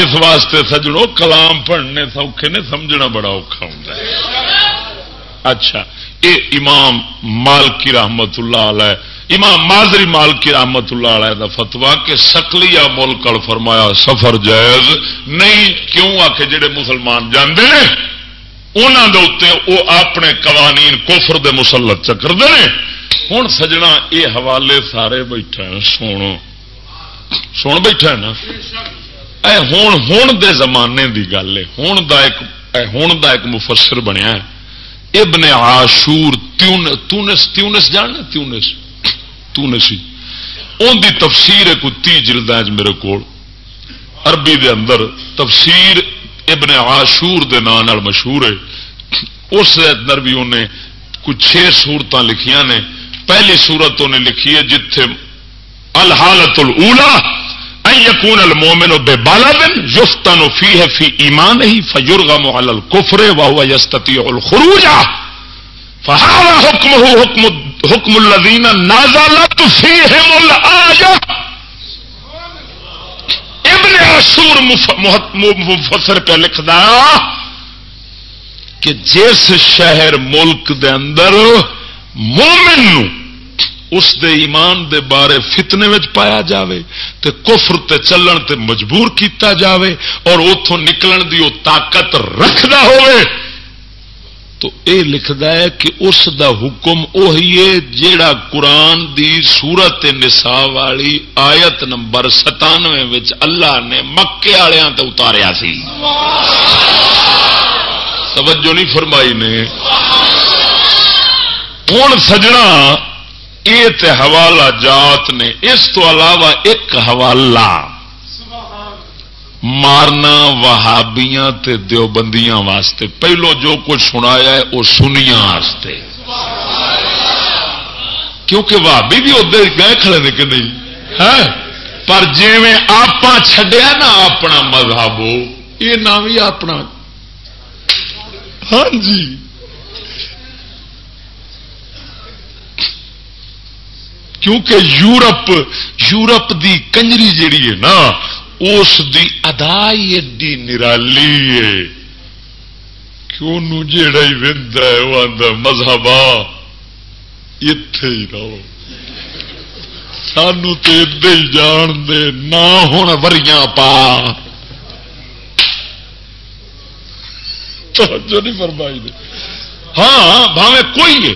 A: اس واسطے سجڑو کلام پڑھنے سوکھے نے، سمجھنا بڑا اوکھا ہوں اچھا یہ امام مال کی رحمت اللہ علیہ، امام مازری مال کی رحمت اللہ علیہ دا فتوا کہ سکلی ملک فرمایا، سفر جائز نہیں، کیوں؟ آ کے جڑے مسلمان جانے انہوں دے اتنے وہ اپنے قوانین کوفر دے مسلط چکرتے ہیں ہوں سجنا یہ حوالے سارے بیٹھے سن سن بیٹھا نا؟ اے ہون ہون دے زمانے دی گل ہے۔ ہون دا ایک ہون دا ایک مفسر بنیا ہے۔ ابن عاشور تیونس تیونس جاننا تیونس تونسی ان دی تفسیر ہے کوئی تی جلد میرے کو عربی دے اندر تفسیر ابن عاشور دے نام مشہور ہے۔ اس اندر بھی انہیں کچھ چھ سورت لکھیا نے۔ پہلی سورت انہیں لکھی ہے جتھے الحالت الا یقون المومن و بے بالا دن یفتن فی ہے فی ایمان ہی فیورگا محل الکفرے واہ یستتی الخروجا فہارا حکم ہو حکم حکم الدین نازالت فیہم الآیہ. ابن عاشور مفسر پہ لکھدا کہ جس شہر ملک دے اندر مومن نو اس دے ایمان دے بارے فتنے وچ پایا جاوے تے کفر تے چلن تے مجبور کیتا جاوے اور اتوں نکلن دی او طاقت رکھدا ہوئے تو اے لکھدا ہے کہ اس دا حکم اوہی ہے جیڑا قرآن دی سورت نساء والی آیت نمبر ستانوے وچ اللہ نے مکے والوں تے اتاریا سی۔ توجہ نہیں فرمائی نے۔ ہوں سجنا یہ حوالہ جات نے، اس تو علاوہ ایک حوالہ۔ مارنا وہابیاں تے دیوبندیاں واسطے۔ پہلو جو کچھ سنایا ہے، وہ سنیا واسطے۔ کیونکہ وہابی بھی ادھر گئے کھڑے نے کہ نہیں؟ ہے پر جی آپ چڈیا نا اپنا مذہب، یہ نہ بھی اپنا۔ ہاں جی۔ کیونکہ یورپ یورپ دی کنجری جیڑی ہے نا، اس دی ادائی ایڈی نرالی ہے۔ کیوں جیڑا ہی ود ہے، وہ آدھا مذہب اتے ہی رہو۔ سانو تو ادے ہی جان دے، نہ ہوں وریاں پا۔ توجہ نہیں فرمائی دے۔ ہاں, ہاں، بھاوے کوئی ہے۔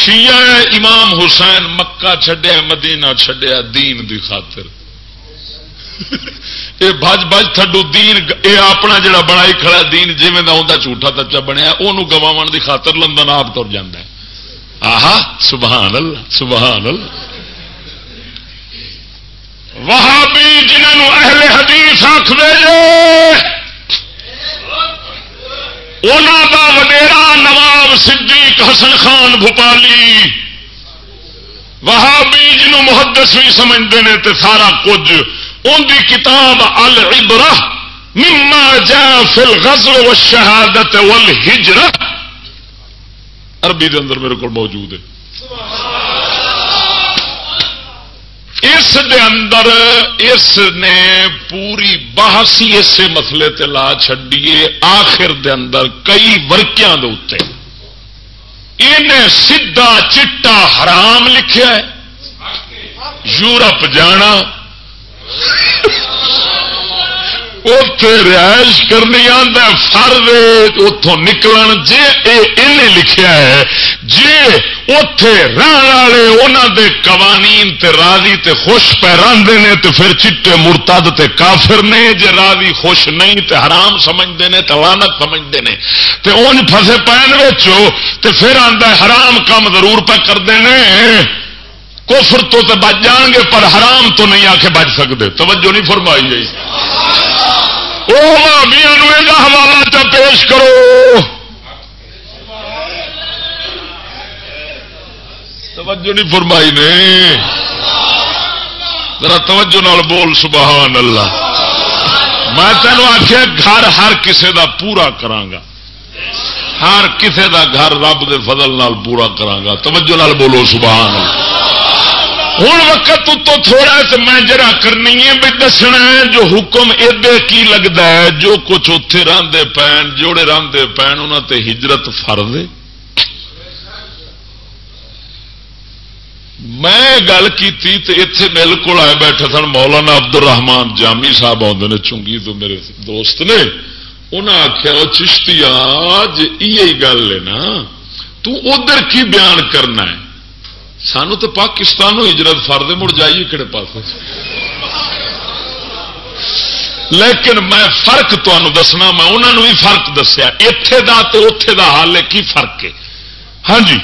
A: شیعہ امام حسین مکہ چھڈیا، مدینہ چھڈیا دین دی خاطر. یہ بج بج تھڈو دین یہ اپنا جڑا بڑائی کھڑا دین جی میں آتا جھوٹا تچا بنیا وہ گوا دی خاطر لندن آپ تر جا آہا سبحان اللہ سبحان اللہ وہابی جنہوں اہل حدیث آخ انہوں کا وڈیرا نواب صدیق حسن خان بھوپالی وہابی جنہوں محدث بھی سمجھتے ہیں تو سارا کچھ ان کی کتاب العبرہ مما جا فل غزل و شہادت ول ہجرت عربی دے اندر میرے کو موجود ہے اس دے اندر اس نے پوری بحث ہی اسے مسلے لا چڈیے آخر دے اندر کئی ورکیاں دے اتنے انہیں سیدھا چٹا حرام لکھیا ہے۔ یورپ جانا۔ اتے رہائش کرنی آدھا فرد اتوں نکل جی یہ لکھیا ہے جی اتے رہن والے انہوں دے قوانین تے راضی تے خوش پہ رہتے ہیں تو پھر چٹے مرتد تے کافر نے۔ جی راضی خوش نہیں تے حرام سمجھتے ہیں تو لانت سمجھتے ہیں تے اون فسے پہن وچو تے پھر آتا حرام کام ضرور پہ کرتے ہیں کفر تو تے بچ جان گے، پر حرام تو نہیں آ کے بچ سکتے توجہ نہیں فرمائی جائی وہ میاں حوالہ چ پیش کرو۔ توجہ نہیں فرمائی نے۔ ذرا توجہ نال بول، سبحان اللہ۔ میں تینوں آخیا گھر ہر کسے دا پورا کرانگا۔ ہر کسے دا گھر رب دے فضل نال پورا کرانگا۔ توجہ نال بولو، سبحان اللہ۔ ہوں وقت تو تھوڑا تو میں جرا کرنی ہے بھی دسنا ہے جو حکم ادے کی لگتا ہے، جو کچھ اتے راندے پین، جوڑے راندے پین انہوں تے ہجرت فرد میں گل کی اتے میرے کو آئے بیٹھے سن مولانا عبد الرحمان جامی صاحب آدھے نے چونگی تو میرے دوست نے۔ انہیں آخیا وہ چشتی آج یہ گل ہے نا، تو ادھر کی بیان کرنا ہے؟ سانو تو پاکستان ہجرت فرد مڑ جائیے کہڑے پاس لیکن میں فرق تمہیں دسنا، میں انہوں نے بھی فرق دسیا۔ اتے دا اتے دا حال ہے، کی فرق ہے؟ ہاں جی۔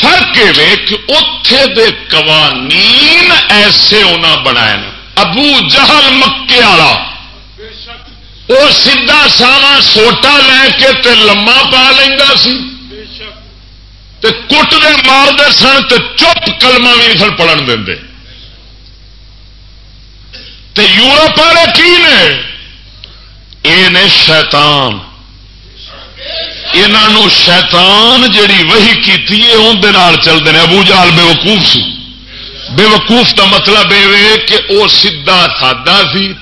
A: فرق یہ کہ اتے دے قوانین ایسے انہیں بنائے ابو جہل مکے والا وہ سیدا ساوا سوٹا لے کے تے لما پا لینا سی۔ کٹ دے مارتے سن تو چپ کلمہ بھی نہیں سن پڑھن دے تے یورپ والے کی نے؟ یہ نے شیطان۔ انہوں شیطان جیڑی وہی کی اندر چلتے ہیں ابو جال بے وقوف سی۔ بے وقوف کا مطلب یہ کہ وہ سیدا سادا سی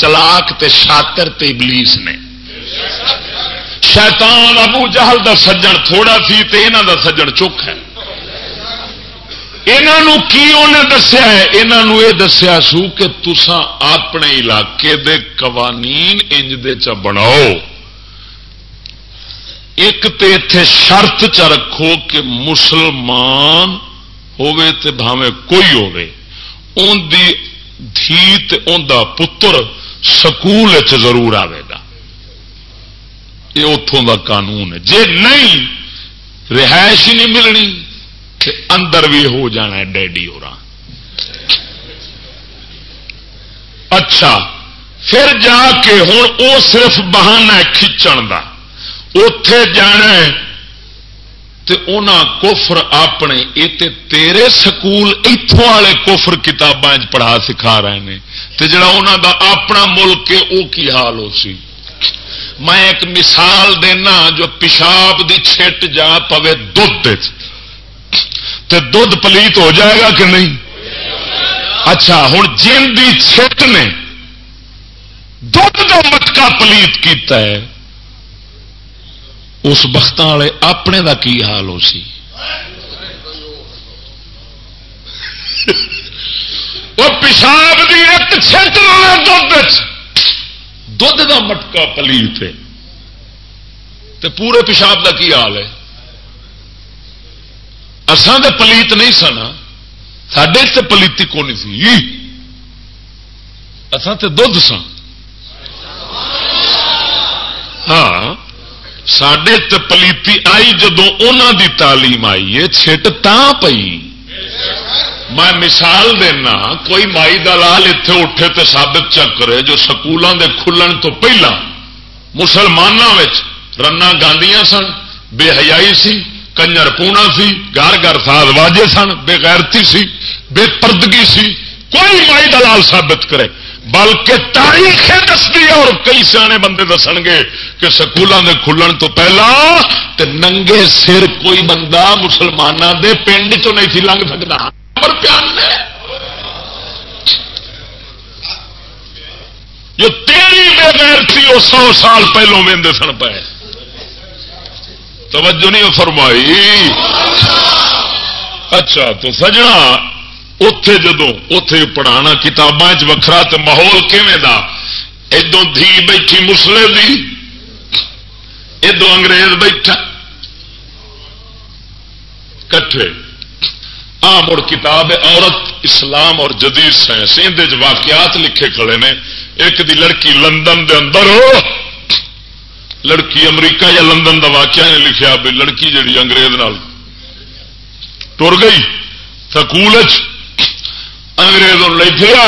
A: چلاک تے شاطر تے ابلیس نے۔ شیطان ابو جہل دا سجن تھوڑا سی تے انہوں دا سجن چک ہے۔ انہوں کی انہیں دسیا ہے؟ انہوں یہ دسیا سو کہ تسا اپنے علاقے دے قوانین انج دے چ بناؤ۔ ایک تے اتے شرط چ رکھو کہ مسلمان ہوے تے بھاوے کوئی ہوے ان دی دھی تے ان دا پتر سکول ضرور آئے گا یہ اتوں دا قانون ہے۔ جے نہیں، رہائش ہی نہیں ملنی اندر بھی ہو جانا ہے ڈیڈی ہو اچھا پھر جا کے ہوں وہ صرف بہانا کھچن کا اتے جانا ہے کوفر اپنے یہ تیرے سکول اتوں والے کوفر کتاباں پڑھا سکھا رہے ہیں تو جڑا انہوں دا اپنا ملک ہے وہ کی حال ہو سی؟ میں ایک مثال دینا جو پیشاب دی چھٹ جا پوے دھد تو دھد پلیت ہو جائے گا کہ نہیں؟ اچھا ہوں جن کی چھٹ نے دھد کا مٹکا پلیت کیتا ہے، اس بخت والے اپنے دا کی حال ہو سی؟ <laughs> وہ پیشاب کی ایک چھٹ دھد دھد کا مٹکا پلیت ہے۔ تو پورے پیشاب کا کی حال ہے؟ اسان تو پلیت نہیں سن۔ سڈے سے پلیتی کون سی؟ اسان تو دھد سن ہاں۔ سڈے تو پلیتی آئی جدو ان دی تعلیم آئی ہے، چھٹ تا پئی۔ میں مثال دینا، کوئی مائی دلال اتے اٹھے تو سابت چکر جو سکولوں دے کھلن تو پہلا مسلمانوں رنا گاندیاں سن، بے حیائی سی، کنجر پونا سی، گھر گھر ساز واجے سن، بے غیرتی سی، بے پردگی سی، کوئی مائی دلال ثابت کرے۔ بلکہ تاریخ دستی اور کئی سیانے بندے دس گے کہ سکولوں کے کھلن تو پہلا تے ننگے سر کوئی بندہ مسلمانوں دے پنڈ چ نہیں تھی لنگ سکتا۔ پر پیان جو تیری بے غیرتی وہ سو سال پہلوں وے سن پے توجہ نہیں فرمائی۔ اچھا تو سجنا اتے جدو اتے پڑھانا کتاباں وکھرا تو ماحول کھے ادو دھی بیٹھی مسلے دی ادو انگریز بیٹھا۔ کٹھے۔ آ مڑ کتاب عورت، اسلام اور جدید سائنس۔ اندر واقعات لکھے کھڑے نے، ایک دی لڑکی لندن دے اندر ہو، لڑکی امریکہ یا لندن دا واقعہ نے لکھا بھی، لڑکی جڑی انگریز نال تر گئی سکول انگریز لے پھرا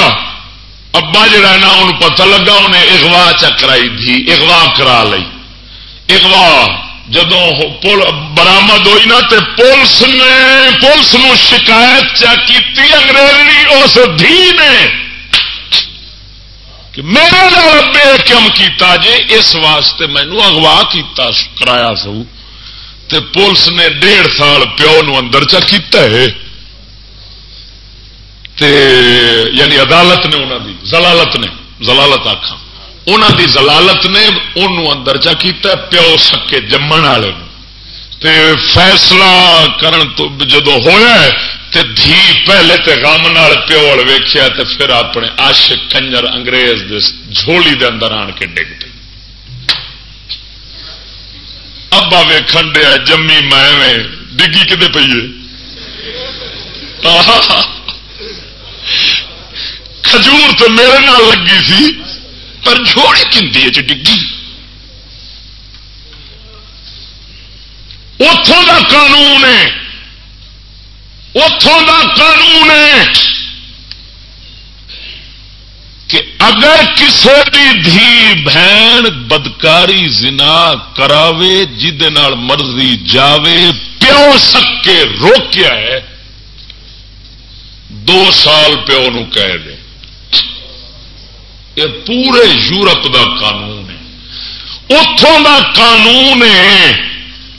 A: ابا جڑا نا ان پتہ لگا انہیں اغوا چکرائی تھی اغوا کرا لی اغوا جدو برامد ہوئی نا تے پولیس نے پولیس نو شکایت چا کی انگریزی اس دھی نے کہ میرے بے کم کیتا جے اس واسطے مینو اغوا کیتا، کرایا سو تے پولیس نے ڈیڑھ سال پیو نو اندر چا کیتا ہے۔ تے یعنی عدالت نے انہوں دی زلالت نے زلالت آخا انہوں دی زلالت نے انہوں اندر چا کیتا ہے، پیو سکے جمن والے تے فیصلہ کرن تو جدو ہویا ہے، تے دھی پہلے تے غم نال پیو ویخیا تے پھر اپنے عاشق کنجر انگریز دے جھولی دے اندر آن کے ڈگ پی ابا ویکھن دیا جمی میں ڈگی کتنے پی ہے؟ کھجور تو میرے نال لگی سی۔ پر جھوڑی کھنتی ڈگی۔ اتوں کا قانون ہے۔ اتوں کا قانون ہے کہ اگر کسی بھی دھی بہن بدکاری زنا کراوے جہد مرضی جاوے، پیو سکے روکیا ہے، دو سال پیو نو کہہ دے۔ یہ پورے یورپ دا قانون ہے۔ اتوں کا قانون ہے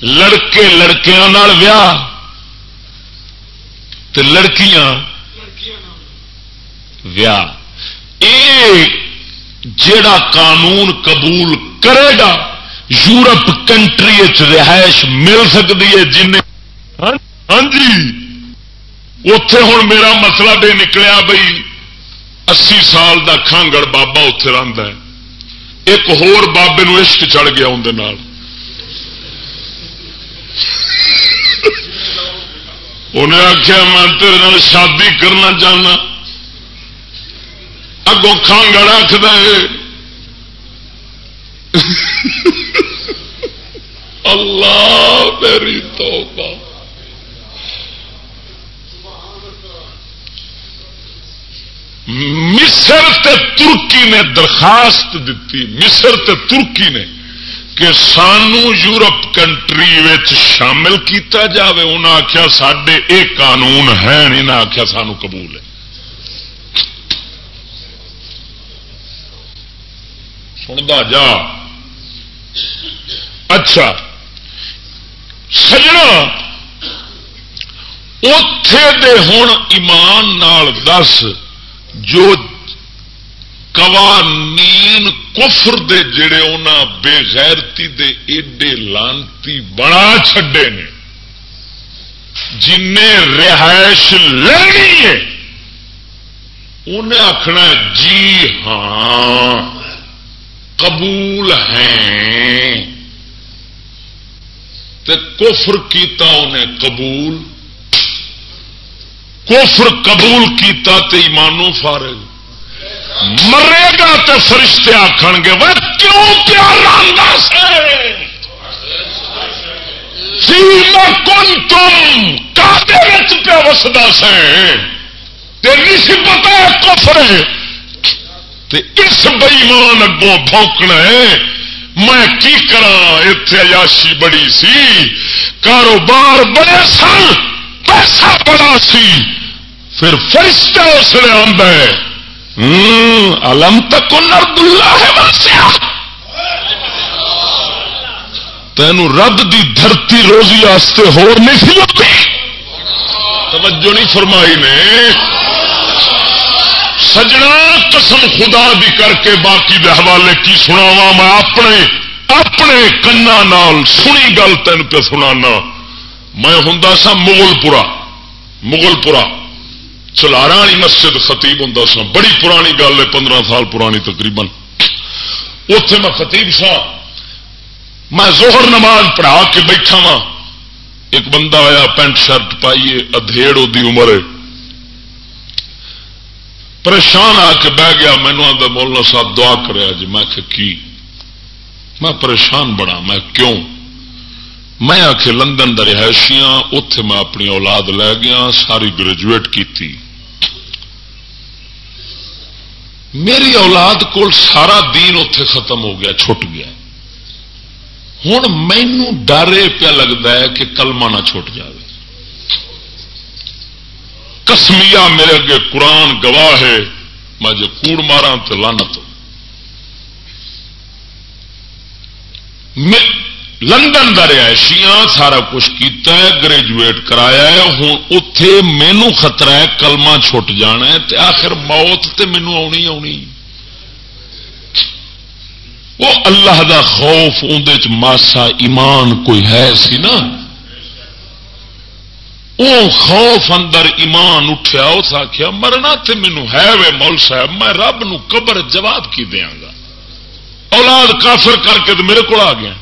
A: لڑکے لڑکیاں ویاہ لڑکیاں ویاہ۔ جڑا قانون قبول کرے گا، یورپ کنٹری رہائش مل سکتی ہے جن ہاں جی اتے ہوں میرا مسئلہ بے نکلیا بھائی اسی سال کا کھانگڑ بابا اتے رہتا ہے۔ ایک ہور بابے نو عشق چڑھ گیا اندر انہیں آخیا میں تیرے شادی کرنا چاہنا۔ اگوں کھانگڑ آخد <laughs> اللہ میری توبہ۔ مصر تے ترکی نے درخواست دیتی مصر تے ترکی نے کہ سانو یورپ کنٹری شامل کیتا جاوے۔ انہیں آخیا سڈے یہ قانون ہے انہیں آخیا سانو قبول ہے۔ سنتا جا۔ اچھا سجنا اتے دے ہوں ایمان نال دس۔ جو قوانین کفر دے جڑے انہاں بے غیرتی دے ایڈے لانتی بنا چھڈے نے جن رہائش لینی ہے، انہیں آخنا جی ہاں قبول ہیں۔ تے کفر کیتا انہیں قبول کفر قبول کیتا تے ایمانو فارغ۔ مرے گا تو فرشتے آخ گے وہ کیوں پیار کن تم؟ کافی پیا وسدا سی؟ پتا کفر اس بئیمان اگوں بھونکنا ہے۔ میں کی کرا اتے عیاشی بڑی سی۔ کاروبار بڑے سن، پیسہ بڑا سی۔ پھر فرشتہ اس نے آدھا الم تک تین رب دی دھرتی روزی واسطے ہور نہیں سی لگتی توجہ نہیں فرمائی نے۔ سجنا قسم خدا دی کر کے باقی دے حوالے کی سناوا میں اپنے اپنے کنا نال سنی گل تین پہ سنانا۔ میں ہوں سا مغل پورا مغل پورا چلارا والی مسجد خطیب ہوں سا بڑی پرانی گل ہے، پندرہ سال پرانی تقریباً۔ اتے میں خطیب سا میں زہر نماز پڑھا کے بیٹھا وا ایک بندہ آیا، پینٹ شرٹ پائیے، ادھیڑ دی عمر پریشان آ کے بہ گیا مینو آدھا مولانا صاحب دعا کرا جی میں کی؟ میں پریشان بڑا، میں کیوں؟ میں آ کے لندن د رہائشیاں اتے میں اپنی اولاد لے گیا، ساری گریجویٹ کی میری اولاد کو سارا دین اتے ختم ہو گیا، چھٹ گیا۔ ہوں مینو ڈر پیا لگتا ہے کہ کلمہ نہ چھٹ جائے کسمیا میرے اگے قرآن گواہ ہے، میں جو کوڑ مارا تو لانت لندن کا رہائشیاں سارا کچھ کیتا ہے گریجویٹ کرایا ہے، ہوں اتے مینو خطرہ ہے، کلمہ چھٹ جانا ہے، تے آخر موت تے مینو آنی آنی۔ وہ اللہ دا خوف اندر ماسا ایمان کوئی ہے سی نا۔ وہ خوف اندر ایمان اٹھیا اس آخیا مرنا تے مینو ہے وے مول صاحب، میں رب نو قبر جواب کی دیا گا۔ اولاد کافر کر کے تو میرے کو آ گیا۔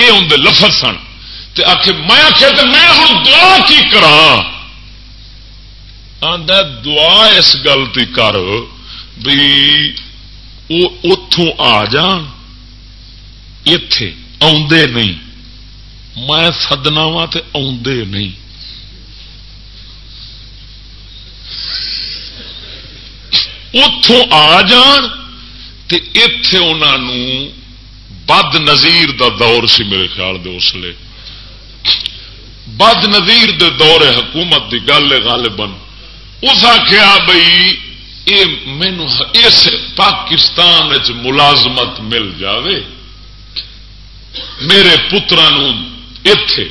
A: یہ اندر لفظ سن۔ تے آخ میں آخیا تو میں ہوں دعا کی کرا دعا اس گل کی کر بھی وہ اتوں آ جان اتے آدھے نہیں۔ میں سدنا وا تو آدھے نہیں۔ اتوں آ جان تے اتے انہوں بد نظیر دا دور سی میرے خیال دے اس لیے بد نظیر دے دور حکومت دی گل غالباً۔ اس آخیا بھائی مینو اس پاکستان ملازمت مل جاوے۔ میرے پترا اتے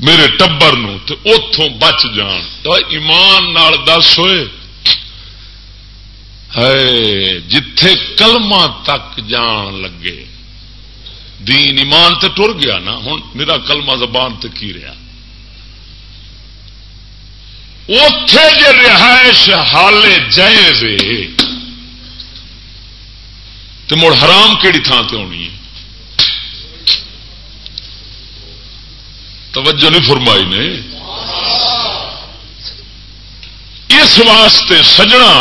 A: میرے ٹبر اتوں بچ جان۔ تو ایمان نال دس ہوئے۔ ہے جتھے کلمہ تک جان لگے۔ دین ایمان تے ٹر گیا نا ہوں میرا کلمہ زبان تے کی رہا؟ اتے جی رہائش حال جائز تو مڑ حرام کہڑی تھان سے ہونی ہے؟ توجہ نہیں فرمائی نے؟ اس واسطے سجنا،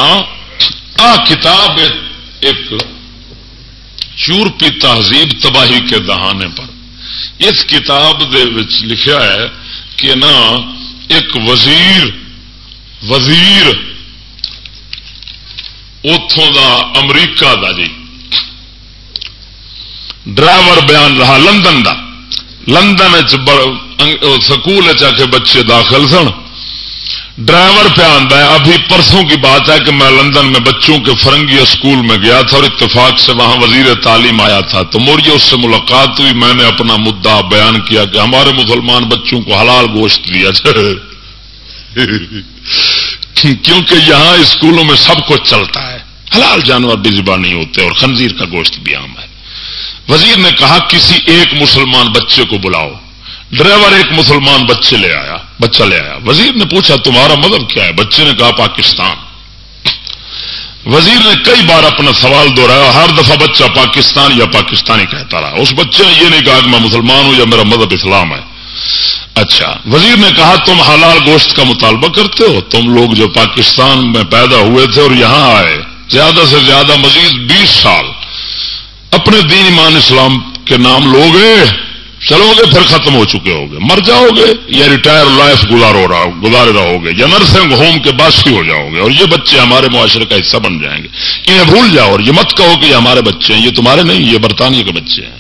A: آ کتاب ایک یورپی تہذیب تباہی کے دہانے پر۔ اس کتاب دے لکھا ہے کہ نا ایک وزیر وزیر اتوں دا امریکہ دا جی۔ ڈرائیور بیان رہا لندن دا۔ لندن سکول آ کے بچے داخل سن۔ ڈرائیور پہ آتا ہے۔ ابھی پرسوں کی بات ہے کہ میں لندن میں بچوں کے فرنگی اسکول میں گیا تھا اور اتفاق سے وہاں وزیر تعلیم آیا تھا۔ تو موری اس سے ملاقات ہوئی۔ میں نے اپنا مدعا بیان کیا کہ ہمارے مسلمان بچوں کو حلال گوشت دیا جائے۔ کیونکہ یہاں اسکولوں میں سب کچھ چلتا ہے۔ حلال جانور بھی زبان نہیں ہوتے اور خنزیر کا گوشت بھی عام ہے۔ وزیر نے کہا، کسی ایک مسلمان بچے کو بلاؤ۔ ڈرائیور ایک مسلمان بچے لے آیا۔ بچہ لے آیا۔ وزیر نے پوچھا، تمہارا مذہب کیا ہے؟ بچے نے کہا، پاکستان. وزیر نے کئی بار اپنا سوال دوہرایا ہر دفعہ بچہ پاکستان یا پاکستانی کہتا رہا۔ اس بچے نے یہ نہیں کہا کہ میں مسلمان ہوں یا میرا مذہب اسلام ہے۔ اچھا وزیر نے کہا، تم حلال گوشت کا مطالبہ کرتے ہو؟ تم لوگ جو پاکستان میں پیدا ہوئے تھے اور یہاں آئے، زیادہ سے زیادہ مزید بیس سال اپنے دین ایمان اسلام کے نام لوگے۔ چلو گے، پھر ختم ہو چکے ہو گے۔ مر جاؤ گے یا ریٹائر لائف گزارو گزارے رہو گے۔ یا نرسنگ ہوم کے باسی ہو جاؤ گے اور یہ بچے ہمارے معاشرے کا حصہ بن جائیں گے۔ انہیں بھول جاؤ اور یہ مت کہو کہ یہ ہمارے بچے ہیں، یہ تمہارے نہیں، یہ برطانیہ کے بچے ہیں۔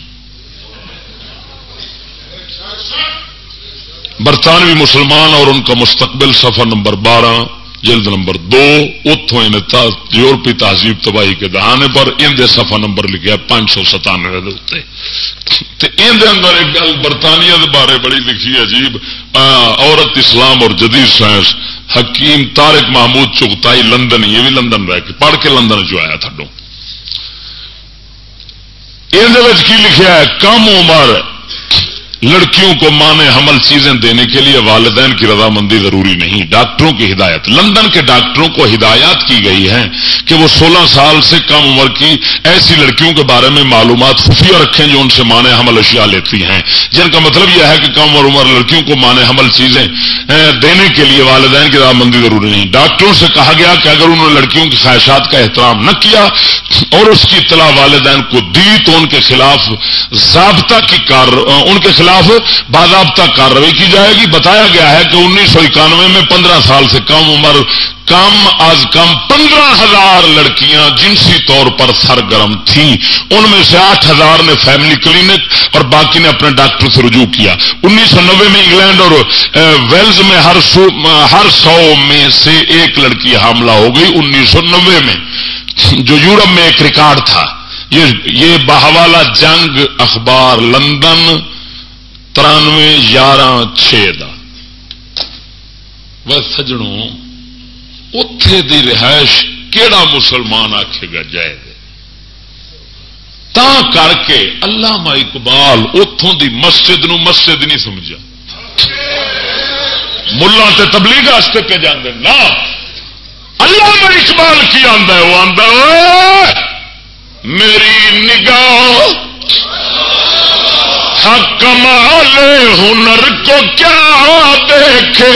A: برطانوی مسلمان اور ان کا مستقبل سفر نمبر بارہ۔ جلد نمبر دو اتوں یورپی تہذیب تباہی کے دہانے پر ان دے سفا نمبر لکھا پانچ سو ستانوے اندر ایک گل برطانیہ دے بارے بڑی لکھی عجیب۔ عورت اسلام اور جدید سائنس، حکیم تارک محمود چگتائی لندن، یہ بھی لندن رہ کے پڑھ کے لندن جو آیا تھڈو یہ لکھا ہے؟ کم عمر لڑکیوں کو مانے حمل چیزیں دینے کے لیے والدین کی رضامندی ضروری نہیں، ڈاکٹروں کی ہدایت۔ لندن کے ڈاکٹروں کو ہدایات کی گئی ہے کہ وہ سولہ سال سے کم عمر کی ایسی لڑکیوں کے بارے میں معلومات خفیہ رکھیں جو ان سے مانے حمل اشیاء لیتی ہیں۔ جن کا مطلب یہ ہے کہ کم عمر عمر لڑکیوں کو مانے حمل چیزیں دینے کے لیے والدین کی رضامندی ضروری نہیں۔ ڈاکٹروں سے کہا گیا کہ اگر انہوں نے لڑکیوں کی خواہشات کا احترام نہ کیا اور اس کی اطلاع والدین کو دی تو ان کے خلاف ضابطہ کی کار ان کے خلاف خلاف باضابطہ کارروائی کی جائے گی۔ بتایا گیا ہے کہ انیس سو اکانوے میں پندرہ سال سے کم عمر، کم از کم پندرہ ہزار لڑکیاں جنسی طور پر سرگرم تھیں۔ ان میں سے آٹھ ہزار نے فیملی کلینک اور باقی نے اپنے ڈاکٹر سے رجوع کیا۔ انیس سو نبے میں انگلینڈ اور ویلز میں ہر سو ہر سو میں سے ایک لڑکی حاملہ ہو گئی۔ انیس سو نبے میں، جو یورپ میں ایک ریکارڈ تھا۔ یہ بہوالا جنگ اخبار لندن ترانوے یارہ چھ سجڑوں اتے دی رہائش کیڑا مسلمان آکھے گا جائے تا کر کے اللہ اقبال اتوں دی مسجد نو مسجد نہیں سمجھا۔ ملا تے تبلیغ واسطے پہ جانے نا اللہ اقبال کی آدھا وہ آدھا میری نگاہ کمال ہنر کو کیا دیکھے؟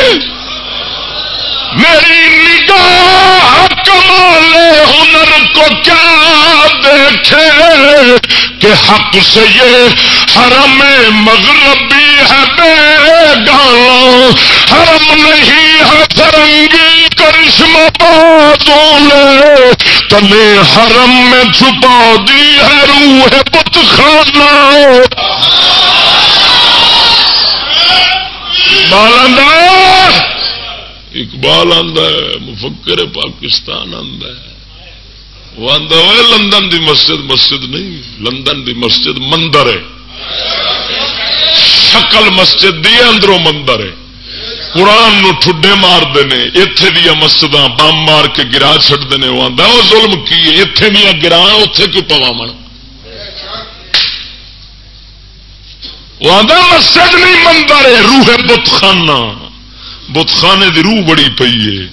A: میری نگاہ کمال ہنر کو کیا دیکھے؟ کہ حق سے یہ حرم مغربی ہے بے گانا حرم نہیں ہے فرنگی کرشم باتوں نے تنے حرم میں چھپا دی ہے روح بت خانہ اقبال آتا ہے۔ مفکر پاکستان آتا ہے۔ وہ آتا لندن دی مسجد مسجد نہیں، لندن دی مسجد مندر ہے۔ شکل مسجد دی اندروں مندر ہے۔ قرآن نو ٹھڈے مارتے ہیں اتے دیا مسجد بم مار کے گرا چڑتے ہیں وہ آتا وہ ظلم کی اتے دیا گرا اتے کیوں پوا من وہ آتا مسجد نہیں مندر ہے، روح بت خانہ بت خانے کی روح بڑی پی ہے۔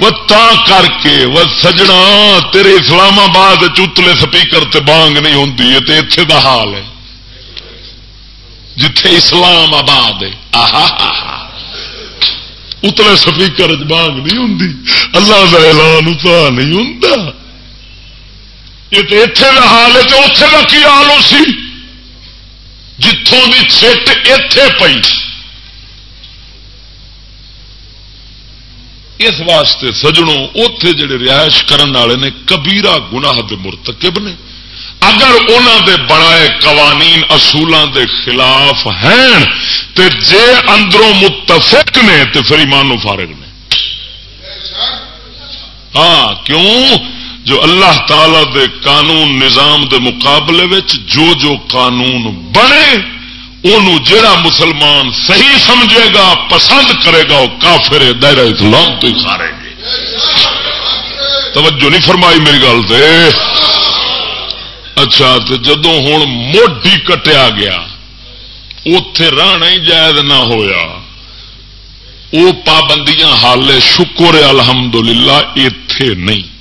A: وہ تا کر کے، وہ سجنا، تیرے اسلام آباد چتلے سپیکر تے بانگ نہیں ہوتی ہے اتے دا حال ہے۔ جتھے اسلام آباد ہے۔ آہا اتلے سپیکر بانگ نہیں ہوں اللہ کا اعلان اتنا نہیں ہوں یہ تو اتے کا حال ہے، تو اتے کا کی حال ہو سی؟ جتوں کی چھٹ اتے پی اس واسطے سجنوں اتے جڑے رہائش کرنے والے نے کبیرا گناہ دے مرتکب نے۔ اگر انہوں دے بنائے قوانین اصولوں دے خلاف ہیں تو جے اندروں متفق نے تو پھر ایمان فارغ نے۔ ہاں کیوں؟ جو اللہ تعالی دے قانون نظام دے مقابلے وچ جو جو قانون بنے انہوں جڑا مسلمان صحیح سمجھے گا، پسند کرے گا وہ کافر دائرہ اسلام تو ہی کھارے گے توجہ نہیں فرمائی میری گل سے اچھا تو جدو ہوں موڈی کٹیا گیا اتے رہنا ہی جائز نہ ہویا۔ وہ پابندیاں حال شکر الحمدللہ اتے نہیں۔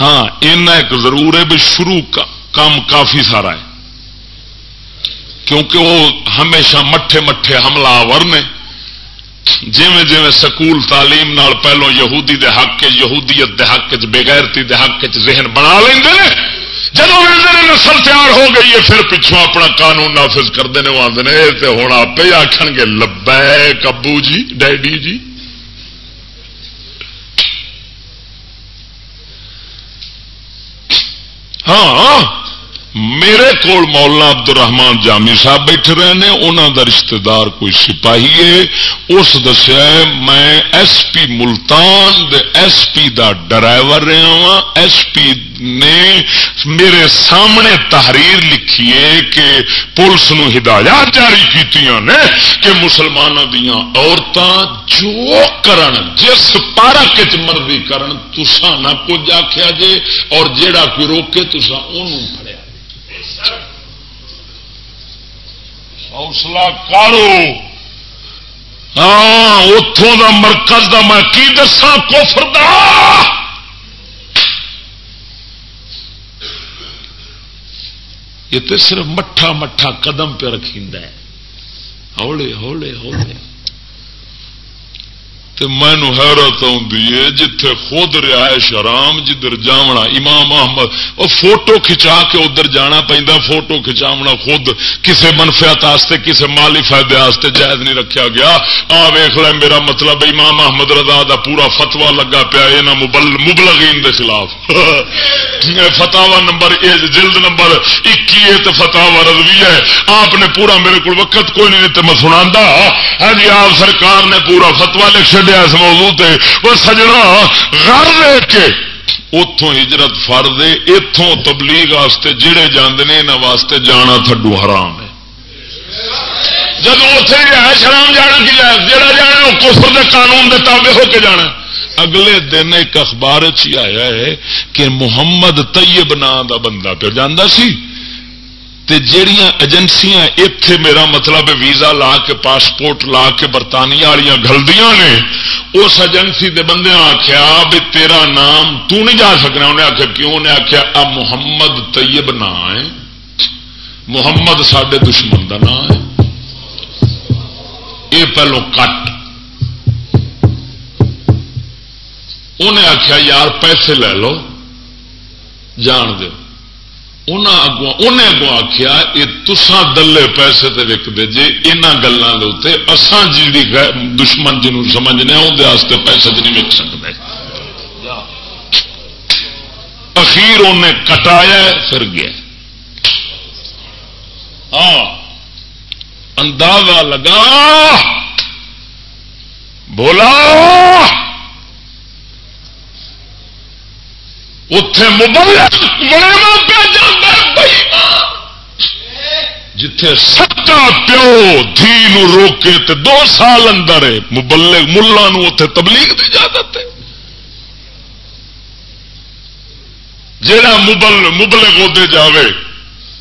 A: ہاں ایک ضرور ہے بھی شروع کام کافی سارا ہے۔ کیونکہ وہ ہمیشہ مٹھے مٹھے حملہ آور نے۔ جیویں جیویں سکول تعلیم نال پہلو یہودی دے حق یہودیت دے حق چ بےغیرتی دے حق چ ذہن بنا لیں جب نسل تیار ہو گئی ہے، پھر پچھوں اپنا قانون نافذ کرتے ہیں وہ آدھے ہوں آپ ہی آخ گے لبے کبو جی ڈیڈی جی۔ ہاں, ہاں۔ میرے کول مولانا عبد الرحمان جامی صاحب بیٹھے رہے ہیں انہوں دا رشتہ دار کوئی سپاہی ہے۔ اس دسیا میں ایس پی ملتان دے ایس پی دا ڈرائیور رہا ہوں ایس پی نے میرے سامنے تحریر لکھی ہے کہ پولیس نو ہدایات جاری کی نے کہ مسلمانوں دیا عورتیں جو کرن، جس پارک چ مرضی کرن تسا نہ کچھ آخیا جے، اور جیڑا کوئی روکے تسا انہوں حوصلہ کرو ہاں اتوں دا مرکز دا میں کی دسا کفر دا۔ یہ تو صرف مٹھا مٹھا قدم پہ رکھیں ہولے ہولے ہولے مینو حیرت آئی جتھے خود رہائش آرام جدھر جاونا امام احمد وہ فوٹو کھچا کے ادھر جانا پہنتا فوٹو کھچاونا خود کسے منفیات آستے کسے مالی فائدے آستے جائز نہیں رکھا گیا۔ آ ویخ لے، میرا مطلب امام احمد رضا دا پورا فتوا لگا پیا یہ مبلغین دے خلاف۔ <laughs> فتوا نمبر جلد نمبر اکی تو فتح رضوی ہے۔ آپ نے پورا میرے کو وقت کوئی نہیں تو میں سنا ہاں۔, ہاں۔ جی آپ سرکار نے پورا فتوا لکھ چڈیا اس موضوع تے۔ وہ سجنا گھر دیکھ کے اتوں ہجرت فر دے اتوں تبلیغ واسطے جڑے جانے نے یہاں واسطے جانا تھڈو حرام ہے۔ جب اتنے ہے شرام جانا کی جڑا جانا وہ کفر دے قانون دے تابع ہو کے جانا۔ اگلے دن ایک اخبار چی آیا ہے کہ محمد طیب نام دا بندہ پہ جانا سی۔ جہیا ایجنسیاں اتے میرا مطلب ویزا لا کے پاسپورٹ لا کے برطانیہ والی گلدیاں نے، اس ایجنسی کے بندے آخیا بھی تیرا نام تو نہیں جا سکنا۔ انہیں آخیا کیوں؟ انہیں آخیا آ محمد طیب نا ہے۔ محمد سڈے دشمن کا نام ہے۔ یہ پہلو کٹ۔ انہیں آخیا یار پیسے لے لو، جان دو انہیں اگوں آخیا یہ تسان دلے پیسے تے وک دے یہاں گلوں کے اسان جی دشمن جنوب سمجھنے اندر پیسے نہیں وک سکتے اخیر انہیں کٹایا پھر گیا۔ ہاں۔ اندازہ لگا۔ بولا۔ اتے مبلغ پہ جانا جتھے سچا پیو دھی روکے تے دو سال اندر ہے، مبلغ ملا اتے تبلیغ کی اجازت ہے۔ جڑا مبل، مبلغ ادے جاوے۔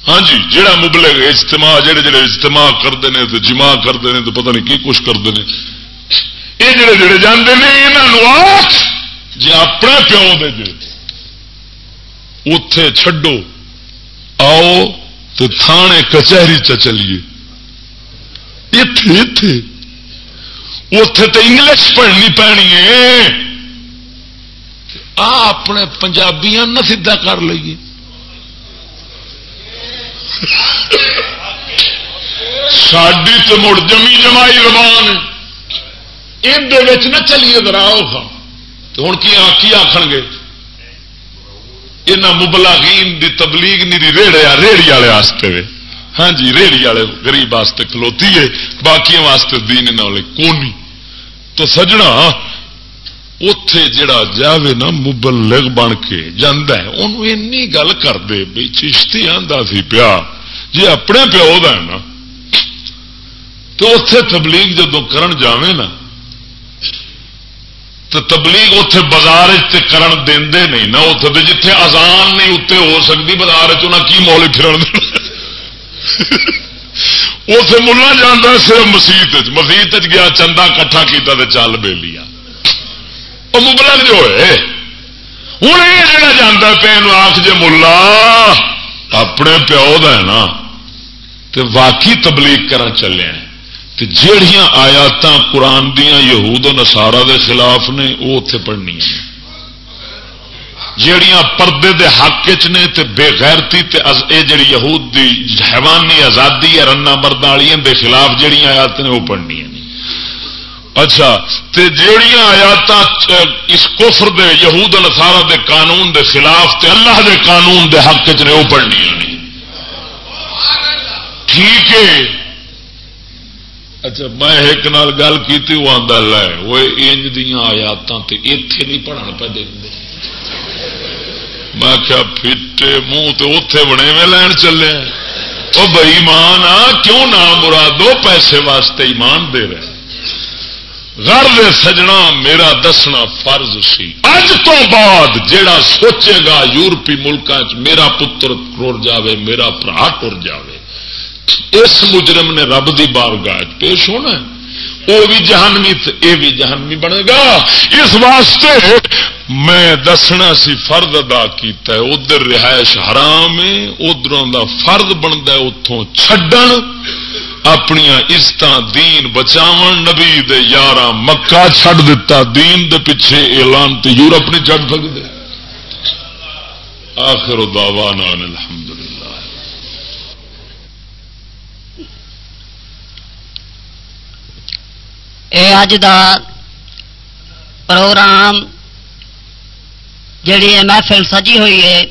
A: ہاں جی جہاں مبلغ اجتماع جڑے جڑے اجتماع کرتے ہیں تو جمع کرتے ہیں تو پتہ نہیں کی کچھ کرتے ہیں یہ جڑے جڑے جانے یہاں جی اپنے پیو دے جی اتے چھڈو۔ آؤ تو تھانے کچہری چلیے۔ اتے اتے اتے تو انگلش پڑھنی پینی ہے۔ آ اپنے پنجابیاں نہ سیدھا کر لیے ساڈی تو مڑ جمی جمائی زبان یہ چلیے دراؤ ہوں کی آخر گے؟ یہاں مبلاغین دی تبلیغ نہیں ریڑیا ریڑی والے واسطے ہاں جی ریڑی والے گریب واسطے کھلوتی ہے باقی واسطے دین والے کونی تو سجنا اتے جڑا جاوے نا مبلغ بن کے جانا ہے انہوں اینی گل کر دے بھائی چشتی آندا سی پیا جی اپنے پیو دا ہے نا تو اتے تبلیغ جدو کرن جاوے نا تو تبلیغ اتے بازار کرن دے نہیں نا اتنے جتھے آزان نہیں اتنے ہو سکتی بازار کی مول پھرن اتے <laughs> ملا جانا صرف مسیت مسیت گیا، چندہ کٹھا کیا تو چل بے لیا وہ مبلک جو ہے ہوں یہ جڑا جانا پہ آخ جی ملا، اپنے پیو ہے نا تو واقعی تبلیغ کرن چلے ہیں۔ جہیا آیات قرآن دیا یہود و نسارا دے خلاف نے، وہ اتے پڑھنی جہیا پردے دے حق چ نے تے بے غیرتی تے اے جڑی یہود دی حیوانی آزادی ہے رنا مرد والی دے خلاف جہیا آیات نے، وہ پڑھنی اچھا تے جہیا آیات اس کفر دے، یہود نسارا دے قانون دے خلاف تے اللہ دے قانون دے حق چ نے، وہ پڑھنی ٹھیک ہے۔ اچھا میں ایک نال گل کی وہ آدھا لے وہ انج دیا آیات اتے نہیں پڑھن پہ دے میں کیا پھٹے منہ تو اتے بنے میں لین چلے وہ بئی مان آ، کیوں نہ مرادو پیسے واسطے ایمان دے رہے گھر دے سجنا میرا دسنا فرض سی۔ اج تو بعد جیڑا سوچے گا یورپی ملک میرا پتر ٹر جاوے، میرا برا ٹر جاوے۔ اس مجرم نے رب دی بارگاہ پیش ہونا ہے۔ وہ بھی جہانوی یہ بھی جہانوی بنے گا۔ اس واسطے میں دسنا سی فرد ادا کیتا ہے، ادھر رہائش حرام ہے ادھر فرد بنتا ہے اتوں چڈن اپنی عزت دین بچاو نبی دے یار مکہ چھڈ دتا، دین دے پیچھے اعلان تے یورپ نہیں چڑھ سکتے آخر دعوانا الحمدللہ۔ الحمد
B: اج دا پروگرام جڑی محفل سجی ہوئی ہے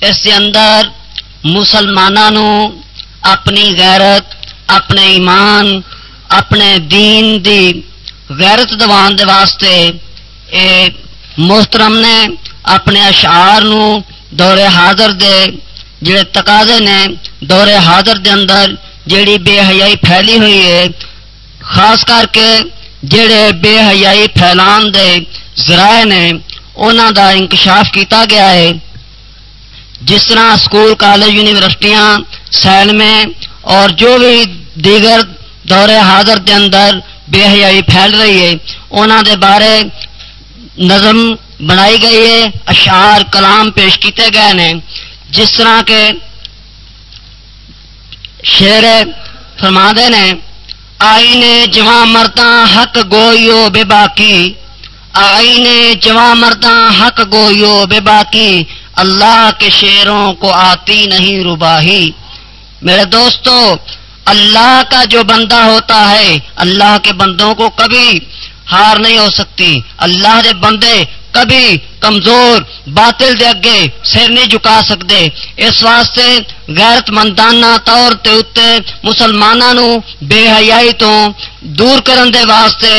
B: اس کے اندر مسلمانوں اپنی غیرت اپنے ایمان اپنے دین دی غیرت دوان دے واسطے اے محترم نے اپنے اشعار نو دور حاضر دے جڑے تقاضے نے دور حاضر دے اندر جڑی بے حیائی پھیلی ہوئی ہے خاص کر کے جڑے بے حیائی پھیلان دے ذرائع نے انہوں دا انکشاف کیتا گیا ہے۔ جس طرح سکول، کالج، یونیورسٹیاں سیل میں اور جو بھی دیگر دور حاضر دے اندر بے حیائی پھیل رہی ہے انہوں دے بارے نظم بنائی گئی ہے، اشعار، کلام پیش کیتے گئے نے۔ جس طرح کے شیر فرما دے نے آئی نے جواں حق گوئیو بے باقی آئی نے جواں حق گوئیو بے باقی، اللہ کے شیروں کو آتی نہیں رباہی۔ میرے دوستو، اللہ کا جو بندہ ہوتا ہے، اللہ کے بندوں کو کبھی ہار نہیں ہو سکتی۔ اللہ کے بندے کبھی کمزور، باطل دے اگے سر نہیں جکا سکتے اس واسطے غیرت مندانہ طور تے اتے مسلمانوں بے حیائی تو دور کرن دے واسطے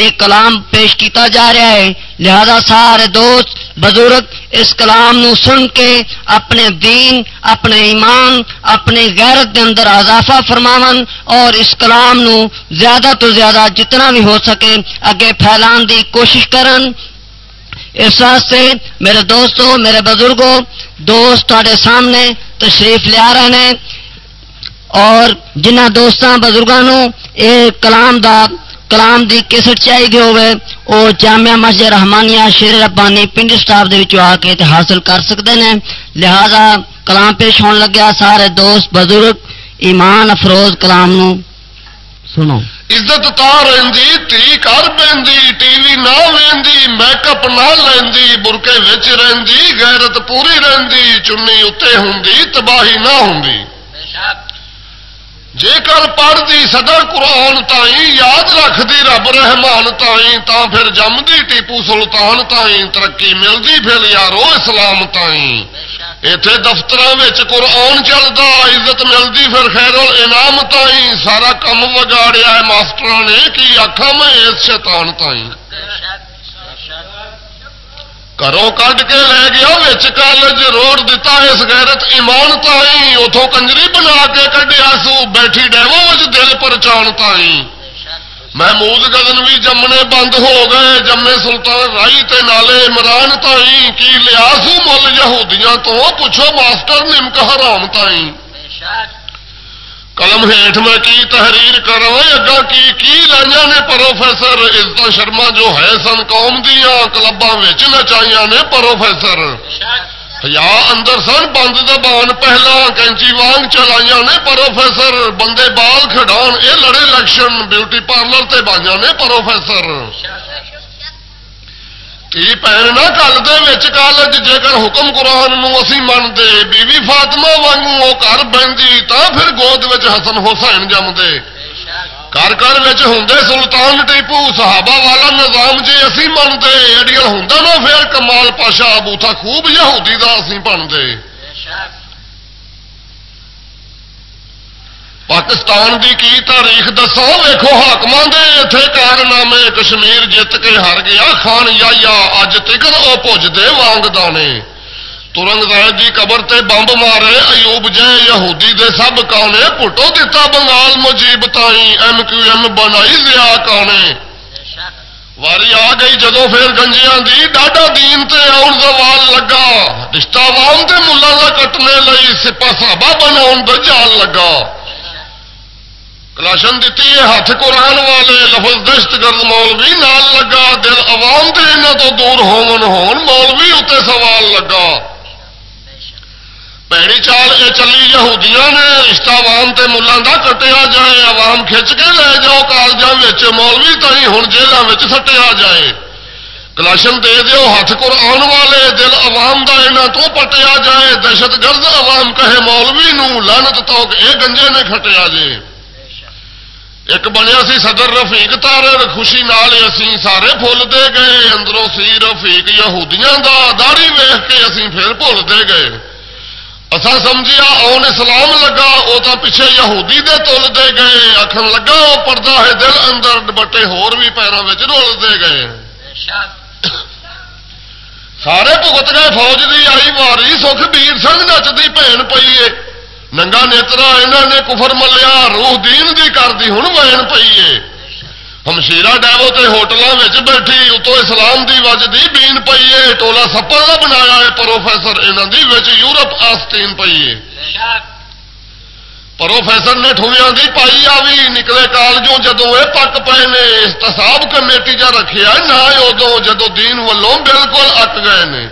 B: ایک کلام پیش کیتا جا رہا ہے۔ لہذا سارے دوست، بزرگ، اس کلام نو سن کے اپنے دین، اپنے ایمان، اپنے غیرت دے اندر اضافہ فرماون اور اس کلام نو زیادہ تو زیادہ جتنا بھی ہو سکے اگے پھیلان دی کوشش کرن۔ اس واسطے میرے دوستوں، میرے بزرگوں، دوست تے سامنے تشریف لیا رہے ہیں۔ اور جنہ دوستاں بزرگوں یہ کلام دا، کلام دی کیسٹ چاہیے ہوئے وہ جامعہ مسجد رحمانیہ شیر ربانی پنڈ سٹاف دے آ کے حاصل کر سکتے ہیں لہذا کلام پیش ہونے لگیا۔ سارے دوست، بزرگ، ایمان افروز کلام نو سنو۔
C: عزت تا رہی تھی کر پی ٹی وی نہ وی میک اپ نہ لینی برکے وچ رہی غیرت پوری رہی چنی اتنے ہوں تباہی نہ ہوں جے کر پڑھتی صدر قرآن تائیں یاد رکھتی رب رحمان تائیں تا پھر جمدی ٹیپو سلطان تائیں ترقی ملتی پھر یارو اسلام تائیں۔ اتے دفتر قرآن چلتا عزت ملتی پھر خیر انعام تائیں۔ سارا کم وگاڑیا ہے ماسٹر نے کی آخا میں اس شیطان تائیں۔ گھروں کھ کے لے گیا کالج روڈ دتا، اس غیرت ایمان تائی اتوں کنجری بنا کے کڈیا سو، بیٹھی ڈیمو دل پرچان تائی محمود گدن بھی جمنے بند ہو گئے جمے سلطان رائی تے نالے عمران تائی، کی لیا سو مل یہودیاں تو؟ پوچھو ماسٹر نمک حرام تائی۔ قلم ہیٹ میں کی تحریر کروں اگا کی کی لائیا نے؟ پروفیسر عزت شرما جو ہے سن قوم دیا کلبا نچائیا نے، پروفیسر۔ یا اندر سن، بند دبان پہلا کینچی وانگ چلائیا نے پروفیسر، بندے بال کھڈان یہ لڑے الیکشن بیوٹی پارلر تے بانیا نے پروفیسر۔ تھی بھن نہ کل دے کالج جے حکم قرآن اسی منتے بیوی فاطمہ وانگو وہ کر بہتی تا پھر گود حسن حسین جمدے گھر گھر ہوں سلطان ٹیپو صحابہ والا نظام جی اسی منتے ایڈیل ہوں نا پھر کمال پاشا بوتھا خوب یہودی دا اسی بنتے پاکستان دی کی تاریخ دسو ویکو حاقم دے اتے کارنامے کشمیر جیت کے ہر گیا خان یا اج تکر وہ پوجتے وانگ دانے ترنگ زائد دی قبر تے بمب مارے ایوب جے یہودی دے سب کانے پٹو دتا بنگال مجیب تائی ایم کیو ایم بنائی زیا کانے واری آ گئی جدو پھر گنجیاں دی ڈاڈا دین تے آن زوال لگا رشتہ وام تے ملا کٹنے لئی سپا صحابہ بناؤن دجال لگا کلاشن دیتی ہے ہاتھ قرآن والے لفظ دشت گرد مولوی نال لگا دل عوام دے انہوں تو دور ہون ہون مولوی اتنے سوال لگا پیڑی چال یہ چلی یہودیاں نے رشتہ عوام تے ملان دا کٹیا جائے عوام کھچ کے لے جاؤ کالجوں مولوی تھی ہوں جیلوں سٹیا جائے کلاشن دے دیو ہاتھ قرآن والے دل عوام دا انہوں تو پٹیا جائے دہشت گرد عوام کہے مولوی نو لانت تو اے گنجے نے کھٹیا جائے ایک بنیا سی صدر رفیق تارے خوشی نال اسی سارے فل دے گئے اندروں سی رفیق یہودیاں دا داڑی ویخ کے اسی پھر بھول دے گئے اصا سمجھیا آن اسلام لگا وہ تو پیچھے یہودی دے تل دے گئے آخر لگا وہ پردہ ہے دل اندر بٹے ہور بھی پیروں میں رول دے گئے۔ سارے بھگت گئے، فوج دی آئی ماری سکھ بیر سنگ نچتی بھن پیے ننگا نیترا یہاں نے کفر ملیا، روح دین دی کر دی ہوں وین پی ہے۔ ہمشیرا ڈیو تے ہوٹلوں بیٹھی اتو اسلام دی وج دی بین پی ہے ٹولا سپل کا بنایا ہے، پروفیسر یہاں دی یورپ آستین پی ہے۔ پروفیسر نے ٹھویاں دی پائی آ بھی نکلے کالجوں جدو یہ پک پے نے استحساب کمیٹی جا رکھا نہ ادو جدو دین والوں بالکل اک گئے نے۔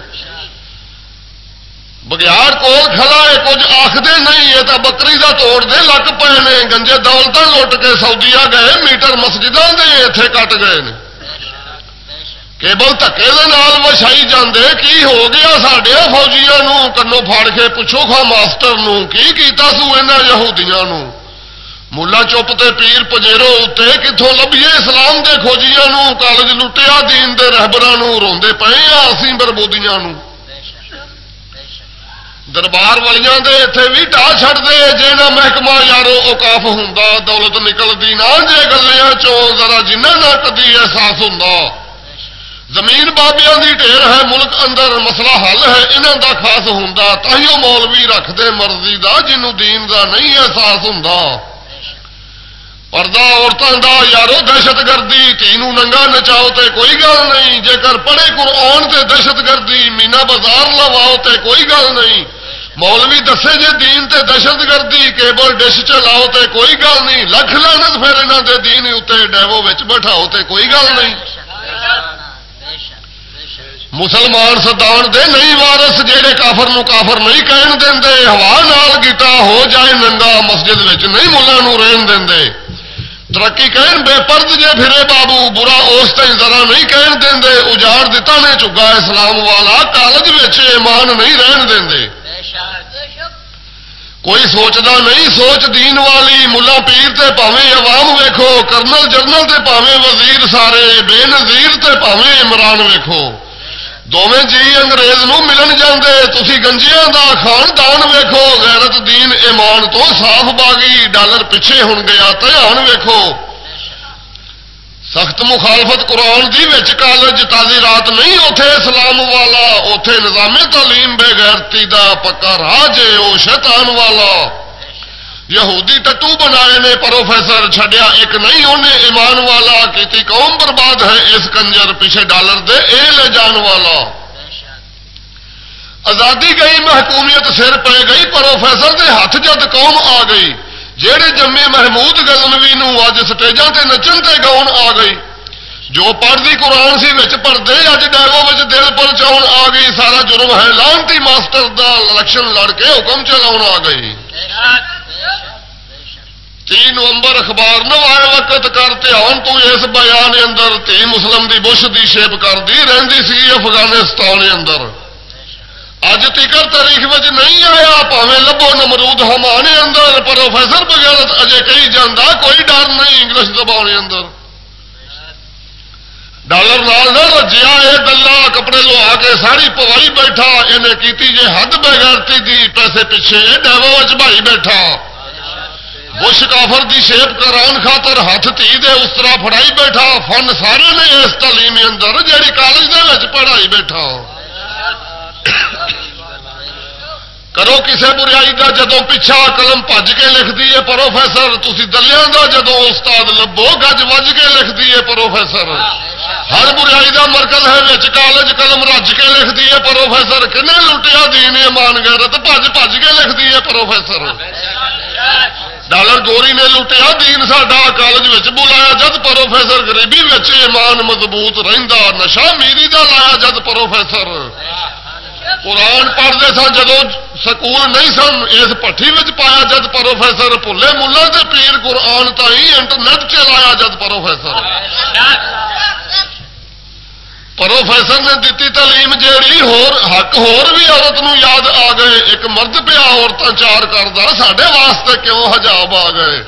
C: بگیار کول کھڑا ہے کچھ آخر نہیں ہے تو بکری کا توڑ دے لگ پے نے، گنجے دولت لٹ کے سعودیا گئے، میٹر مسجد اتے کٹ گئے نے۔ کیبل دکے وچھائی جاندے، کی ہو گیا سڈیا فوجیاں کنو فاڑ کے پوچھو خا ماسٹر نو، کی کیتا سو یہودیاں ملا چپ تے پیر پجیرو اتنے کتوں لبیے اسلام کے کھوجیاں کالج لٹیا دین دے رہبر روندے پے آ، اسی بربودیاں دربار والیاں دے اتنے بھی ٹا چڑ دے جے نہ محکمہ یارو اوکاف ہوں دولت نکلتی نہ، جے گلیاں چو ذرا جنہ نہ کدی احساس ہوں زمین بابیا کی ڈھیر ہے، ملک اندر مسئلہ حل ہے انہوں دا خاص ہوں تھی مولوی رکھتے مرضی دا، جنوں دین دا نہیں احساس ہوں پردہ عورتوں کا یارو دہشت گردی، تینوں ننگا نچاؤ تے کوئی گل نہیں۔ جے کر پڑے قرآن تے دہشت گردی، مینا بازار لواؤ تے کوئی گل نہیں۔ مولوی دسے جے دین تے دہشت گردی، کیبل ڈش چلاؤ تے کوئی گل نہیں۔ لکھ لانت پھر یہاں کے دین اتنے ڈیو بٹھاؤ تے کوئی گل نہیں۔ مسلمان سدان دے نہیں وارس جہے کافر نو کافر نہیں کہن دے ہوا نال گیتا ہو جائے ننگا مسجد نہیں ملا رہن دے ترقی کہن بے پرد جے پھرے بابو، برا اس تھی ذرا نہیں کہن دیں دے اجاڑ دیتا نے چکا اسلام والا، کالج ایمان نہیں رہن دیں دے کوئی سوچتا نہیں سوچ دین والی ملا پیر تے پاویں عوام ویکھو کرنل جنرل تے پاویں وزیر سارے بے نظیر تے پاویں عمران ویکھو دونیں جی انگریز نو ملن جاندے تسی گنجیاں دا خاندان ویکھو غیرت دین ایمان تو صاف باغی ڈالر پیچھے ہن گیا تیان ویکھو سخت مخالفت قرآن دی وچ کالج تازی رات نہیں، اوتھے اسلام والا، اوتھے نظام تعلیم بے غیرتی دا پکا راج او شیطان والا۔ یہودی ٹٹو بنائے نے، پروفیسر چھڈیا، ایک نہیں انہیں ایمان والا کیتی قوم برباد ہے، اس کنجر پیچھے ڈالر دے، اے لے جان والا۔ آزادی گئی، محکومیت سر پہ گئی، پروفیسر دے ہاتھ جد قوم آ گئی۔ جہے جمے محمود گزنوی اج سٹیجاں تے نچن تے گاؤن آ گئی، جو پڑھتی قرآن سی بچ پڑھتے، اج ڈیرو دل پر چاؤن آ گئی، سارا جرم ہے، لانتی ماسٹر دا الیکشن لڑ کے حکم چلاؤ آ گئی۔ تی نومبر اخبار نو آئے وقت کرتے ہوں تو اس بیان اندر تی مسلم دی بش دی شیپ کرتی رہی سی افغانستان اندر۔ اج تیکر تاریخ میں نہیں آیا پاوے لبو نمرود ہمانے اندر پروفیسر بغیر اجے کہی جانا کوئی ڈر نہیں انگلش دباؤ اندر ڈالر نال نہ رجیا یہ گلا کپڑے لو آ کے ساری پوائی بیٹھا انہیں کیتی جے حد بغیرتی دی پیسے پیچھے ڈیو بھائی بیٹھا بش کافر دی شیپ کران خاطر ہاتھ تھی دے اس طرح فڑائی بیٹھا فن سارے نے اس تعلیم اندر جیڑی کالج دے پڑھائی بیٹھا کرو کسے بریائی کا جدو پیچھا قلم پج کے لکھ دیے پروفیسر تھی دلیا کا جدو استاد لبو گج وج کے لکھ دیے پروفیسر ہر برائی کا مرکز ہے کالج قلم رج کے لکھ دیے پروفیسر کنے لٹیا دین مان گرت بج بج کے لکھ دیے پروفیسر ڈالر گوری نے لٹیا دین ساڈا کالج بلایا جد پروفیسر گریبی ایمان مضبوط رہندا نشا میری دا لایا جد پروفیسر قرآن پڑھتے سن، جدو سکول نہیں سن، اس پٹھی پایا جد پروفیسر پلے ملا سے پیر قرآن تھی انٹرنیٹ چلایا جد پروفیسر؟ پروفیسر نے دیتی تعلیم جیڑی، ہور حق، ہور بھی عورت نو یاد آ گئے، ایک مرد پیا عورتیں چار کرتا سڈے واسطے کیوں حجاب آ گئے؟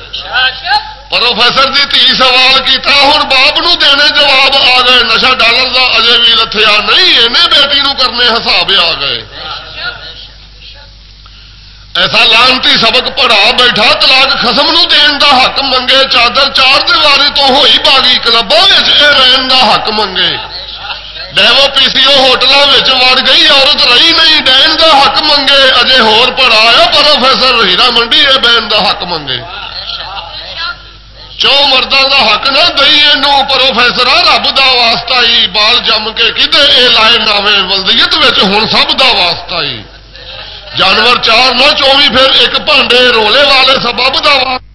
C: پروفیسر دی جی تھی سوال کیتا ہوں باپ نو دینے جواب آ گئے نشا ڈالر دا اجے بھی لتھیا نہیں، اینے بیٹی نو کرنے حساب آ گئے۔ ایسا لانتی سبق پڑھا بیٹھا تلاک خسم نو دین دا حق منگے، چادر چار دیواری تو ہوئی باغی کلبوں رہن دا حق منگے۔ ڈیو پی سی او ہوٹلوں وڑ گئی، عورت رہی نہیں ڈین دا حق منگے، اجے ہور پروفیسر ہیرا منڈی ہے بین دا حق منگے۔ چو مردوں کا حق نہ دئی نو پروفیسر رب دا واسطہ ہی، بال جم کے کدے اے لائے نامے ولدیت ہوں سب دا واسطہ ہی۔ جانور چار نہ چوبی پھر ایک بانڈے رولے والے سبب دا واسطہ